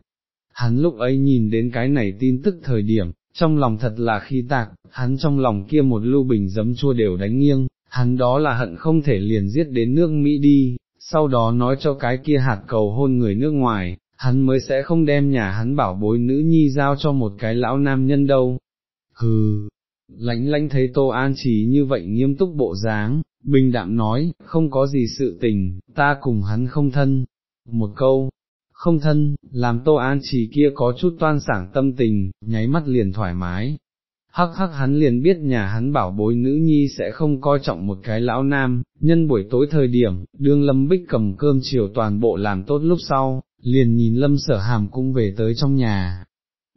A: Hắn lúc ấy nhìn đến cái này tin tức thời điểm, trong lòng thật là khi tạc, hắn trong lòng kia một lưu bình giấm chua đều đánh nghiêng, hắn đó là hận không thể liền giết đến nước Mỹ đi, sau đó nói cho cái kia hạt cầu hôn người nước ngoài, hắn mới sẽ không đem nhà hắn bảo bối nữ nhi giao cho một cái lão nam nhân đâu. Hừ, lãnh lãnh thấy Tô An chỉ như vậy nghiêm túc bộ dáng, bình đạm nói, không có gì sự tình, ta cùng hắn không thân. Một câu, không thân, làm Tô An chỉ kia có chút toan sảng tâm tình, nháy mắt liền thoải mái, hắc hắc hắn liền biết nhà hắn bảo bối nữ nhi sẽ không coi trọng một cái lão nam, nhân buổi tối thời điểm, đương lâm bích cầm cơm chiều toàn bộ làm tốt lúc sau, liền nhìn lâm sở hàm cũng về tới trong nhà.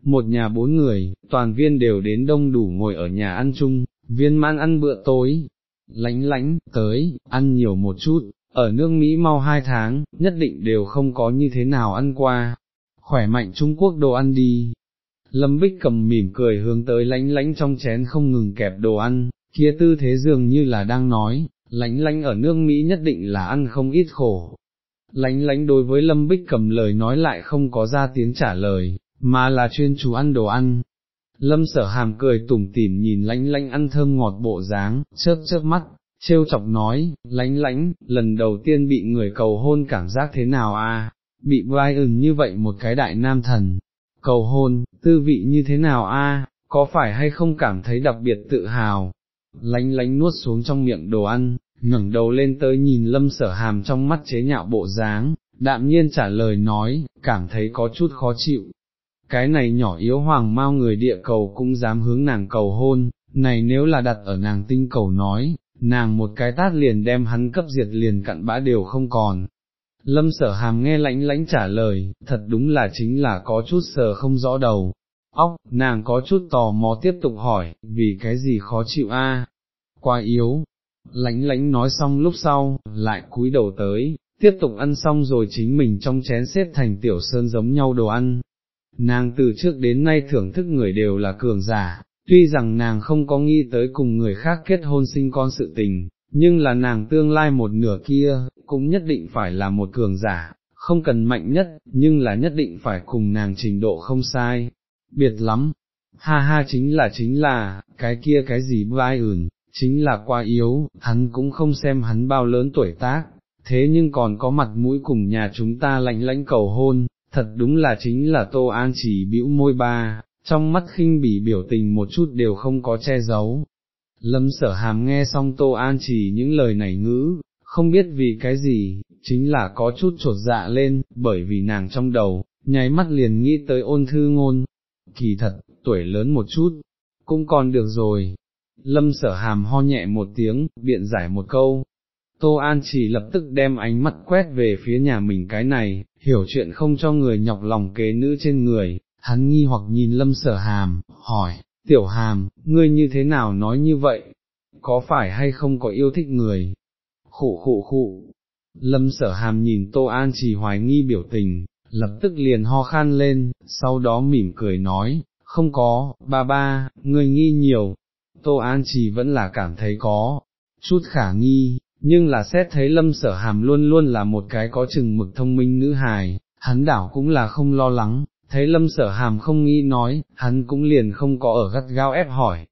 A: Một nhà bốn người, toàn viên đều đến đông đủ ngồi ở nhà ăn chung, viên man ăn bữa tối, lánh lánh, tới, ăn nhiều một chút, ở nước Mỹ mau hai tháng, nhất định đều không có như thế nào ăn qua, khỏe mạnh Trung Quốc đồ ăn đi, Lâm Bích cầm mỉm cười hướng tới lánh lánh trong chén không ngừng kẹp đồ ăn, kia tư thế dường như là đang nói, lánh lánh ở nước Mỹ nhất định là ăn không ít khổ. Lánh lánh đối với Lâm Bích cầm lời nói lại không có ra tiếng trả lời, mà là chuyên chú ăn đồ ăn. Lâm sở hàm cười tủm tỉm nhìn lánh lánh ăn thơm ngọt bộ dáng, chớp chớp mắt, trêu chọc nói, lánh lánh, lần đầu tiên bị người cầu hôn cảm giác thế nào a? bị vai ừng như vậy một cái đại nam thần, cầu hôn, tư vị như thế nào a? có phải hay không cảm thấy đặc biệt tự hào, lánh lánh nuốt xuống trong miệng đồ ăn, ngẩng đầu lên tới nhìn lâm sở hàm trong mắt chế nhạo bộ dáng, đạm nhiên trả lời nói, cảm thấy có chút khó chịu. Cái này nhỏ yếu hoàng mau người địa cầu cũng dám hướng nàng cầu hôn, này nếu là đặt ở nàng tinh cầu nói, nàng một cái tát liền đem hắn cấp diệt liền cặn bã đều không còn, Lâm sở hàm nghe lãnh lãnh trả lời, thật đúng là chính là có chút sờ không rõ đầu. Óc, nàng có chút tò mò tiếp tục hỏi, vì cái gì khó chịu a? Quá yếu. Lãnh lãnh nói xong lúc sau, lại cúi đầu tới, tiếp tục ăn xong rồi chính mình trong chén xếp thành tiểu sơn giống nhau đồ ăn. Nàng từ trước đến nay thưởng thức người đều là cường giả, tuy rằng nàng không có nghĩ tới cùng người khác kết hôn sinh con sự tình, nhưng là nàng tương lai một nửa kia, cũng nhất định phải là một cường giả, không cần mạnh nhất, nhưng là nhất định phải cùng nàng trình độ không sai, biệt lắm, ha ha chính là chính là, cái kia cái gì vai ửn, chính là quá yếu, hắn cũng không xem hắn bao lớn tuổi tác, thế nhưng còn có mặt mũi cùng nhà chúng ta lạnh lãnh cầu hôn, thật đúng là chính là Tô An chỉ bĩu môi ba, trong mắt khinh bỉ biểu tình một chút đều không có che giấu. Lâm sở hàm nghe xong Tô An chỉ những lời này ngữ, không biết vì cái gì, chính là có chút trột dạ lên, bởi vì nàng trong đầu, nháy mắt liền nghĩ tới ôn thư ngôn, kỳ thật, tuổi lớn một chút, cũng còn được rồi. Lâm sở hàm ho nhẹ một tiếng, biện giải một câu. Tô An chỉ lập tức đem ánh mắt quét về phía nhà mình cái này, hiểu chuyện không cho người nhọc lòng kế nữ trên người, hắn nghi hoặc nhìn lâm sở hàm, hỏi, tiểu hàm, ngươi như thế nào nói như vậy, có phải hay không có yêu thích người, khụ khụ khụ, lâm sở hàm nhìn Tô An chỉ hoài nghi biểu tình, lập tức liền ho khan lên, sau đó mỉm cười nói, không có, ba ba, ngươi nghi nhiều, Tô An chỉ vẫn là cảm thấy có, chút khả nghi, nhưng là xét thấy lâm sở hàm luôn luôn là một cái có chừng mực thông minh nữ hài, hắn đảo cũng là không lo lắng, thấy lâm sở hàm không nghĩ nói, hắn cũng liền không có ở gắt gao ép hỏi.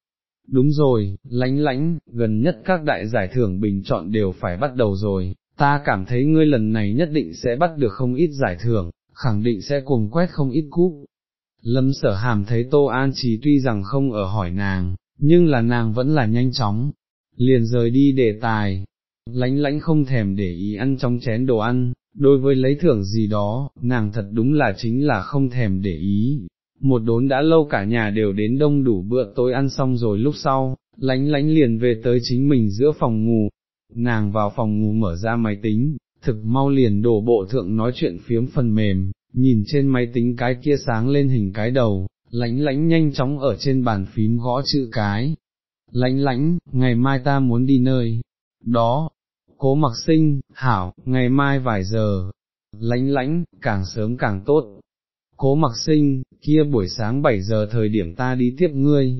A: Đúng rồi, lánh lánh, gần nhất các đại giải thưởng bình chọn đều phải bắt đầu rồi, ta cảm thấy ngươi lần này nhất định sẽ bắt được không ít giải thưởng, khẳng định sẽ cùng quét không ít cúp. Lâm sở hàm thấy Tô An Trí tuy rằng không ở hỏi nàng, nhưng là nàng vẫn là nhanh chóng, liền rời đi đề tài, lánh lánh không thèm để ý ăn trong chén đồ ăn, đối với lấy thưởng gì đó, nàng thật đúng là chính là không thèm để ý. Một đốn đã lâu cả nhà đều đến đông đủ bữa tối ăn xong rồi lúc sau, lánh lánh liền về tới chính mình giữa phòng ngủ, nàng vào phòng ngủ mở ra máy tính, thực mau liền đổ bộ thượng nói chuyện phiếm phần mềm, nhìn trên máy tính cái kia sáng lên hình cái đầu, lánh lánh nhanh chóng ở trên bàn phím gõ chữ cái. Lánh lánh, ngày mai ta muốn đi nơi, đó, cố mặc sinh, hảo, ngày mai vài giờ, lánh lánh, càng sớm càng tốt. Cố mặc sinh, kia buổi sáng 7 giờ thời điểm ta đi tiếp ngươi.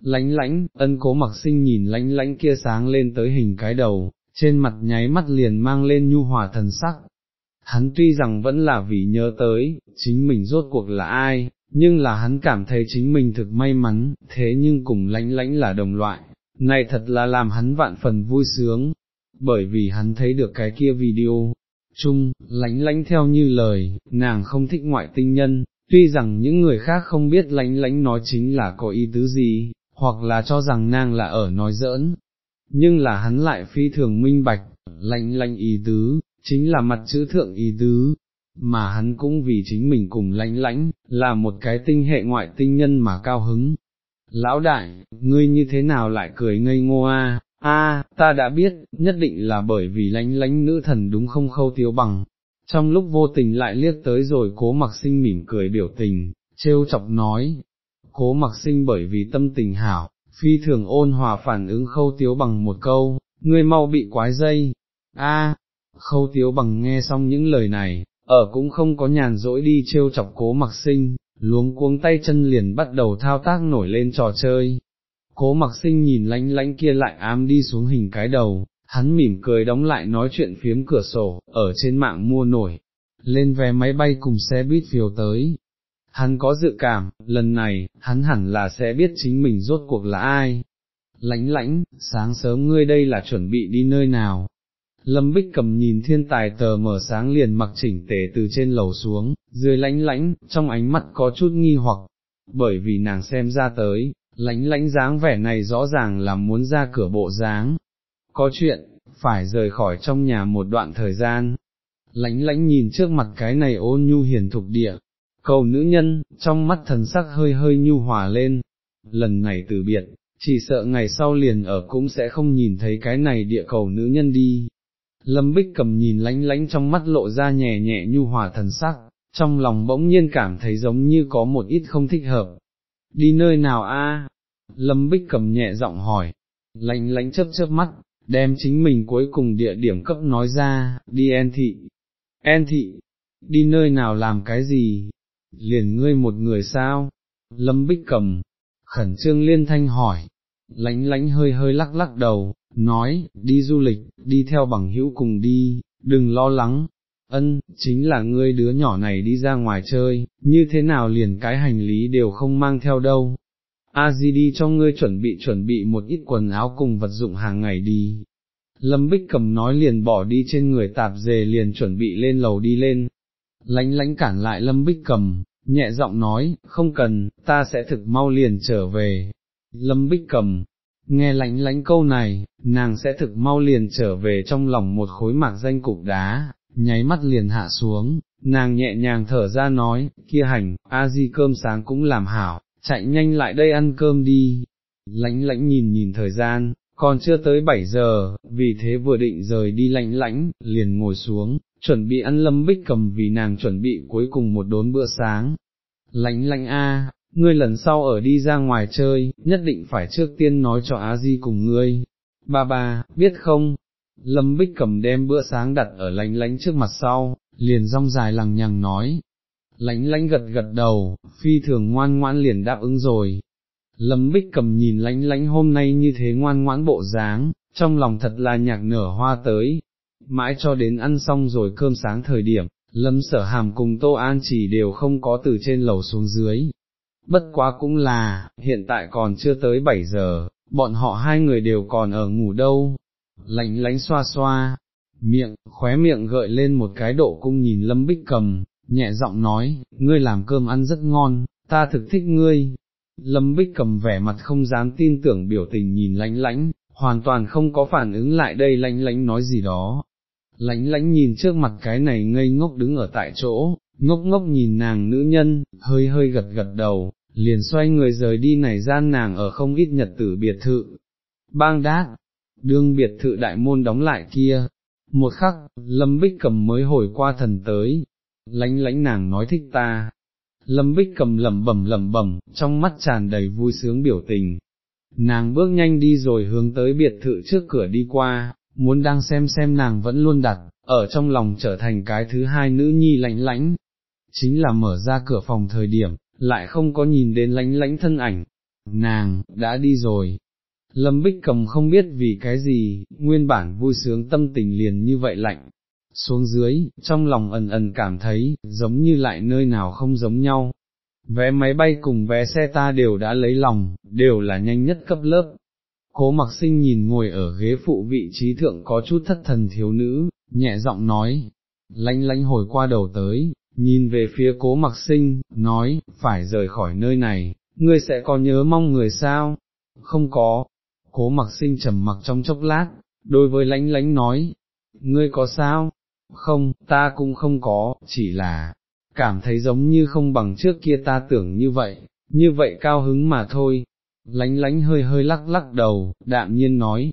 A: Lánh lánh, ân cố mặc sinh nhìn lánh lánh kia sáng lên tới hình cái đầu, trên mặt nháy mắt liền mang lên nhu hòa thần sắc. Hắn tuy rằng vẫn là vì nhớ tới, chính mình rốt cuộc là ai, nhưng là hắn cảm thấy chính mình thực may mắn, thế nhưng cùng lánh lánh là đồng loại, này thật là làm hắn vạn phần vui sướng, bởi vì hắn thấy được cái kia video, chung, lánh lánh theo như lời, nàng không thích ngoại tinh nhân, tuy rằng những người khác không biết lánh lánh nói chính là có ý tứ gì, hoặc là cho rằng nàng là ở nói giỡn, nhưng là hắn lại phi thường minh bạch, lánh lánh ý tứ, chính là mặt chữ thượng ý tứ, mà hắn cũng vì chính mình cùng lánh lánh, là một cái tinh hệ ngoại tinh nhân mà cao hứng. Lão đại, ngươi như thế nào lại cười ngây ngô a? A ta đã biết, nhất định là bởi vì lánh lánh nữ thần đúng không khâu tiếu bằng. Trong lúc vô tình lại liếc tới rồi cố mặc sinh mỉm cười biểu tình, trêu chọc nói, cố mặc sinh bởi vì tâm tình hảo, phi thường ôn hòa phản ứng khâu tiếu bằng một câu, ngươi mau bị quái dây, a khâu tiếu bằng nghe xong những lời này, ở cũng không có nhàn rỗi đi trêu chọc cố mặc sinh, luống cuống tay chân liền bắt đầu thao tác nổi lên trò chơi, Cố mặc sinh nhìn lánh lánh kia lại ám đi xuống hình cái đầu, hắn mỉm cười đóng lại nói chuyện phiếm cửa sổ, ở trên mạng mua nổi, lên vé máy bay cùng xe buýt phiều tới. Hắn có dự cảm, lần này, hắn hẳn là sẽ biết chính mình rốt cuộc là ai. Lánh lánh, sáng sớm ngươi đây là chuẩn bị đi nơi nào? Lâm Bích cầm nhìn thiên tài tờ mở sáng liền mặc chỉnh tề từ trên lầu xuống, dưới lánh lánh, trong ánh mắt có chút nghi hoặc, bởi vì nàng xem ra tới, lãnh lãnh dáng vẻ này rõ ràng là muốn ra cửa bộ dáng, có chuyện, phải rời khỏi trong nhà một đoạn thời gian, lãnh lãnh nhìn trước mặt cái này ôn nhu hiền thục địa, cầu nữ nhân, trong mắt thần sắc hơi hơi nhu hòa lên, lần này từ biệt, chỉ sợ ngày sau liền ở cũng sẽ không nhìn thấy cái này địa cầu nữ nhân đi. Lâm Bích cầm nhìn lánh lánh trong mắt lộ ra nhẹ nhẹ nhu hòa thần sắc, trong lòng bỗng nhiên cảm thấy giống như có một ít không thích hợp, đi nơi nào a? Lâm Bích cầm nhẹ giọng hỏi, lánh lánh chớp chớp mắt, đem chính mình cuối cùng địa điểm cấp nói ra, đi en thị, en thị, đi nơi nào làm cái gì, liền ngươi một người sao, Lâm Bích cầm, khẩn trương liên thanh hỏi, lánh lánh hơi hơi lắc lắc đầu, nói, đi du lịch, đi theo bằng hữu cùng đi, đừng lo lắng, ân, chính là ngươi đứa nhỏ này đi ra ngoài chơi, như thế nào liền cái hành lý đều không mang theo đâu. A di đi cho ngươi chuẩn bị chuẩn bị một ít quần áo cùng vật dụng hàng ngày đi. Lâm Bích cầm nói liền bỏ đi trên người tạp dề liền chuẩn bị lên lầu đi lên, lánh lánh cản lại Lâm Bích cầm, nhẹ giọng nói, không cần, ta sẽ thực mau liền trở về. Lâm Bích cầm, nghe lánh lánh câu này, nàng sẽ thực mau liền trở về trong lòng một khối mạc danh cục đá, nháy mắt liền hạ xuống, nàng nhẹ nhàng thở ra nói, kia hành, a di cơm sáng cũng làm hảo, chạy nhanh lại đây ăn cơm đi. lãnh lãnh nhìn nhìn thời gian, còn chưa tới 7 giờ, vì thế vừa định rời đi lãnh lãnh, liền ngồi xuống, chuẩn bị ăn lâm bích cầm vì nàng chuẩn bị cuối cùng một đốn bữa sáng. Lãnh lãnh a, ngươi lần sau ở đi ra ngoài chơi, nhất định phải trước tiên nói cho Á Di cùng ngươi. Ba ba, biết không? Lâm Bích cầm đem bữa sáng đặt ở lánh lánh trước mặt sau, liền rong dài lằng nhằng nói. Lánh lánh gật gật đầu, phi thường ngoan ngoãn liền đáp ứng rồi. Lâm Bích cầm nhìn lánh lánh hôm nay như thế ngoan ngoãn bộ dáng, trong lòng thật là nhạc nở hoa tới. Mãi cho đến ăn xong rồi cơm sáng thời điểm, Lâm sở hàm cùng Tô An chỉ đều không có từ trên lầu xuống dưới. Bất quá cũng là, hiện tại còn chưa tới 7 giờ, bọn họ hai người đều còn ở ngủ đâu lạnh lánh xoa xoa, miệng, khóe miệng gợi lên một cái độ cung nhìn Lâm Bích cầm, nhẹ giọng nói, ngươi làm cơm ăn rất ngon, ta thực thích ngươi. Lâm Bích cầm vẻ mặt không dám tin tưởng biểu tình nhìn lánh lánh, hoàn toàn không có phản ứng lại đây lánh lánh nói gì đó, lánh lánh nhìn trước mặt cái này ngây ngốc đứng ở tại chỗ, ngốc ngốc nhìn nàng nữ nhân, hơi hơi gật gật đầu, liền xoay người rời đi này gian nàng ở không ít nhật tử biệt thự. Bang đát, đương biệt thự đại môn đóng lại kia, một khắc, Lâm Bích cầm mới hồi qua thần tới, lánh lánh nàng nói thích ta. Lâm Bích cầm lẩm bẩm lẩm bẩm, trong mắt tràn đầy vui sướng biểu tình. Nàng bước nhanh đi rồi hướng tới biệt thự trước cửa đi qua, muốn đang xem xem nàng vẫn luôn đặt, ở trong lòng trở thành cái thứ hai nữ nhi lãnh lãnh, chính là mở ra cửa phòng thời điểm, lại không có nhìn đến lãnh lãnh thân ảnh, nàng, đã đi rồi. Lâm Bích cầm không biết vì cái gì, nguyên bản vui sướng tâm tình liền như vậy lạnh, xuống dưới, trong lòng ẩn ẩn cảm thấy, giống như lại nơi nào không giống nhau. Vé máy bay cùng vé xe ta đều đã lấy lòng, đều là nhanh nhất cấp lớp, Cố mặc sinh nhìn ngồi ở ghế phụ vị trí thượng có chút thất thần thiếu nữ, nhẹ giọng nói, lanh lanh hồi qua đầu tới, nhìn về phía cố mặc sinh, nói, phải rời khỏi nơi này, ngươi sẽ có nhớ mong người sao? Không có. Cố mặc sinh trầm mặc trong chốc lát, đối với lánh lánh nói, ngươi có sao? Không, ta cũng không có, chỉ là, cảm thấy giống như không bằng trước kia ta tưởng như vậy, như vậy cao hứng mà thôi, lánh lánh hơi hơi lắc lắc đầu, đạm nhiên nói,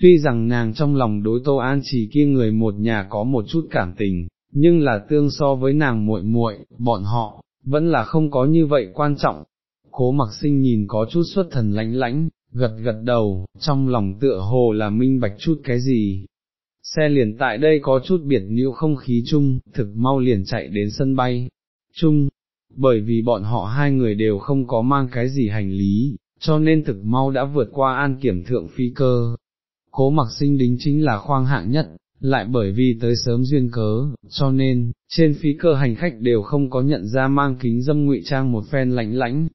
A: tuy rằng nàng trong lòng đối Tô An chỉ kia người một nhà có một chút cảm tình, nhưng là tương so với nàng muội muội, bọn họ, vẫn là không có như vậy quan trọng. Cố mặc sinh nhìn có chút xuất thần lánh lánh, gật gật đầu, trong lòng tựa hồ là minh bạch chút cái gì. Xe liền tại đây có chút biệt nhiễu không khí chung, thực mau liền chạy đến sân bay, chung, bởi vì bọn họ hai người đều không có mang cái gì hành lý, cho nên thực mau đã vượt qua an kiểm thượng phi cơ. Cố mặc sinh đính chính là khoang hạng nhất, lại bởi vì tới sớm duyên cớ, cho nên, trên phi cơ hành khách đều không có nhận ra mang kính dâm ngụy trang một phen lạnh lãnh.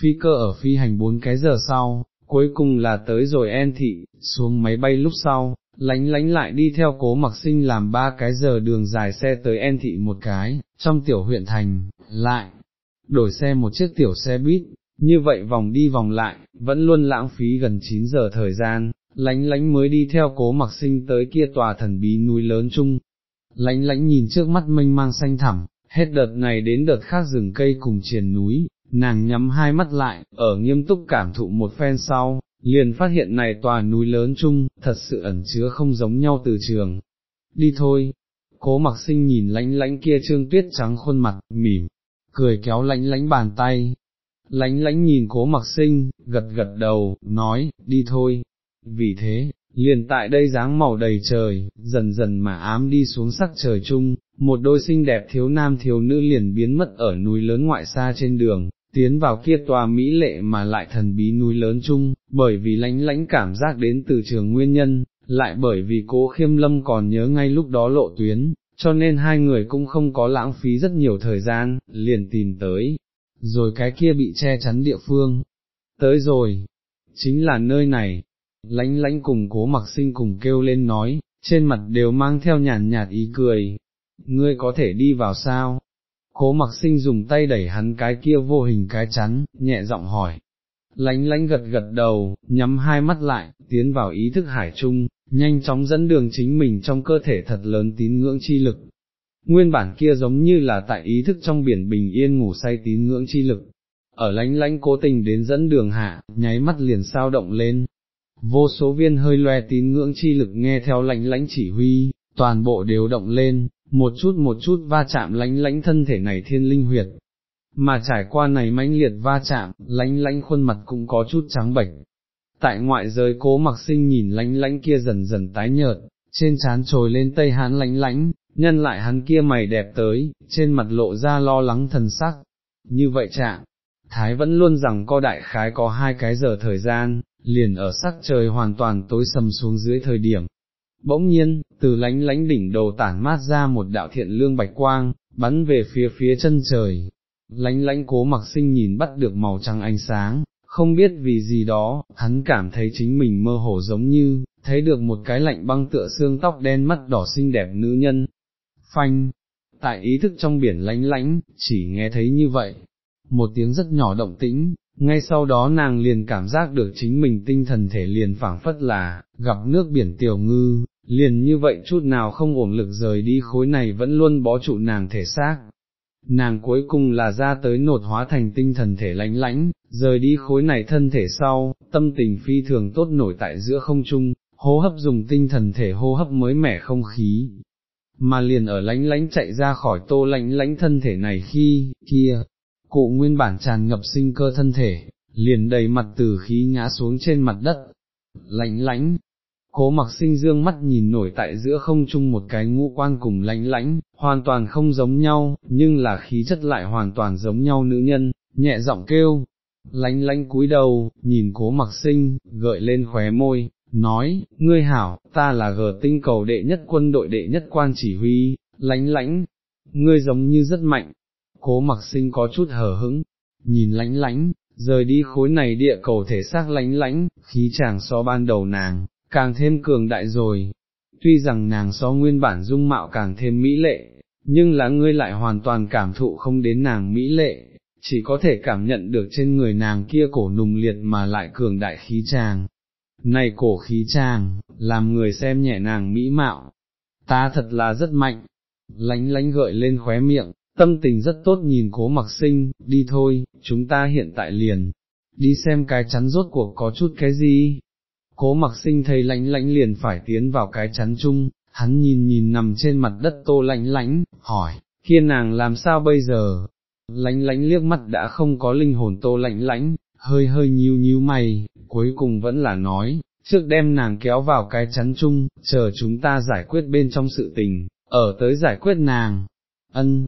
A: Phi cơ ở phi hành bốn cái giờ sau, cuối cùng là tới rồi en thị, xuống máy bay lúc sau, lánh lánh lại đi theo cố mặc sinh làm ba cái giờ đường dài xe tới en thị một cái, trong tiểu huyện thành, lại, đổi xe một chiếc tiểu xe buýt, như vậy vòng đi vòng lại, vẫn luôn lãng phí gần 9 giờ thời gian, lánh lánh mới đi theo cố mặc sinh tới kia tòa thần bí núi lớn chung. Lánh lánh nhìn trước mắt mênh mang xanh thẳm, hết đợt này đến đợt khác rừng cây cùng triền núi, nàng nhắm hai mắt lại, ở nghiêm túc cảm thụ một phen sau, liền phát hiện này tòa núi lớn chung, thật sự ẩn chứa không giống nhau từ trường. Đi thôi, cố mặc sinh nhìn lánh lánh kia trương tuyết trắng khuôn mặt, mỉm, cười kéo lánh lánh bàn tay, lánh lánh nhìn cố mặc sinh, gật gật đầu, nói, đi thôi. Vì thế, liền tại đây dáng màu đầy trời, dần dần mà ám đi xuống sắc trời chung, một đôi xinh đẹp thiếu nam thiếu nữ liền biến mất ở núi lớn ngoại xa trên đường, tiến vào kia tòa mỹ lệ mà lại thần bí núi lớn chung, bởi vì lánh lánh cảm giác đến từ trường nguyên nhân, lại bởi vì cố khiêm lâm còn nhớ ngay lúc đó lộ tuyến, cho nên hai người cũng không có lãng phí rất nhiều thời gian, liền tìm tới, rồi cái kia bị che chắn địa phương, tới rồi, chính là nơi này, lánh lánh cùng cố mặc sinh cùng kêu lên nói, trên mặt đều mang theo nhàn nhạt ý cười, ngươi có thể đi vào sao? Cố mặc sinh dùng tay đẩy hắn cái kia vô hình cái chắn, nhẹ giọng hỏi. Lánh lánh gật gật đầu, nhắm hai mắt lại, tiến vào ý thức hải chung, nhanh chóng dẫn đường chính mình trong cơ thể thật lớn tín ngưỡng chi lực. Nguyên bản kia giống như là tại ý thức trong biển bình yên ngủ say tín ngưỡng chi lực. Ở lánh lánh cố tình đến dẫn đường hạ, nháy mắt liền sao động lên. Vô số viên hơi loe tín ngưỡng chi lực nghe theo lánh lánh chỉ huy, toàn bộ đều động lên, một chút một chút va chạm lánh lánh thân thể này thiên linh huyệt. Mà trải qua này mãnh liệt va chạm, lánh lánh khuôn mặt cũng có chút trắng bệch. Tại ngoại giới cố mặc sinh nhìn lánh lánh kia dần dần tái nhợt, trên trán trồi lên tây hán lánh lánh, nhân lại hắn kia mày đẹp tới, trên mặt lộ ra lo lắng thần sắc. Như vậy trạng, Thái vẫn luôn rằng co đại khái có hai cái giờ thời gian, liền ở sắc trời hoàn toàn tối sầm xuống dưới thời điểm, Bỗng nhiên, từ lánh lánh đỉnh đầu tản mát ra một đạo thiện lương bạch quang, bắn về phía phía chân trời. Lánh lánh cố mặc sinh nhìn bắt được màu trắng ánh sáng, không biết vì gì đó, hắn cảm thấy chính mình mơ hồ giống như, thấy được một cái lạnh băng tựa xương tóc đen mắt đỏ xinh đẹp nữ nhân. Phanh, tại ý thức trong biển lánh lánh, chỉ nghe thấy như vậy, một tiếng rất nhỏ động tĩnh, ngay sau đó nàng liền cảm giác được chính mình tinh thần thể liền phảng phất là, gặp nước biển tiểu ngư, liền như vậy chút nào không ổn lực rời đi khối này vẫn luôn bó trụ nàng thể xác. Nàng cuối cùng là ra tới nột hóa thành tinh thần thể lánh lãnh, rời đi khối này thân thể sau, tâm tình phi thường tốt nổi tại giữa không trung, hô hấp dùng tinh thần thể hô hấp mới mẻ không khí. Mà liền ở lánh lánh chạy ra khỏi tô lánh lánh thân thể này khi, kia, cụ nguyên bản tràn ngập sinh cơ thân thể, liền đầy mặt từ khí ngã xuống trên mặt đất. Lánh lánh, cố mặc sinh dương mắt nhìn nổi tại giữa không trung một cái ngũ quan cùng lãnh lãnh, hoàn toàn không giống nhau, nhưng là khí chất lại hoàn toàn giống nhau nữ nhân, nhẹ giọng kêu. lãnh lãnh cúi đầu, nhìn cố mặc sinh, gợi lên khóe môi, nói, ngươi hảo, ta là gờ tinh cầu đệ nhất quân đội đệ nhất quan chỉ huy, lãnh lãnh, ngươi giống như rất mạnh, cố mặc sinh có chút hờ hững, nhìn lãnh lãnh, rời đi khối này địa cầu thể xác lánh lánh, khí chàng so ban đầu nàng, càng thêm cường đại rồi. Tuy rằng nàng so nguyên bản dung mạo càng thêm mỹ lệ, nhưng là ngươi lại hoàn toàn cảm thụ không đến nàng mỹ lệ, chỉ có thể cảm nhận được trên người nàng kia cổ nùng liệt mà lại cường đại khí tràng. Này cổ khí tràng, làm người xem nhẹ nàng mỹ mạo, ta thật là rất mạnh, lánh lánh gợi lên khóe miệng, tâm tình rất tốt nhìn cố mặc sinh, đi thôi, chúng ta hiện tại liền, đi xem cái chắn rốt cuộc có chút cái gì. Cố mặc sinh thấy lãnh lãnh liền phải tiến vào cái chắn chung, hắn nhìn nhìn nằm trên mặt đất tô lãnh lãnh, hỏi, kia nàng làm sao bây giờ? Lãnh lãnh liếc mắt đã không có linh hồn tô lãnh lãnh, hơi hơi nhíu nhíu mày, cuối cùng vẫn là nói, trước đem nàng kéo vào cái chắn chung, chờ chúng ta giải quyết bên trong sự tình, ở tới giải quyết nàng. Ân,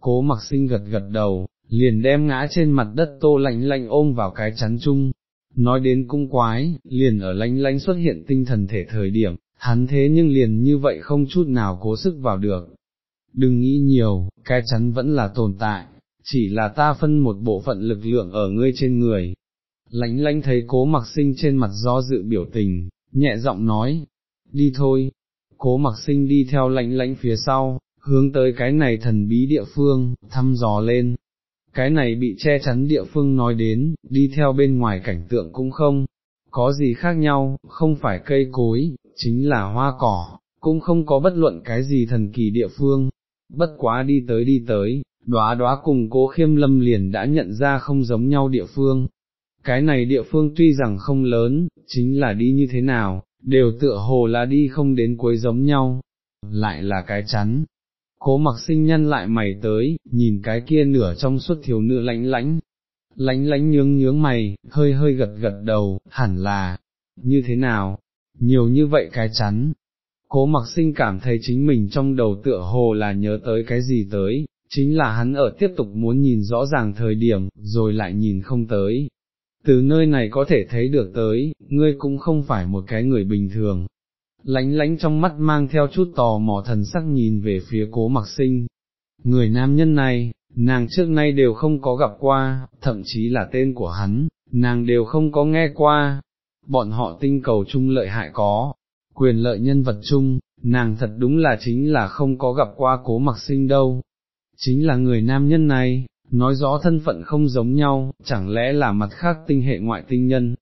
A: cố mặc sinh gật gật đầu, liền đem ngã trên mặt đất tô lạnh lạnh ôm vào cái chắn chung. Nói đến cung quái, liền ở lánh lánh xuất hiện tinh thần thể thời điểm, hắn thế nhưng liền như vậy không chút nào cố sức vào được. Đừng nghĩ nhiều, cái chắn vẫn là tồn tại, chỉ là ta phân một bộ phận lực lượng ở ngươi trên người. Lánh lánh thấy cố mặc sinh trên mặt do dự biểu tình, nhẹ giọng nói, đi thôi, cố mặc sinh đi theo lánh lánh phía sau, hướng tới cái này thần bí địa phương, thăm dò lên. Cái này bị che chắn địa phương nói đến, đi theo bên ngoài cảnh tượng cũng không, có gì khác nhau, không phải cây cối, chính là hoa cỏ, cũng không có bất luận cái gì thần kỳ địa phương. Bất quá đi tới đi tới, đóa đóa cùng cố khiêm lâm liền đã nhận ra không giống nhau địa phương. Cái này địa phương tuy rằng không lớn, chính là đi như thế nào, đều tựa hồ là đi không đến cuối giống nhau, lại là cái chắn, cố mặc sinh nhân lại mày tới, nhìn cái kia nửa trong suốt thiếu nữ lãnh lãnh, lãnh lãnh nhướng nhướng mày, hơi hơi gật gật đầu, hẳn là, như thế nào, nhiều như vậy cái chắn. Cố mặc sinh cảm thấy chính mình trong đầu tựa hồ là nhớ tới cái gì tới, chính là hắn ở tiếp tục muốn nhìn rõ ràng thời điểm, rồi lại nhìn không tới. Từ nơi này có thể thấy được tới, ngươi cũng không phải một cái người bình thường, lánh lánh trong mắt mang theo chút tò mò thần sắc nhìn về phía cố mặc sinh. Người nam nhân này, nàng trước nay đều không có gặp qua, thậm chí là tên của hắn, nàng đều không có nghe qua. bọn họ tinh cầu chung lợi hại có, quyền lợi nhân vật chung, nàng thật đúng là chính là không có gặp qua cố mặc sinh đâu. Chính là người nam nhân này, nói rõ thân phận không giống nhau, chẳng lẽ là mặt khác tinh hệ ngoại tinh nhân.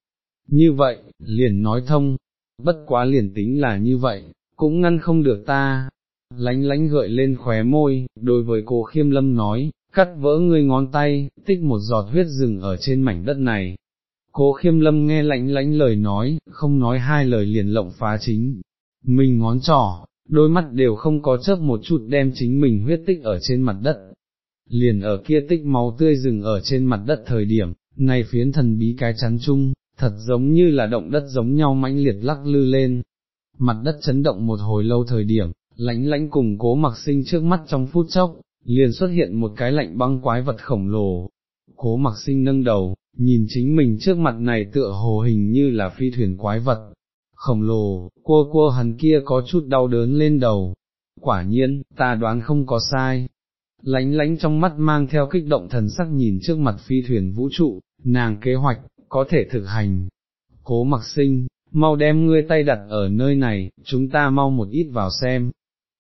A: Như vậy, liền nói thông, bất quá liền tính là như vậy, cũng ngăn không được ta. Lánh lánh gợi lên khóe môi, đối với cô khiêm lâm nói, cắt vỡ ngươi ngón tay, tích một giọt huyết rừng ở trên mảnh đất này. Cố khiêm lâm nghe lánh lánh lời nói, không nói hai lời liền lộng phá chính, mình ngón trỏ, đôi mắt đều không có chớp một chút đem chính mình huyết tích ở trên mặt đất. Liền ở kia tích máu tươi rừng ở trên mặt đất thời điểm, này phiến thần bí cái chắn chung, thật giống như là động đất giống nhau mãnh liệt lắc lư lên. Mặt đất chấn động một hồi lâu thời điểm, lánh lánh cùng cố mặc sinh trước mắt trong phút chốc, liền xuất hiện một cái lạnh băng quái vật khổng lồ. Cố mặc sinh nâng đầu, nhìn chính mình trước mặt này tựa hồ hình như là phi thuyền quái vật. Khổng lồ, cua cua hắn kia có chút đau đớn lên đầu. Quả nhiên, ta đoán không có sai. Lánh lánh trong mắt mang theo kích động thần sắc nhìn trước mặt phi thuyền vũ trụ, nàng kế hoạch, có thể thực hành. Cố mặc sinh, mau đem ngươi tay đặt ở nơi này, chúng ta mau một ít vào xem,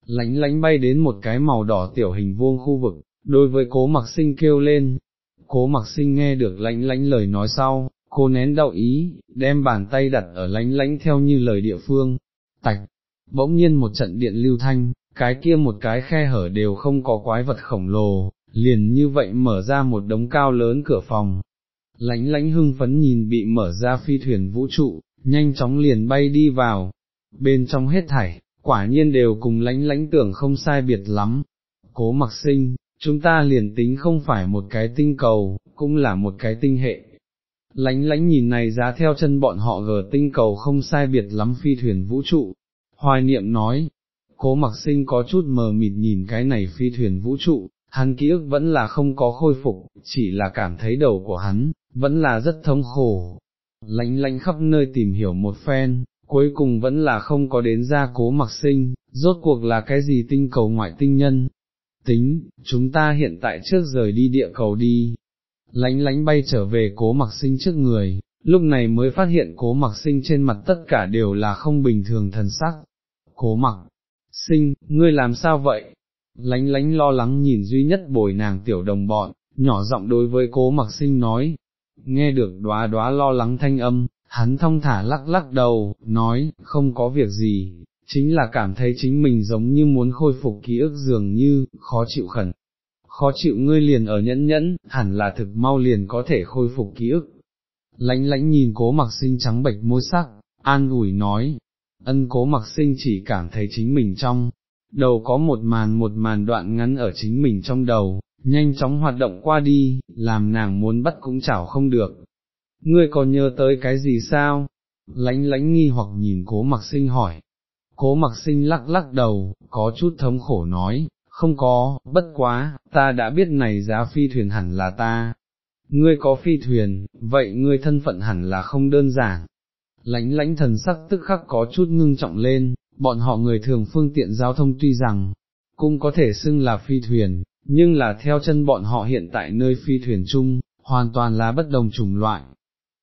A: lánh lánh bay đến một cái màu đỏ tiểu hình vuông khu vực, đối với cố mặc sinh kêu lên, cố mặc sinh nghe được lánh lánh lời nói sau, cô nén đau ý, đem bàn tay đặt ở lánh lánh theo như lời địa phương, tạch, bỗng nhiên một trận điện lưu thanh, cái kia một cái khe hở đều không có quái vật khổng lồ, liền như vậy mở ra một đống cao lớn cửa phòng. Lánh lãnh hưng phấn nhìn bị mở ra phi thuyền vũ trụ, nhanh chóng liền bay đi vào, bên trong hết thảy, quả nhiên đều cùng lãnh lãnh tưởng không sai biệt lắm. Cố mặc sinh, chúng ta liền tính không phải một cái tinh cầu, cũng là một cái tinh hệ. Lánh lánh nhìn này giá theo chân bọn họ gờ tinh cầu không sai biệt lắm phi thuyền vũ trụ. Hoài niệm nói, cố mặc sinh có chút mờ mịt nhìn cái này phi thuyền vũ trụ, hắn ký ức vẫn là không có khôi phục, chỉ là cảm thấy đầu của hắn, vẫn là rất thống khổ. Lánh lánh khắp nơi tìm hiểu một phen, cuối cùng vẫn là không có đến ra cố mặc sinh, rốt cuộc là cái gì tinh cầu ngoại tinh nhân. Tính, chúng ta hiện tại trước rời đi địa cầu đi. Lánh lánh bay trở về cố mặc sinh trước người, lúc này mới phát hiện cố mặc sinh trên mặt tất cả đều là không bình thường thần sắc. Cố mặc, sinh, ngươi làm sao vậy? Lánh lánh lo lắng nhìn duy nhất bồi nàng tiểu đồng bọn, nhỏ giọng đối với cố mặc sinh nói, nghe được đóa đóa lo lắng thanh âm, hắn thong thả lắc lắc đầu, nói, không có việc gì, chính là cảm thấy chính mình giống như muốn khôi phục ký ức dường như, khó chịu khẩn. Khó chịu ngươi liền ở nhẫn nhẫn, hẳn là thực mau liền có thể khôi phục ký ức. Lãnh lãnh nhìn cố mặc sinh trắng bệch môi sắc, an ủi nói, ân cố mặc sinh chỉ cảm thấy chính mình trong, đầu có một màn một màn đoạn ngắn ở chính mình trong đầu, nhanh chóng hoạt động qua đi, làm nàng muốn bắt cũng chảo không được, ngươi còn nhớ tới cái gì sao? Lánh lánh nghi hoặc nhìn cố mặc sinh hỏi. Cố mặc sinh lắc lắc đầu, có chút thống khổ nói, không có, bất quá, ta đã biết này giá phi thuyền hẳn là ta. Ngươi có phi thuyền, vậy ngươi thân phận hẳn là không đơn giản. Lánh lánh thần sắc tức khắc có chút ngưng trọng lên, bọn họ người thường phương tiện giao thông tuy rằng, cũng có thể xưng là phi thuyền, nhưng là theo chân bọn họ hiện tại nơi phi thuyền chung, hoàn toàn là bất đồng chủng loại,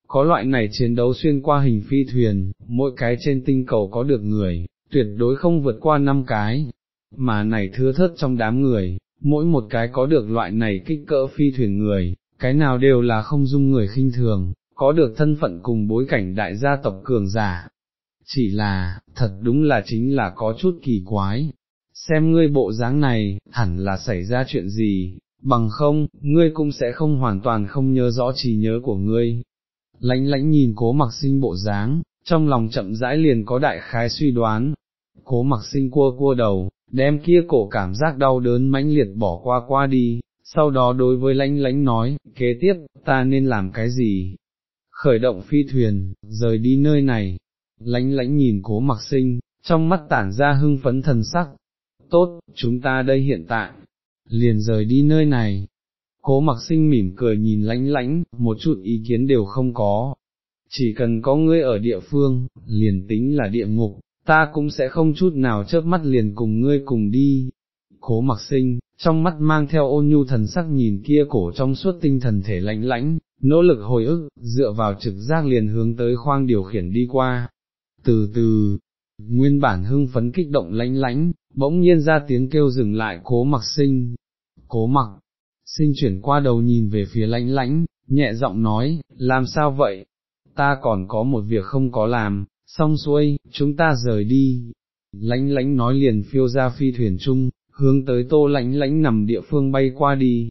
A: có loại này chiến đấu xuyên qua hình phi thuyền, mỗi cái trên tinh cầu có được người, tuyệt đối không vượt qua năm cái, mà này thưa thớt trong đám người, mỗi một cái có được loại này kích cỡ phi thuyền người, cái nào đều là không dung người khinh thường, có được thân phận cùng bối cảnh đại gia tộc cường giả. Chỉ là, thật đúng là chính là có chút kỳ quái, xem ngươi bộ dáng này, hẳn là xảy ra chuyện gì, bằng không, ngươi cũng sẽ không hoàn toàn không nhớ rõ trí nhớ của ngươi, lãnh lãnh nhìn cố mặc sinh bộ dáng, trong lòng chậm rãi liền có đại khái suy đoán, cố mặc sinh cua cua đầu, đem kia cổ cảm giác đau đớn mãnh liệt bỏ qua qua đi, sau đó đối với lãnh lãnh nói, kế tiếp, ta nên làm cái gì? Khởi động phi thuyền, rời đi nơi này, lãnh lãnh nhìn cố mặc sinh, trong mắt tản ra hưng phấn thần sắc, tốt, chúng ta đây hiện tại, liền rời đi nơi này, Cố mặc sinh mỉm cười nhìn lánh lánh, một chút ý kiến đều không có. Chỉ cần có ngươi ở địa phương, liền tính là địa ngục, ta cũng sẽ không chút nào chớp mắt liền cùng ngươi cùng đi. Cố mặc sinh, trong mắt mang theo ôn nhu thần sắc nhìn kia cổ trong suốt tinh thần thể lãnh lãnh, nỗ lực hồi ức, dựa vào trực giác liền hướng tới khoang điều khiển đi qua. Từ từ, nguyên bản hưng phấn kích động lãnh lãnh, bỗng nhiên ra tiếng kêu dừng lại cố mặc sinh. Cố mặc, sinh chuyển qua đầu nhìn về phía lãnh lãnh nhẹ giọng nói, làm sao vậy? Ta còn có một việc không có làm, xong xuôi, chúng ta rời đi. lãnh lãnh nói liền phiêu ra phi thuyền chung, hướng tới tô lãnh lãnh nằm địa phương bay qua đi.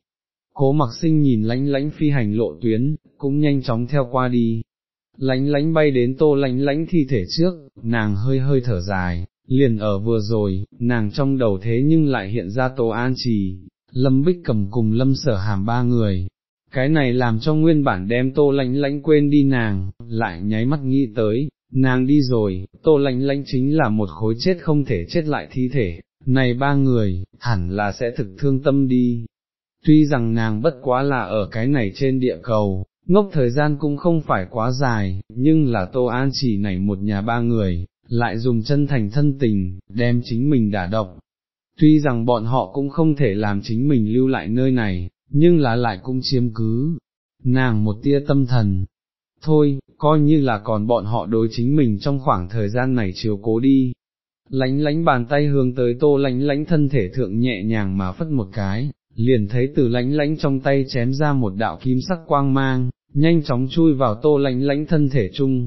A: Cố mặc sinh nhìn lãnh lãnh phi hành lộ tuyến, cũng nhanh chóng theo qua đi. Lánh lánh bay đến tô lánh lánh thi thể trước, nàng hơi hơi thở dài, liền ở vừa rồi, nàng trong đầu thế nhưng lại hiện ra tô an trì, lâm bích cầm cùng lâm sở hàm ba người. Cái này làm cho nguyên bản đem tô lánh lánh quên đi nàng, lại nháy mắt nghĩ tới, nàng đi rồi, tô lánh lánh chính là một khối chết không thể chết lại thi thể, này ba người, hẳn là sẽ thực thương tâm đi. Tuy rằng nàng bất quá là ở cái này trên địa cầu, ngốc thời gian cũng không phải quá dài, nhưng là Tô An chỉ nảy một nhà ba người, lại dùng chân thành thân tình, đem chính mình đả động. Tuy rằng bọn họ cũng không thể làm chính mình lưu lại nơi này, nhưng là lại cũng chiếm cứ, nàng một tia tâm thần. Thôi, coi như là còn bọn họ đối chính mình trong khoảng thời gian này chiều cố đi, lánh lánh bàn tay hướng tới tô lánh lánh thân thể thượng nhẹ nhàng mà phất một cái, liền thấy từ lánh lánh trong tay chém ra một đạo kim sắc quang mang, nhanh chóng chui vào tô lánh lánh thân thể chung,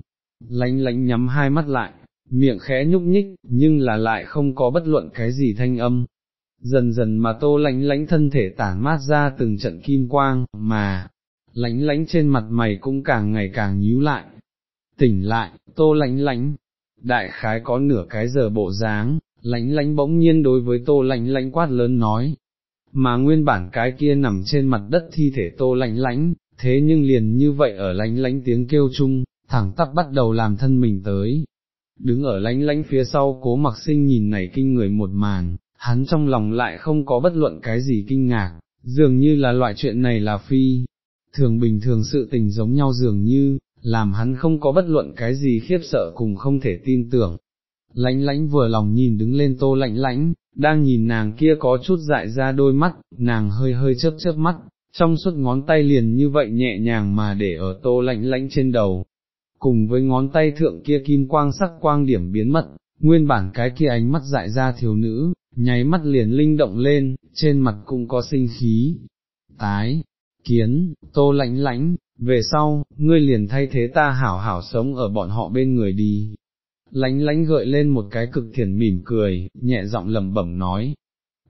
A: lánh lánh nhắm hai mắt lại, miệng khẽ nhúc nhích, nhưng là lại không có bất luận cái gì thanh âm. Dần dần mà tô lánh lánh thân thể tản mát ra từng trận kim quang, mà, lánh lánh trên mặt mày cũng càng ngày càng nhíu lại. Tỉnh lại, tô lánh lánh, đại khái có nửa cái giờ bộ dáng, lánh lánh bỗng nhiên đối với tô lánh lánh quát lớn nói, mà nguyên bản cái kia nằm trên mặt đất thi thể tô lánh lánh, thế nhưng liền như vậy ở lánh lánh tiếng kêu chung, thẳng tắp bắt đầu làm thân mình tới. Đứng ở lánh lánh phía sau cố mặc sinh nhìn này kinh người một màn, hắn trong lòng lại không có bất luận cái gì kinh ngạc, dường như là loại chuyện này là phi, thường bình thường sự tình giống nhau dường như, làm hắn không có bất luận cái gì khiếp sợ cùng không thể tin tưởng. Lánh lánh vừa lòng nhìn đứng lên tô lạnh lãnh, đang nhìn nàng kia có chút dại ra đôi mắt, nàng hơi hơi chớp chớp mắt, trong suốt ngón tay liền như vậy nhẹ nhàng mà để ở tô lạnh lãnh trên đầu. Cùng với ngón tay thượng kia kim quang sắc quang điểm biến mất, nguyên bản cái kia ánh mắt dại ra thiếu nữ, nháy mắt liền linh động lên, trên mặt cũng có sinh khí. Tái, kiến, tô lãnh lãnh, về sau, ngươi liền thay thế ta hảo hảo sống ở bọn họ bên người đi. Lánh lánh gợi lên một cái cực thiền mỉm cười, nhẹ giọng lẩm bẩm nói.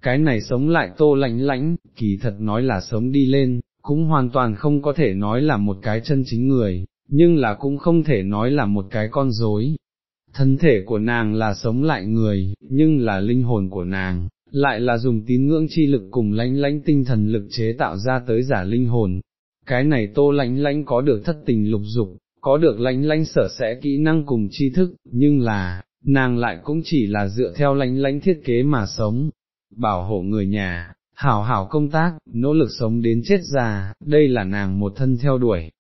A: Cái này sống lại tô lánh lánh, kỳ thật nói là sống đi lên, cũng hoàn toàn không có thể nói là một cái chân chính người, nhưng là cũng không thể nói là một cái con dối. Thân thể của nàng là sống lại người, nhưng là linh hồn của nàng, lại là dùng tín ngưỡng chi lực cùng lãnh lãnh tinh thần lực chế tạo ra tới giả linh hồn, cái này tô lãnh lãnh có được thất tình lục dục, có được lãnh lãnh sở sẽ kỹ năng cùng tri thức, nhưng là, nàng lại cũng chỉ là dựa theo lãnh lãnh thiết kế mà sống, bảo hộ người nhà, hảo hảo công tác, nỗ lực sống đến chết già, đây là nàng một thân theo đuổi.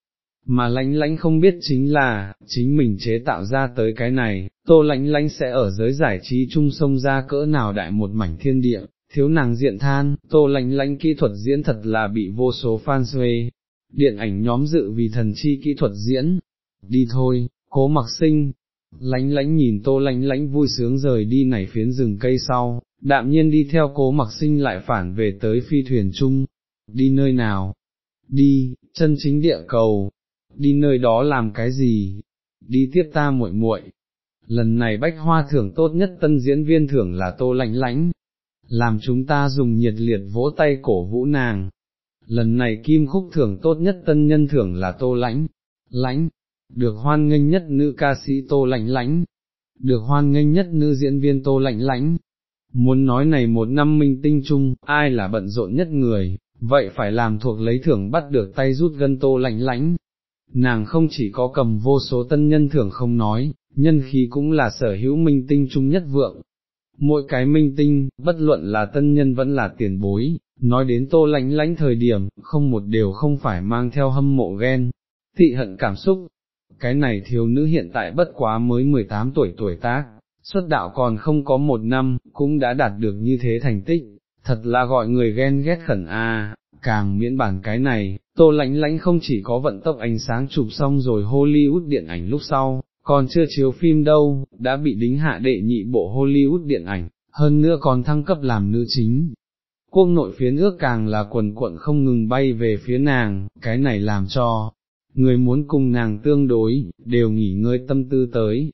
A: Mà lánh lánh không biết chính là, chính mình chế tạo ra tới cái này, tô lánh lánh sẽ ở giới giải trí chung sông ra cỡ nào đại một mảnh thiên địa, thiếu nàng diện than, tô lánh lánh kỹ thuật diễn thật là bị vô số fan xuê, điện ảnh nhóm dự vì thần chi kỹ thuật diễn, đi thôi, cố mặc sinh, lánh lánh nhìn tô lánh lánh vui sướng rời đi nảy phiến rừng cây sau, đạm nhiên đi theo cố mặc sinh lại phản về tới phi thuyền chung, đi nơi nào, đi, chân chính địa cầu, đi nơi đó làm cái gì, đi tiếp ta muội muội. Lần này bách hoa thưởng tốt nhất tân diễn viên thưởng là tô lãnh lãnh, làm chúng ta dùng nhiệt liệt vỗ tay cổ vũ nàng, lần này kim khúc thưởng tốt nhất tân nhân thưởng là tô lãnh, lãnh, được hoan nghênh nhất nữ ca sĩ tô lãnh lãnh, được hoan nghênh nhất nữ diễn viên tô lãnh lãnh. Muốn nói này một năm minh tinh chung, ai là bận rộn nhất người, vậy phải làm thuộc lấy thưởng bắt được tay rút gân tô lãnh lãnh. Nàng không chỉ có cầm vô số tân nhân thưởng không nói, nhân khí cũng là sở hữu minh tinh chung nhất vượng. Mỗi cái minh tinh, bất luận là tân nhân vẫn là tiền bối, nói đến tô lánh lánh thời điểm, không một điều không phải mang theo hâm mộ ghen, thị hận cảm xúc. Cái này thiếu nữ hiện tại bất quá mới 18 tuổi tuổi tác, xuất đạo còn không có một năm, cũng đã đạt được như thế thành tích, thật là gọi người ghen ghét khẩn a. càng miễn bản cái này, Tô lánh lánh không chỉ có vận tốc ánh sáng chụp xong rồi Hollywood điện ảnh lúc sau, còn chưa chiếu phim đâu, đã bị đính hạ đệ nhị bộ Hollywood điện ảnh, hơn nữa còn thăng cấp làm nữ chính. Quốc nội phiến ước càng là quần quận không ngừng bay về phía nàng, cái này làm cho, người muốn cùng nàng tương đối, đều nghỉ ngơi tâm tư tới.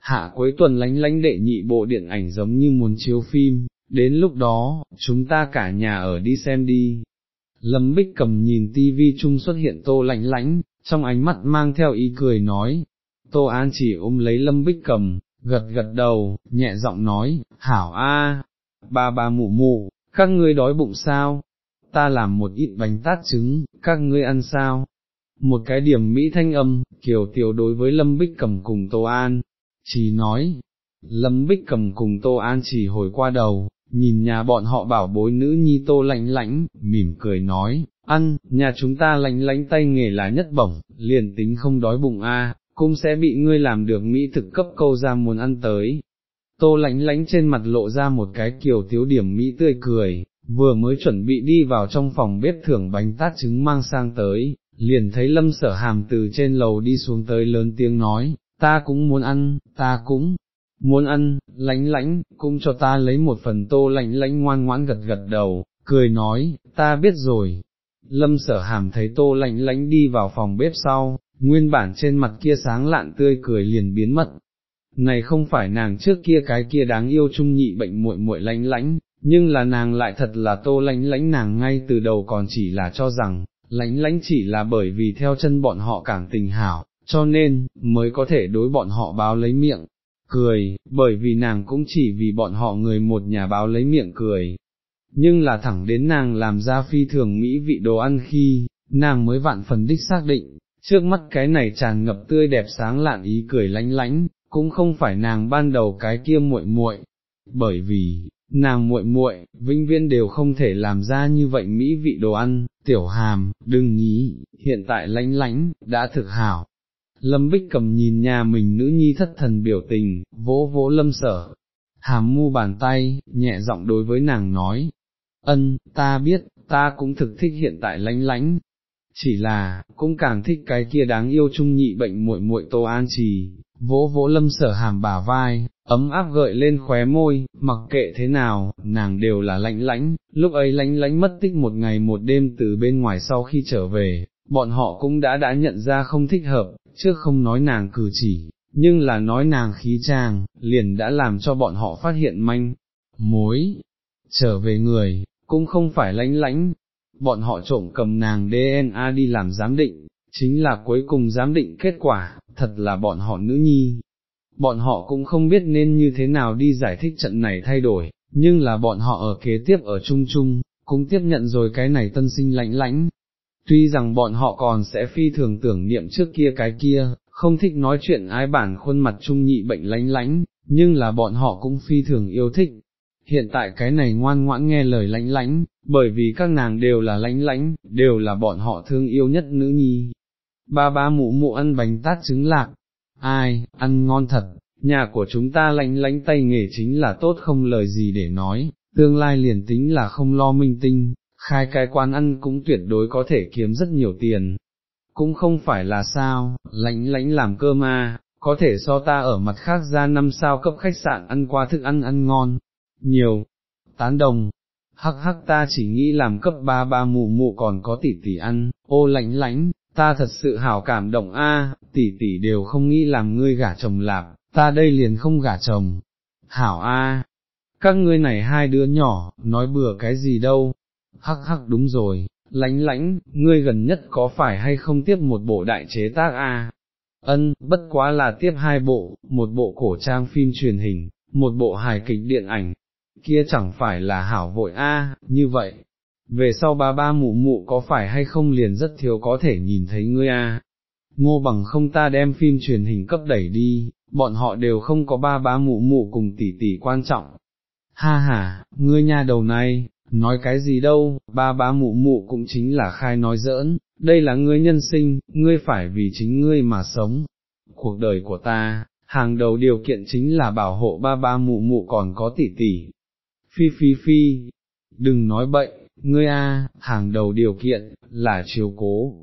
A: Hạ cuối tuần lánh lánh đệ nhị bộ điện ảnh giống như muốn chiếu phim, đến lúc đó, chúng ta cả nhà ở đi xem đi. Lâm Bích cầm nhìn tivi chung xuất hiện tô lạnh lãnh, trong ánh mắt mang theo ý cười nói, Tô An chỉ ôm lấy Lâm Bích cầm, gật gật đầu, nhẹ giọng nói, hảo a, ba ba mụ mụ, các ngươi đói bụng sao? Ta làm một ít bánh tát trứng, các ngươi ăn sao? Một cái điểm mỹ thanh âm, kiểu tiểu đối với Lâm Bích cầm cùng Tô An, chỉ nói, Lâm Bích cầm cùng Tô An chỉ hồi qua đầu, nhìn nhà bọn họ bảo bối nữ nhi Tô lạnh lãnh, mỉm cười nói, ăn, nhà chúng ta lạnh lãnh tay nghề là nhất bổng, liền tính không đói bụng a, cũng sẽ bị ngươi làm được mỹ thực cấp câu ra muốn ăn tới. Tô lãnh lãnh trên mặt lộ ra một cái kiểu thiếu điểm mỹ tươi cười, vừa mới chuẩn bị đi vào trong phòng bếp thưởng bánh tát trứng mang sang tới, liền thấy lâm sở hàm từ trên lầu đi xuống tới lớn tiếng nói, ta cũng muốn ăn, ta cũng muốn ăn, lánh lánh, cũng cho ta lấy một phần tô lánh lánh ngoan ngoãn gật gật đầu, cười nói, ta biết rồi. Lâm sở hàm thấy tô lánh lánh đi vào phòng bếp sau, nguyên bản trên mặt kia sáng lạn tươi cười liền biến mất. Này không phải nàng trước kia cái kia đáng yêu trung nhị bệnh muội muội lánh lánh, nhưng là nàng lại thật là tô lánh lánh nàng ngay từ đầu còn chỉ là cho rằng, lánh lánh chỉ là bởi vì theo chân bọn họ càng tình hảo, cho nên, mới có thể đối bọn họ báo lấy miệng, cười, bởi vì nàng cũng chỉ vì bọn họ người một nhà báo lấy miệng cười. Nhưng là thẳng đến nàng làm ra phi thường mỹ vị đồ ăn khi, nàng mới vạn phần đích xác định, trước mắt cái này tràn ngập tươi đẹp sáng lạn ý cười lánh lánh, cũng không phải nàng ban đầu cái kia muội muội, bởi vì, nàng muội muội, vĩnh viên đều không thể làm ra như vậy mỹ vị đồ ăn, tiểu hàm, đừng nghĩ, hiện tại lánh lánh, đã thực hảo. Lâm Bích cầm nhìn nhà mình nữ nhi thất thần biểu tình, vỗ vỗ lâm sở, hàm mu bàn tay, nhẹ giọng đối với nàng nói, ân, ta biết, ta cũng thực thích hiện tại lánh lánh, chỉ là, cũng càng thích cái kia đáng yêu trung nhị bệnh muội muội tô an trì, vỗ vỗ lâm sở hàm bả vai, ấm áp gợi lên khóe môi, mặc kệ thế nào, nàng đều là lãnh lãnh, lúc ấy lánh lánh mất tích một ngày một đêm từ bên ngoài sau khi trở về, bọn họ cũng đã đã nhận ra không thích hợp, trước không nói nàng cử chỉ, nhưng là nói nàng khí trang, liền đã làm cho bọn họ phát hiện manh, mối, trở về người, cũng không phải lãnh lãnh, bọn họ trộm cầm nàng DNA đi làm giám định, chính là cuối cùng giám định kết quả, thật là bọn họ nữ nhi. Bọn họ cũng không biết nên như thế nào đi giải thích trận này thay đổi, nhưng là bọn họ ở kế tiếp ở chung chung, cũng tiếp nhận rồi cái này tân sinh lãnh lãnh. Tuy rằng bọn họ còn sẽ phi thường tưởng niệm trước kia cái kia, không thích nói chuyện ai bản khuôn mặt trung nhị bệnh lánh lánh, nhưng là bọn họ cũng phi thường yêu thích, hiện tại cái này ngoan ngoãn nghe lời lãnh lãnh, bởi vì các nàng đều là lãnh lãnh, đều là bọn họ thương yêu nhất nữ nhi. Ba ba mụ mụ ăn bánh tát trứng lạc, ai, ăn ngon thật, nhà của chúng ta lãnh lãnh tay nghề chính là tốt không lời gì để nói, tương lai liền tính là không lo minh tinh, khai cái quán ăn cũng tuyệt đối có thể kiếm rất nhiều tiền. Cũng không phải là sao, lãnh lãnh làm cơm ma, có thể so ta ở mặt khác ra năm sao cấp khách sạn ăn qua thức ăn ăn ngon, nhiều, tán đồng, hắc hắc ta chỉ nghĩ làm cấp ba ba mụ mụ còn có tỷ tỷ ăn, ô lãnh lãnh, ta thật sự hảo cảm động a, tỷ tỷ đều không nghĩ làm ngươi gả chồng lạp, ta đây liền không gả chồng, hảo a, các ngươi này hai đứa nhỏ, nói bừa cái gì đâu, hắc hắc đúng rồi, lánh lánh, ngươi gần nhất có phải hay không tiếp một bộ đại chế tác a? Ân, bất quá là tiếp hai bộ, một bộ cổ trang phim truyền hình, một bộ hài kịch điện ảnh, kia chẳng phải là hảo vội a, như vậy, về sau ba ba mụ mụ có phải hay không liền rất thiếu có thể nhìn thấy ngươi a. Ngô bằng không ta đem phim truyền hình cấp đẩy đi, bọn họ đều không có ba ba mụ mụ cùng tỷ tỷ quan trọng. Ha ha, ngươi nha đầu này, nói cái gì đâu, ba ba mụ mụ cũng chính là khai nói giỡn, đây là ngươi nhân sinh, ngươi phải vì chính ngươi mà sống. Cuộc đời của ta, hàng đầu điều kiện chính là bảo hộ ba ba mụ mụ còn có tỷ tỷ, phi phi phi, đừng nói bậy, ngươi a, hàng đầu điều kiện, là chiều cố,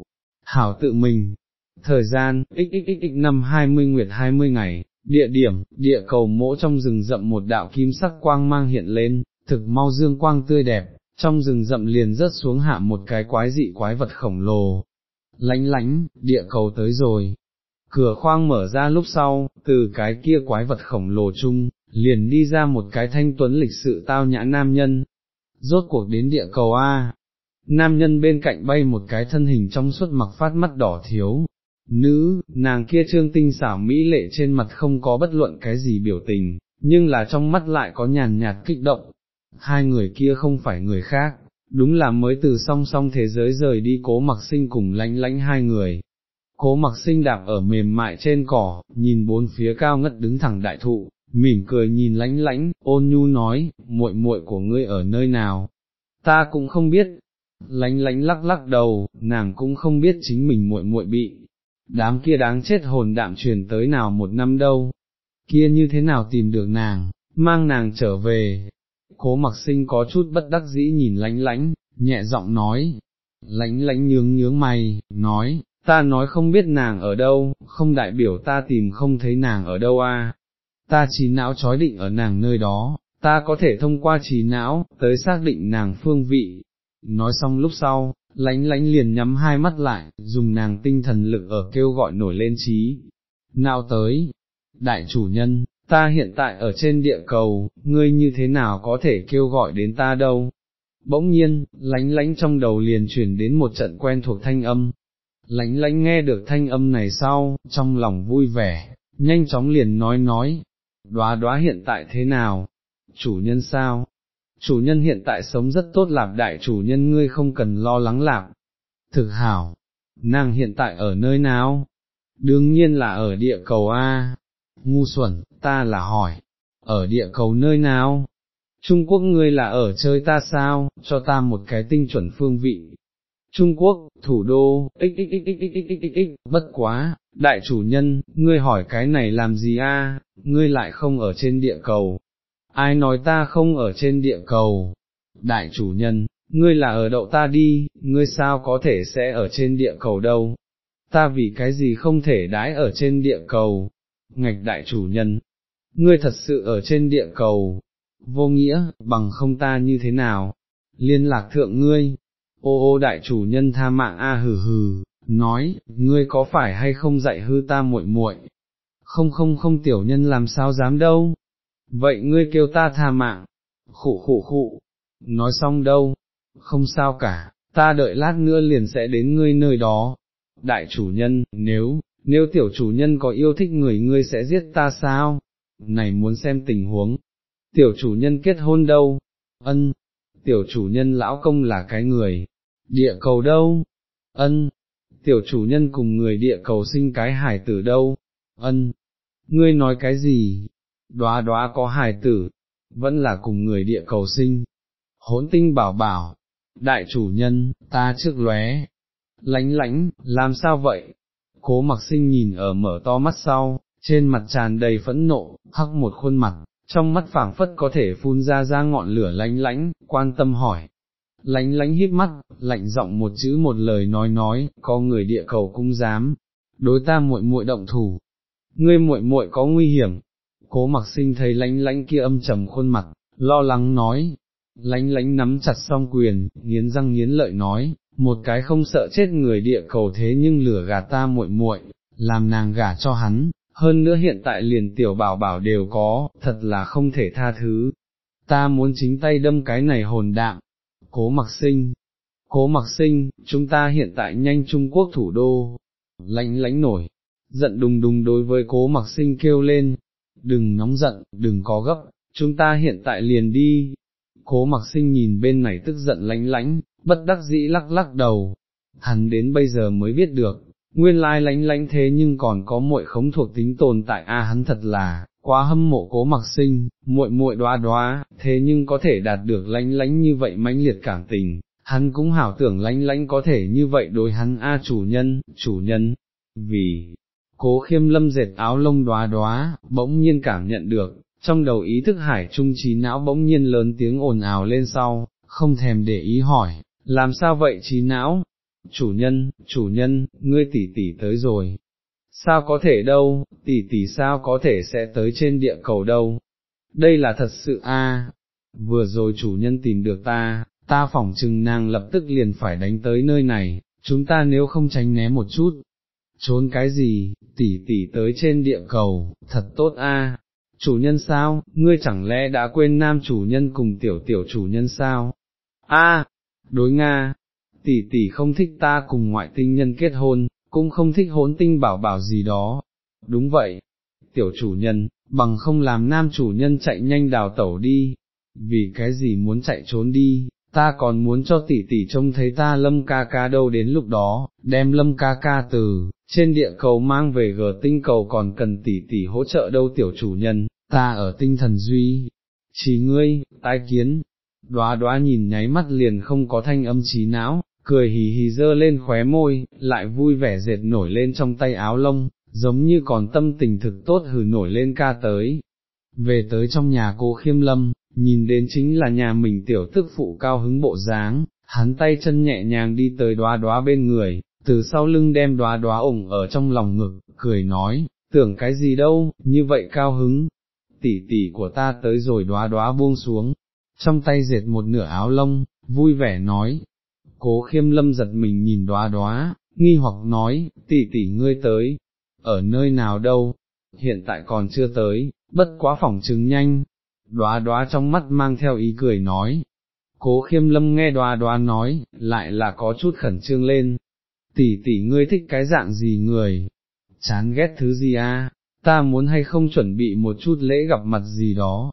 A: hảo tự mình. Thời gian, xxxx năm 20 nguyệt 20 ngày, địa điểm, địa cầu mỗ trong rừng rậm một đạo kim sắc quang mang hiện lên, thực mau dương quang tươi đẹp, trong rừng rậm liền rớt xuống hạ một cái quái dị quái vật khổng lồ. Lánh lánh, địa cầu tới rồi. Cửa khoang mở ra lúc sau, từ cái kia quái vật khổng lồ chung, liền đi ra một cái thanh tuấn lịch sự tao nhã nam nhân. Rốt cuộc đến địa cầu A. Nam nhân bên cạnh bay một cái thân hình trong suốt mặc phát mắt đỏ thiếu. Nữ, nàng kia trương tinh xảo mỹ lệ trên mặt không có bất luận cái gì biểu tình, nhưng là trong mắt lại có nhàn nhạt kích động, hai người kia không phải người khác, đúng là mới từ song song thế giới rời đi cố mặc sinh cùng lánh lánh hai người. Cố mặc sinh đạp ở mềm mại trên cỏ, nhìn bốn phía cao ngất đứng thẳng đại thụ, mỉm cười nhìn lánh lánh, ôn nhu nói, muội muội của ngươi ở nơi nào? Ta cũng không biết. Lánh lánh lắc lắc đầu, nàng cũng không biết chính mình muội muội bị, đám kia đáng chết hồn đạm truyền tới nào một năm đâu, kia như thế nào tìm được nàng, mang nàng trở về, cố mặc sinh có chút bất đắc dĩ nhìn lánh lánh, nhẹ giọng nói, lánh lánh nhướng nhướng mày, nói, ta nói không biết nàng ở đâu, không đại biểu ta tìm không thấy nàng ở đâu a. ta trí não chói định ở nàng nơi đó, ta có thể thông qua trí não, tới xác định nàng phương vị. Nói xong lúc sau, lánh lánh liền nhắm hai mắt lại, dùng nàng tinh thần lực ở kêu gọi nổi lên trí. Nào tới, đại chủ nhân, ta hiện tại ở trên địa cầu, ngươi như thế nào có thể kêu gọi đến ta đâu. Bỗng nhiên, lánh lánh trong đầu liền chuyển đến một trận quen thuộc thanh âm. Lánh lánh nghe được thanh âm này sau, trong lòng vui vẻ, nhanh chóng liền nói nói, đoá đoá hiện tại thế nào? Chủ nhân sao? Chủ nhân hiện tại sống rất tốt lạp đại chủ nhân ngươi không cần lo lắng lạp. Thực hảo, nàng hiện tại ở nơi nào? Đương nhiên là ở địa cầu A, ngu xuẩn, ta là hỏi, ở địa cầu nơi nào? Trung Quốc ngươi là ở chơi ta sao, cho ta một cái tinh chuẩn phương vị. Trung Quốc, thủ đô, xxxxxxxxx, bất quá, đại chủ nhân, ngươi hỏi cái này làm gì a? ngươi lại không ở trên địa cầu. Ai nói ta không ở trên địa cầu? Đại chủ nhân, ngươi là ở đậu ta đi, ngươi sao có thể sẽ ở trên địa cầu đâu? Ta vì cái gì không thể đái ở trên địa cầu? Ngạch đại chủ nhân, ngươi thật sự ở trên địa cầu, vô nghĩa, bằng không ta như thế nào, liên lạc thượng ngươi, ô ô đại chủ nhân tha mạng a hừ hừ, nói, ngươi có phải hay không dạy hư ta muội muội? Không không không tiểu nhân làm sao dám đâu, vậy ngươi kêu ta tha mạng, khụ khụ khụ, nói xong đâu, không sao cả, ta đợi lát nữa liền sẽ đến ngươi nơi đó, đại chủ nhân, nếu, nếu tiểu chủ nhân có yêu thích người ngươi sẽ giết ta sao? Này muốn xem tình huống, tiểu chủ nhân kết hôn đâu? Ân, tiểu chủ nhân lão công là cái người, địa cầu đâu? Ân, tiểu chủ nhân cùng người địa cầu sinh cái hải tử đâu? Ân, ngươi nói cái gì? Đoá đoá có hải tử, vẫn là cùng người địa cầu sinh. Hỗn tinh bảo bảo, đại chủ nhân, ta trước lóe, lánh lánh, làm sao vậy, cố mặc sinh nhìn ở mở to mắt sau, trên mặt tràn đầy phẫn nộ, hắc một khuôn mặt, trong mắt phảng phất có thể phun ra ra ngọn lửa lánh lánh, quan tâm hỏi. Lánh lánh hít mắt, lạnh giọng một chữ một lời nói nói, có người địa cầu cũng dám, đối ta muội muội động thủ, ngươi muội muội có nguy hiểm, cố mặc sinh thấy lánh lánh kia âm trầm khuôn mặt, lo lắng nói, lánh lánh nắm chặt song quyền, nghiến răng nghiến lợi nói, một cái không sợ chết người địa cầu thế nhưng lửa gà ta muội muội, làm nàng gả cho hắn, hơn nữa hiện tại liền tiểu bảo bảo đều có, thật là không thể tha thứ. Ta muốn chính tay đâm cái này hồn đạm, cố mặc sinh, cố mặc sinh, chúng ta hiện tại nhanh Trung Quốc thủ đô, lãnh lãnh nổi, giận đùng đùng đối với cố mặc sinh kêu lên, đừng nóng giận, đừng có gấp, chúng ta hiện tại liền đi. Cố mặc sinh nhìn bên này tức giận lãnh lãnh, bất đắc dĩ lắc lắc đầu, hắn đến bây giờ mới biết được, nguyên lai lánh lánh thế nhưng còn có muội khống thuộc tính tồn tại a hắn thật là, quá hâm mộ cố mặc sinh, muội muội đoá đoá, thế nhưng có thể đạt được lánh lánh như vậy mãnh liệt cảm tình, hắn cũng hảo tưởng lánh lánh có thể như vậy đối hắn a chủ nhân, chủ nhân, vì, cố khiêm lâm dệt áo lông đoá đoá, bỗng nhiên cảm nhận được, trong đầu ý thức hải trung trí não bỗng nhiên lớn tiếng ồn ào lên sau, không thèm để ý hỏi, làm sao vậy trí não? Chủ nhân, chủ nhân, ngươi tỷ tỷ tới rồi. Sao có thể đâu, tỷ tỷ sao có thể sẽ tới trên địa cầu đâu? Đây là thật sự a. Vừa rồi chủ nhân tìm được ta, ta phỏng chừng nàng lập tức liền phải đánh tới nơi này, chúng ta nếu không tránh né một chút, trốn cái gì, tỷ tỷ tới trên địa cầu, thật tốt a. Chủ nhân sao, ngươi chẳng lẽ đã quên nam chủ nhân cùng tiểu tiểu chủ nhân sao? A, đối Nga, tỷ tỷ không thích ta cùng ngoại tinh nhân kết hôn, cũng không thích hốn tinh bảo bảo gì đó. Đúng vậy, tiểu chủ nhân, bằng không làm nam chủ nhân chạy nhanh đào tẩu đi, vì cái gì muốn chạy trốn đi, ta còn muốn cho tỷ tỷ trông thấy ta lâm ca ca đâu đến lúc đó, đem lâm ca ca từ, trên địa cầu mang về gờ tinh cầu còn cần tỷ tỷ hỗ trợ đâu tiểu chủ nhân, ta ở tinh thần duy, chỉ ngươi, tai kiến, đoá đoá nhìn nháy mắt liền không có thanh âm trí não, cười hì hì dơ lên khóe môi, lại vui vẻ dệt nổi lên trong tay áo lông, giống như còn tâm tình thực tốt hừ nổi lên ca tới. Về tới trong nhà cô khiêm lâm, nhìn đến chính là nhà mình tiểu tức phụ cao hứng bộ dáng, hắn tay chân nhẹ nhàng đi tới đoá đoá bên người, từ sau lưng đem đoá đoá ủng ở trong lòng ngực, cười nói, tưởng cái gì đâu, như vậy cao hứng, tỷ tỷ của ta tới rồi đoá đoá buông xuống, trong tay dệt một nửa áo lông, vui vẻ nói, cố khiêm lâm giật mình nhìn đoá đoá, nghi hoặc nói, tỷ tỷ ngươi tới, ở nơi nào đâu, hiện tại còn chưa tới, bất quá phỏng chứng nhanh, đoá đoá trong mắt mang theo ý cười nói. Cố khiêm lâm nghe đoá đoá nói, lại là có chút khẩn trương lên. Tỷ tỷ ngươi thích cái dạng gì người? Chán ghét thứ gì à? Ta muốn hay không chuẩn bị một chút lễ gặp mặt gì đó?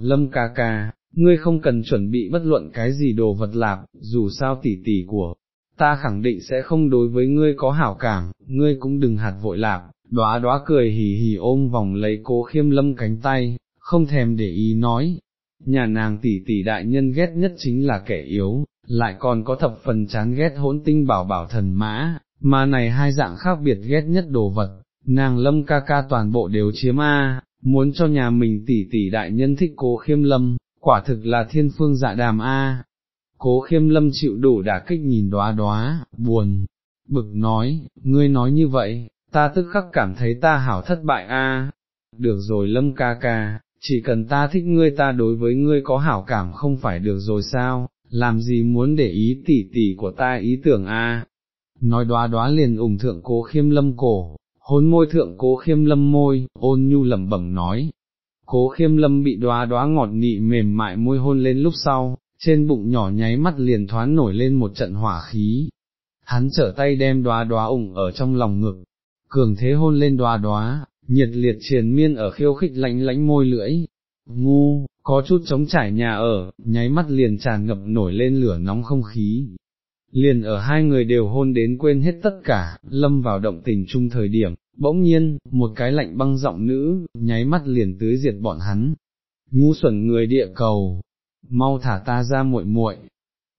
A: Lâm ca ca, ngươi không cần chuẩn bị bất luận cái gì đồ vật lạc, dù sao tỷ tỷ của, ta khẳng định sẽ không đối với ngươi có hảo cảm, ngươi cũng đừng hạt vội lạc, đóa đóa cười hì hì ôm vòng lấy cố khiêm lâm cánh tay, không thèm để ý nói, nhà nàng tỷ tỷ đại nhân ghét nhất chính là kẻ yếu, lại còn có thập phần chán ghét hỗn tinh bảo bảo thần mã, mà này hai dạng khác biệt ghét nhất đồ vật, nàng lâm ca ca toàn bộ đều chiếm A, muốn cho nhà mình tỷ tỷ đại nhân thích cố khiêm lâm, quả thực là thiên phương dạ đàm A. Cố khiêm lâm chịu đủ đả kích nhìn đóa đóa, buồn, bực nói, ngươi nói như vậy, ta tức khắc cảm thấy ta hảo thất bại a. Được rồi lâm ca ca, chỉ cần ta thích ngươi ta đối với ngươi có hảo cảm không phải được rồi sao, làm gì muốn để ý tỉ tỉ của ta ý tưởng a? Nói đóa đóa liền ủng thượng cố khiêm lâm cổ, hôn môi thượng cố khiêm lâm môi, ôn nhu lẩm bẩm nói. Cố khiêm lâm bị đoá đoá ngọt nị mềm mại môi hôn lên lúc sau, trên bụng nhỏ nháy mắt liền thoáng nổi lên một trận hỏa khí. Hắn trở tay đem đoá đoá ủng ở trong lòng ngực, cường thế hôn lên đoá đoá, nhiệt liệt triền miên ở khiêu khích lánh lánh môi lưỡi, ngu, có chút chống trải nhà ở, nháy mắt liền tràn ngập nổi lên lửa nóng không khí. Liền ở hai người đều hôn đến quên hết tất cả, lâm vào động tình chung thời điểm, bỗng nhiên, một cái lạnh băng giọng nữ, nháy mắt liền tưới diệt bọn hắn. Ngu xuẩn người địa cầu, mau thả ta ra muội muội.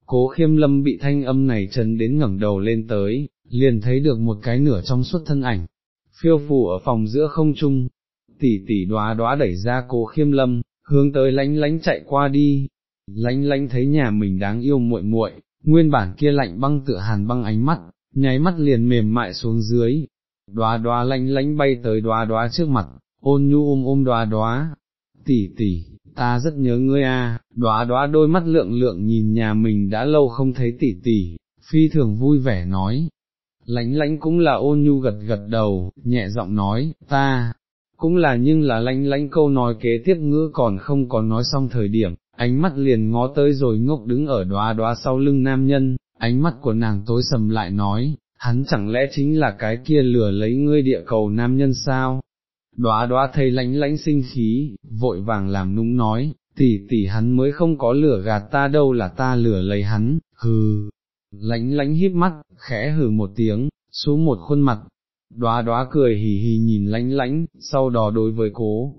A: Cố khiêm lâm bị thanh âm này chấn đến ngẩng đầu lên tới, liền thấy được một cái nửa trong suốt thân ảnh, phiêu phù ở phòng giữa không trung, tỷ tỷ đoá đoá đẩy ra cố khiêm lâm, hướng tới lánh lánh chạy qua đi, lánh lánh thấy nhà mình đáng yêu muội muội, nguyên bản kia lạnh băng tựa hàn băng ánh mắt, nháy mắt liền mềm mại xuống dưới, đoá đoá lánh lánh bay tới đoá đoá trước mặt, ôn nhu ôm ôm đoá đoá, tỷ tỷ, ta rất nhớ ngươi a. đoá đoá đôi mắt lượng lượng nhìn nhà mình đã lâu không thấy tỷ tỷ, phi thường vui vẻ nói, lánh lánh cũng là ôn nhu gật gật đầu, nhẹ giọng nói, ta, cũng là nhưng là lánh lánh câu nói kế tiếp ngữ còn không có nói xong thời điểm, ánh mắt liền ngó tới rồi ngốc đứng ở đoá đoá sau lưng nam nhân, ánh mắt của nàng tối sầm lại nói, hắn chẳng lẽ chính là cái kia lừa lấy ngươi địa cầu nam nhân sao? đóa đóa thấy lánh lánh sinh khí, vội vàng làm núng nói, tỷ tỷ hắn mới không có lửa gạt ta đâu là ta lửa lấy hắn, hừ, lánh lánh híp mắt, khẽ hừ một tiếng, xuống một khuôn mặt, đóa đóa cười hì hì nhìn lánh lánh, sau đó đối với cố.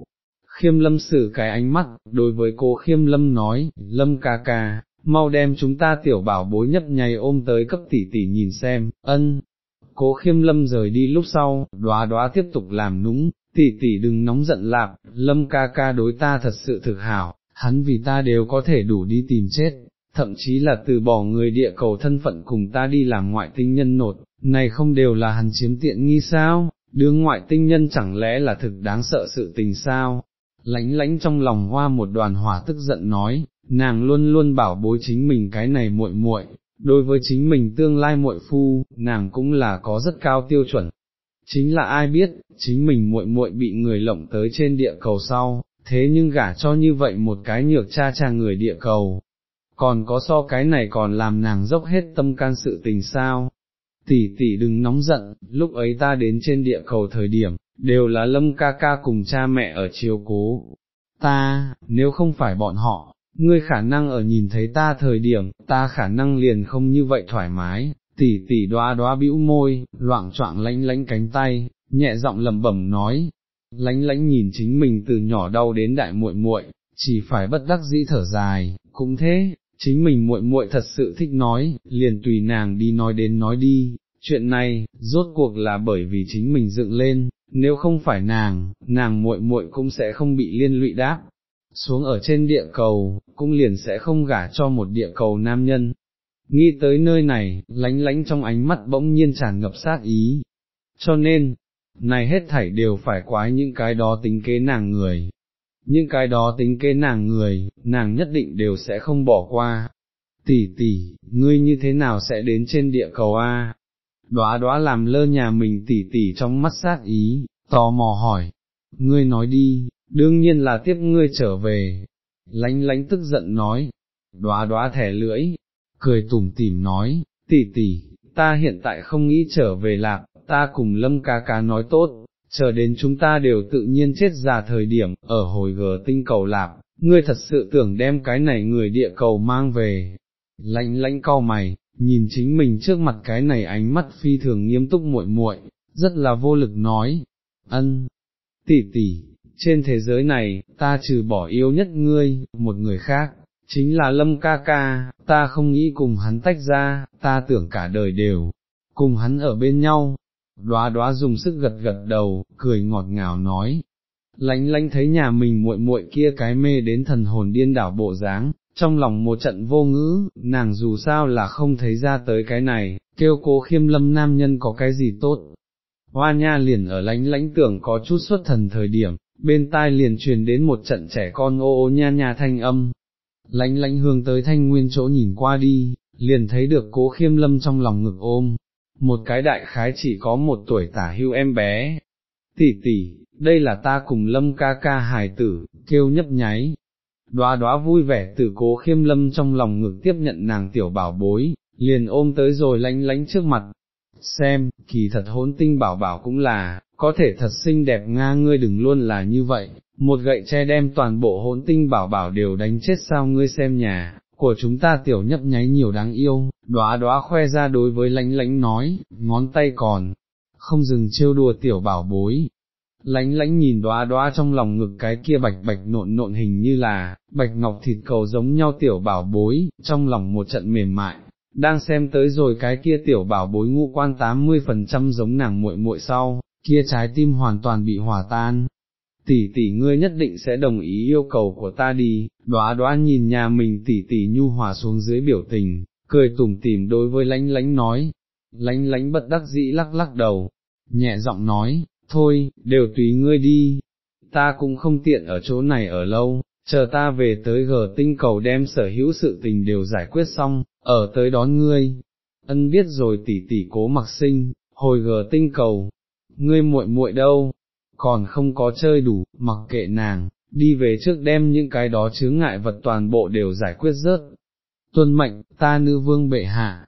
A: Khiêm lâm xử cái ánh mắt, đối với cô khiêm lâm nói, lâm ca ca, mau đem chúng ta tiểu bảo bối nhấp nhay ôm tới cấp tỷ tỷ nhìn xem, ân. Cố khiêm lâm rời đi lúc sau, đoá đoá tiếp tục làm núng, tỷ tỷ đừng nóng giận lạp, lâm ca ca đối ta thật sự thực hảo, hắn vì ta đều có thể đủ đi tìm chết, thậm chí là từ bỏ người địa cầu thân phận cùng ta đi làm ngoại tinh nhân nột, này không đều là hắn chiếm tiện nghi sao, đứa ngoại tinh nhân chẳng lẽ là thực đáng sợ sự tình sao, lánh lánh trong lòng hoa một đoàn hỏa tức giận nói, nàng luôn luôn bảo bối chính mình cái này muội muội, đối với chính mình tương lai muội phu, nàng cũng là có rất cao tiêu chuẩn. Chính là ai biết, chính mình muội muội bị người lộng tới trên địa cầu sau, thế nhưng gả cho như vậy một cái nhược cha cha người địa cầu. Còn có so cái này còn làm nàng dốc hết tâm can sự tình sao? Tỷ tỷ đừng nóng giận, lúc ấy ta đến trên địa cầu thời điểm, đều là lâm ca ca cùng cha mẹ ở chiều cố. Ta, nếu không phải bọn họ, ngươi khả năng ở nhìn thấy ta thời điểm, ta khả năng liền không như vậy thoải mái, Tỉ tỉ đoá đoá bĩu môi, loạn choạng lánh lánh cánh tay, nhẹ giọng lầm bẩm nói, lánh lánh nhìn chính mình từ nhỏ đau đến đại muội muội, chỉ phải bất đắc dĩ thở dài, cũng thế, chính mình muội muội thật sự thích nói, liền tùy nàng đi nói đến nói đi, chuyện này, rốt cuộc là bởi vì chính mình dựng lên, nếu không phải nàng, nàng muội muội cũng sẽ không bị liên lụy đáp, xuống ở trên địa cầu, cũng liền sẽ không gả cho một địa cầu nam nhân. Nghĩ tới nơi này, lánh lánh trong ánh mắt bỗng nhiên tràn ngập sát ý. Cho nên, này hết thảy đều phải quái những cái đó tính kế nàng người. Những cái đó tính kế nàng người, nàng nhất định đều sẽ không bỏ qua. Tỷ tỷ, ngươi như thế nào sẽ đến trên địa cầu A? Đóa đóa làm lơ nhà mình tỷ tỷ trong mắt sát ý, tò mò hỏi. Ngươi nói đi, đương nhiên là tiếp ngươi trở về. Lánh lánh tức giận nói. Đóa đóa thẻ lưỡi, cười tủm tỉm nói, tỷ tỷ, ta hiện tại không nghĩ trở về lạc, ta cùng lâm ca ca nói tốt, chờ đến chúng ta đều tự nhiên chết già thời điểm, ở hồi gờ tinh cầu lạc, ngươi thật sự tưởng đem cái này người địa cầu mang về. lánh lánh cau mày, nhìn chính mình trước mặt cái này ánh mắt phi thường nghiêm túc muội muội, rất là vô lực nói, ân, tỷ tỷ, trên thế giới này, ta trừ bỏ yêu nhất ngươi, một người khác, chính là lâm ca ca, ta không nghĩ cùng hắn tách ra, ta tưởng cả đời đều, cùng hắn ở bên nhau, đoá đoá dùng sức gật gật đầu, cười ngọt ngào nói, lánh lánh thấy nhà mình muội muội kia cái mê đến thần hồn điên đảo bộ dáng, trong lòng một trận vô ngữ, nàng dù sao là không thấy ra tới cái này, kêu cố khiêm lâm nam nhân có cái gì tốt. Hoa nha liền ở lánh lánh tưởng có chút xuất thần thời điểm, bên tai liền truyền đến một trận trẻ con ô ô nha nha thanh âm. Lánh lánh hướng tới thanh nguyên chỗ nhìn qua đi, liền thấy được cố khiêm lâm trong lòng ngực ôm, một cái đại khái chỉ có một tuổi tả hưu em bé. Tỷ tỷ, đây là ta cùng lâm ca ca hài tử, kêu nhấp nháy. Đoá đoá vui vẻ từ cố khiêm lâm trong lòng ngực tiếp nhận nàng tiểu bảo bối, liền ôm tới rồi lánh lánh trước mặt. Xem, kỳ thật hốn tinh bảo bảo cũng là, có thể thật xinh đẹp nga ngươi đừng luôn là như vậy, một gậy che đem toàn bộ hỗn tinh bảo bảo đều đánh chết sao ngươi xem nhà, của chúng ta tiểu nhấp nháy nhiều đáng yêu, đóa đóa khoe ra đối với lánh lánh nói, ngón tay còn, không dừng trêu đùa tiểu bảo bối. Lánh lánh nhìn đóa đóa trong lòng ngực cái kia bạch bạch nộn nộn hình như là, bạch ngọc thịt cầu giống nhau tiểu bảo bối, trong lòng một trận mềm mại, đang xem tới rồi cái kia tiểu bảo bối ngũ quan 80% giống nàng muội muội sau, kia trái tim hoàn toàn bị hòa tan, tỷ tỷ ngươi nhất định sẽ đồng ý yêu cầu của ta đi, đóa đóa nhìn nhà mình tỷ tỷ nhu hòa xuống dưới biểu tình, cười tủm tỉm đối với lánh lánh nói, lánh lánh bật đắc dĩ lắc lắc đầu, nhẹ giọng nói, thôi, đều tùy ngươi đi, ta cũng không tiện ở chỗ này ở lâu, chờ ta về tới gờ tinh cầu đem sở hữu sự tình đều giải quyết xong, ở tới đón ngươi, ân biết rồi tỷ tỷ cố mặc sinh, hồi gờ tinh cầu, ngươi muội muội đâu, còn không có chơi đủ, mặc kệ nàng, đi về trước đem những cái đó chướng ngại vật toàn bộ đều giải quyết rớt. Tuân mệnh, ta nữ vương bệ hạ,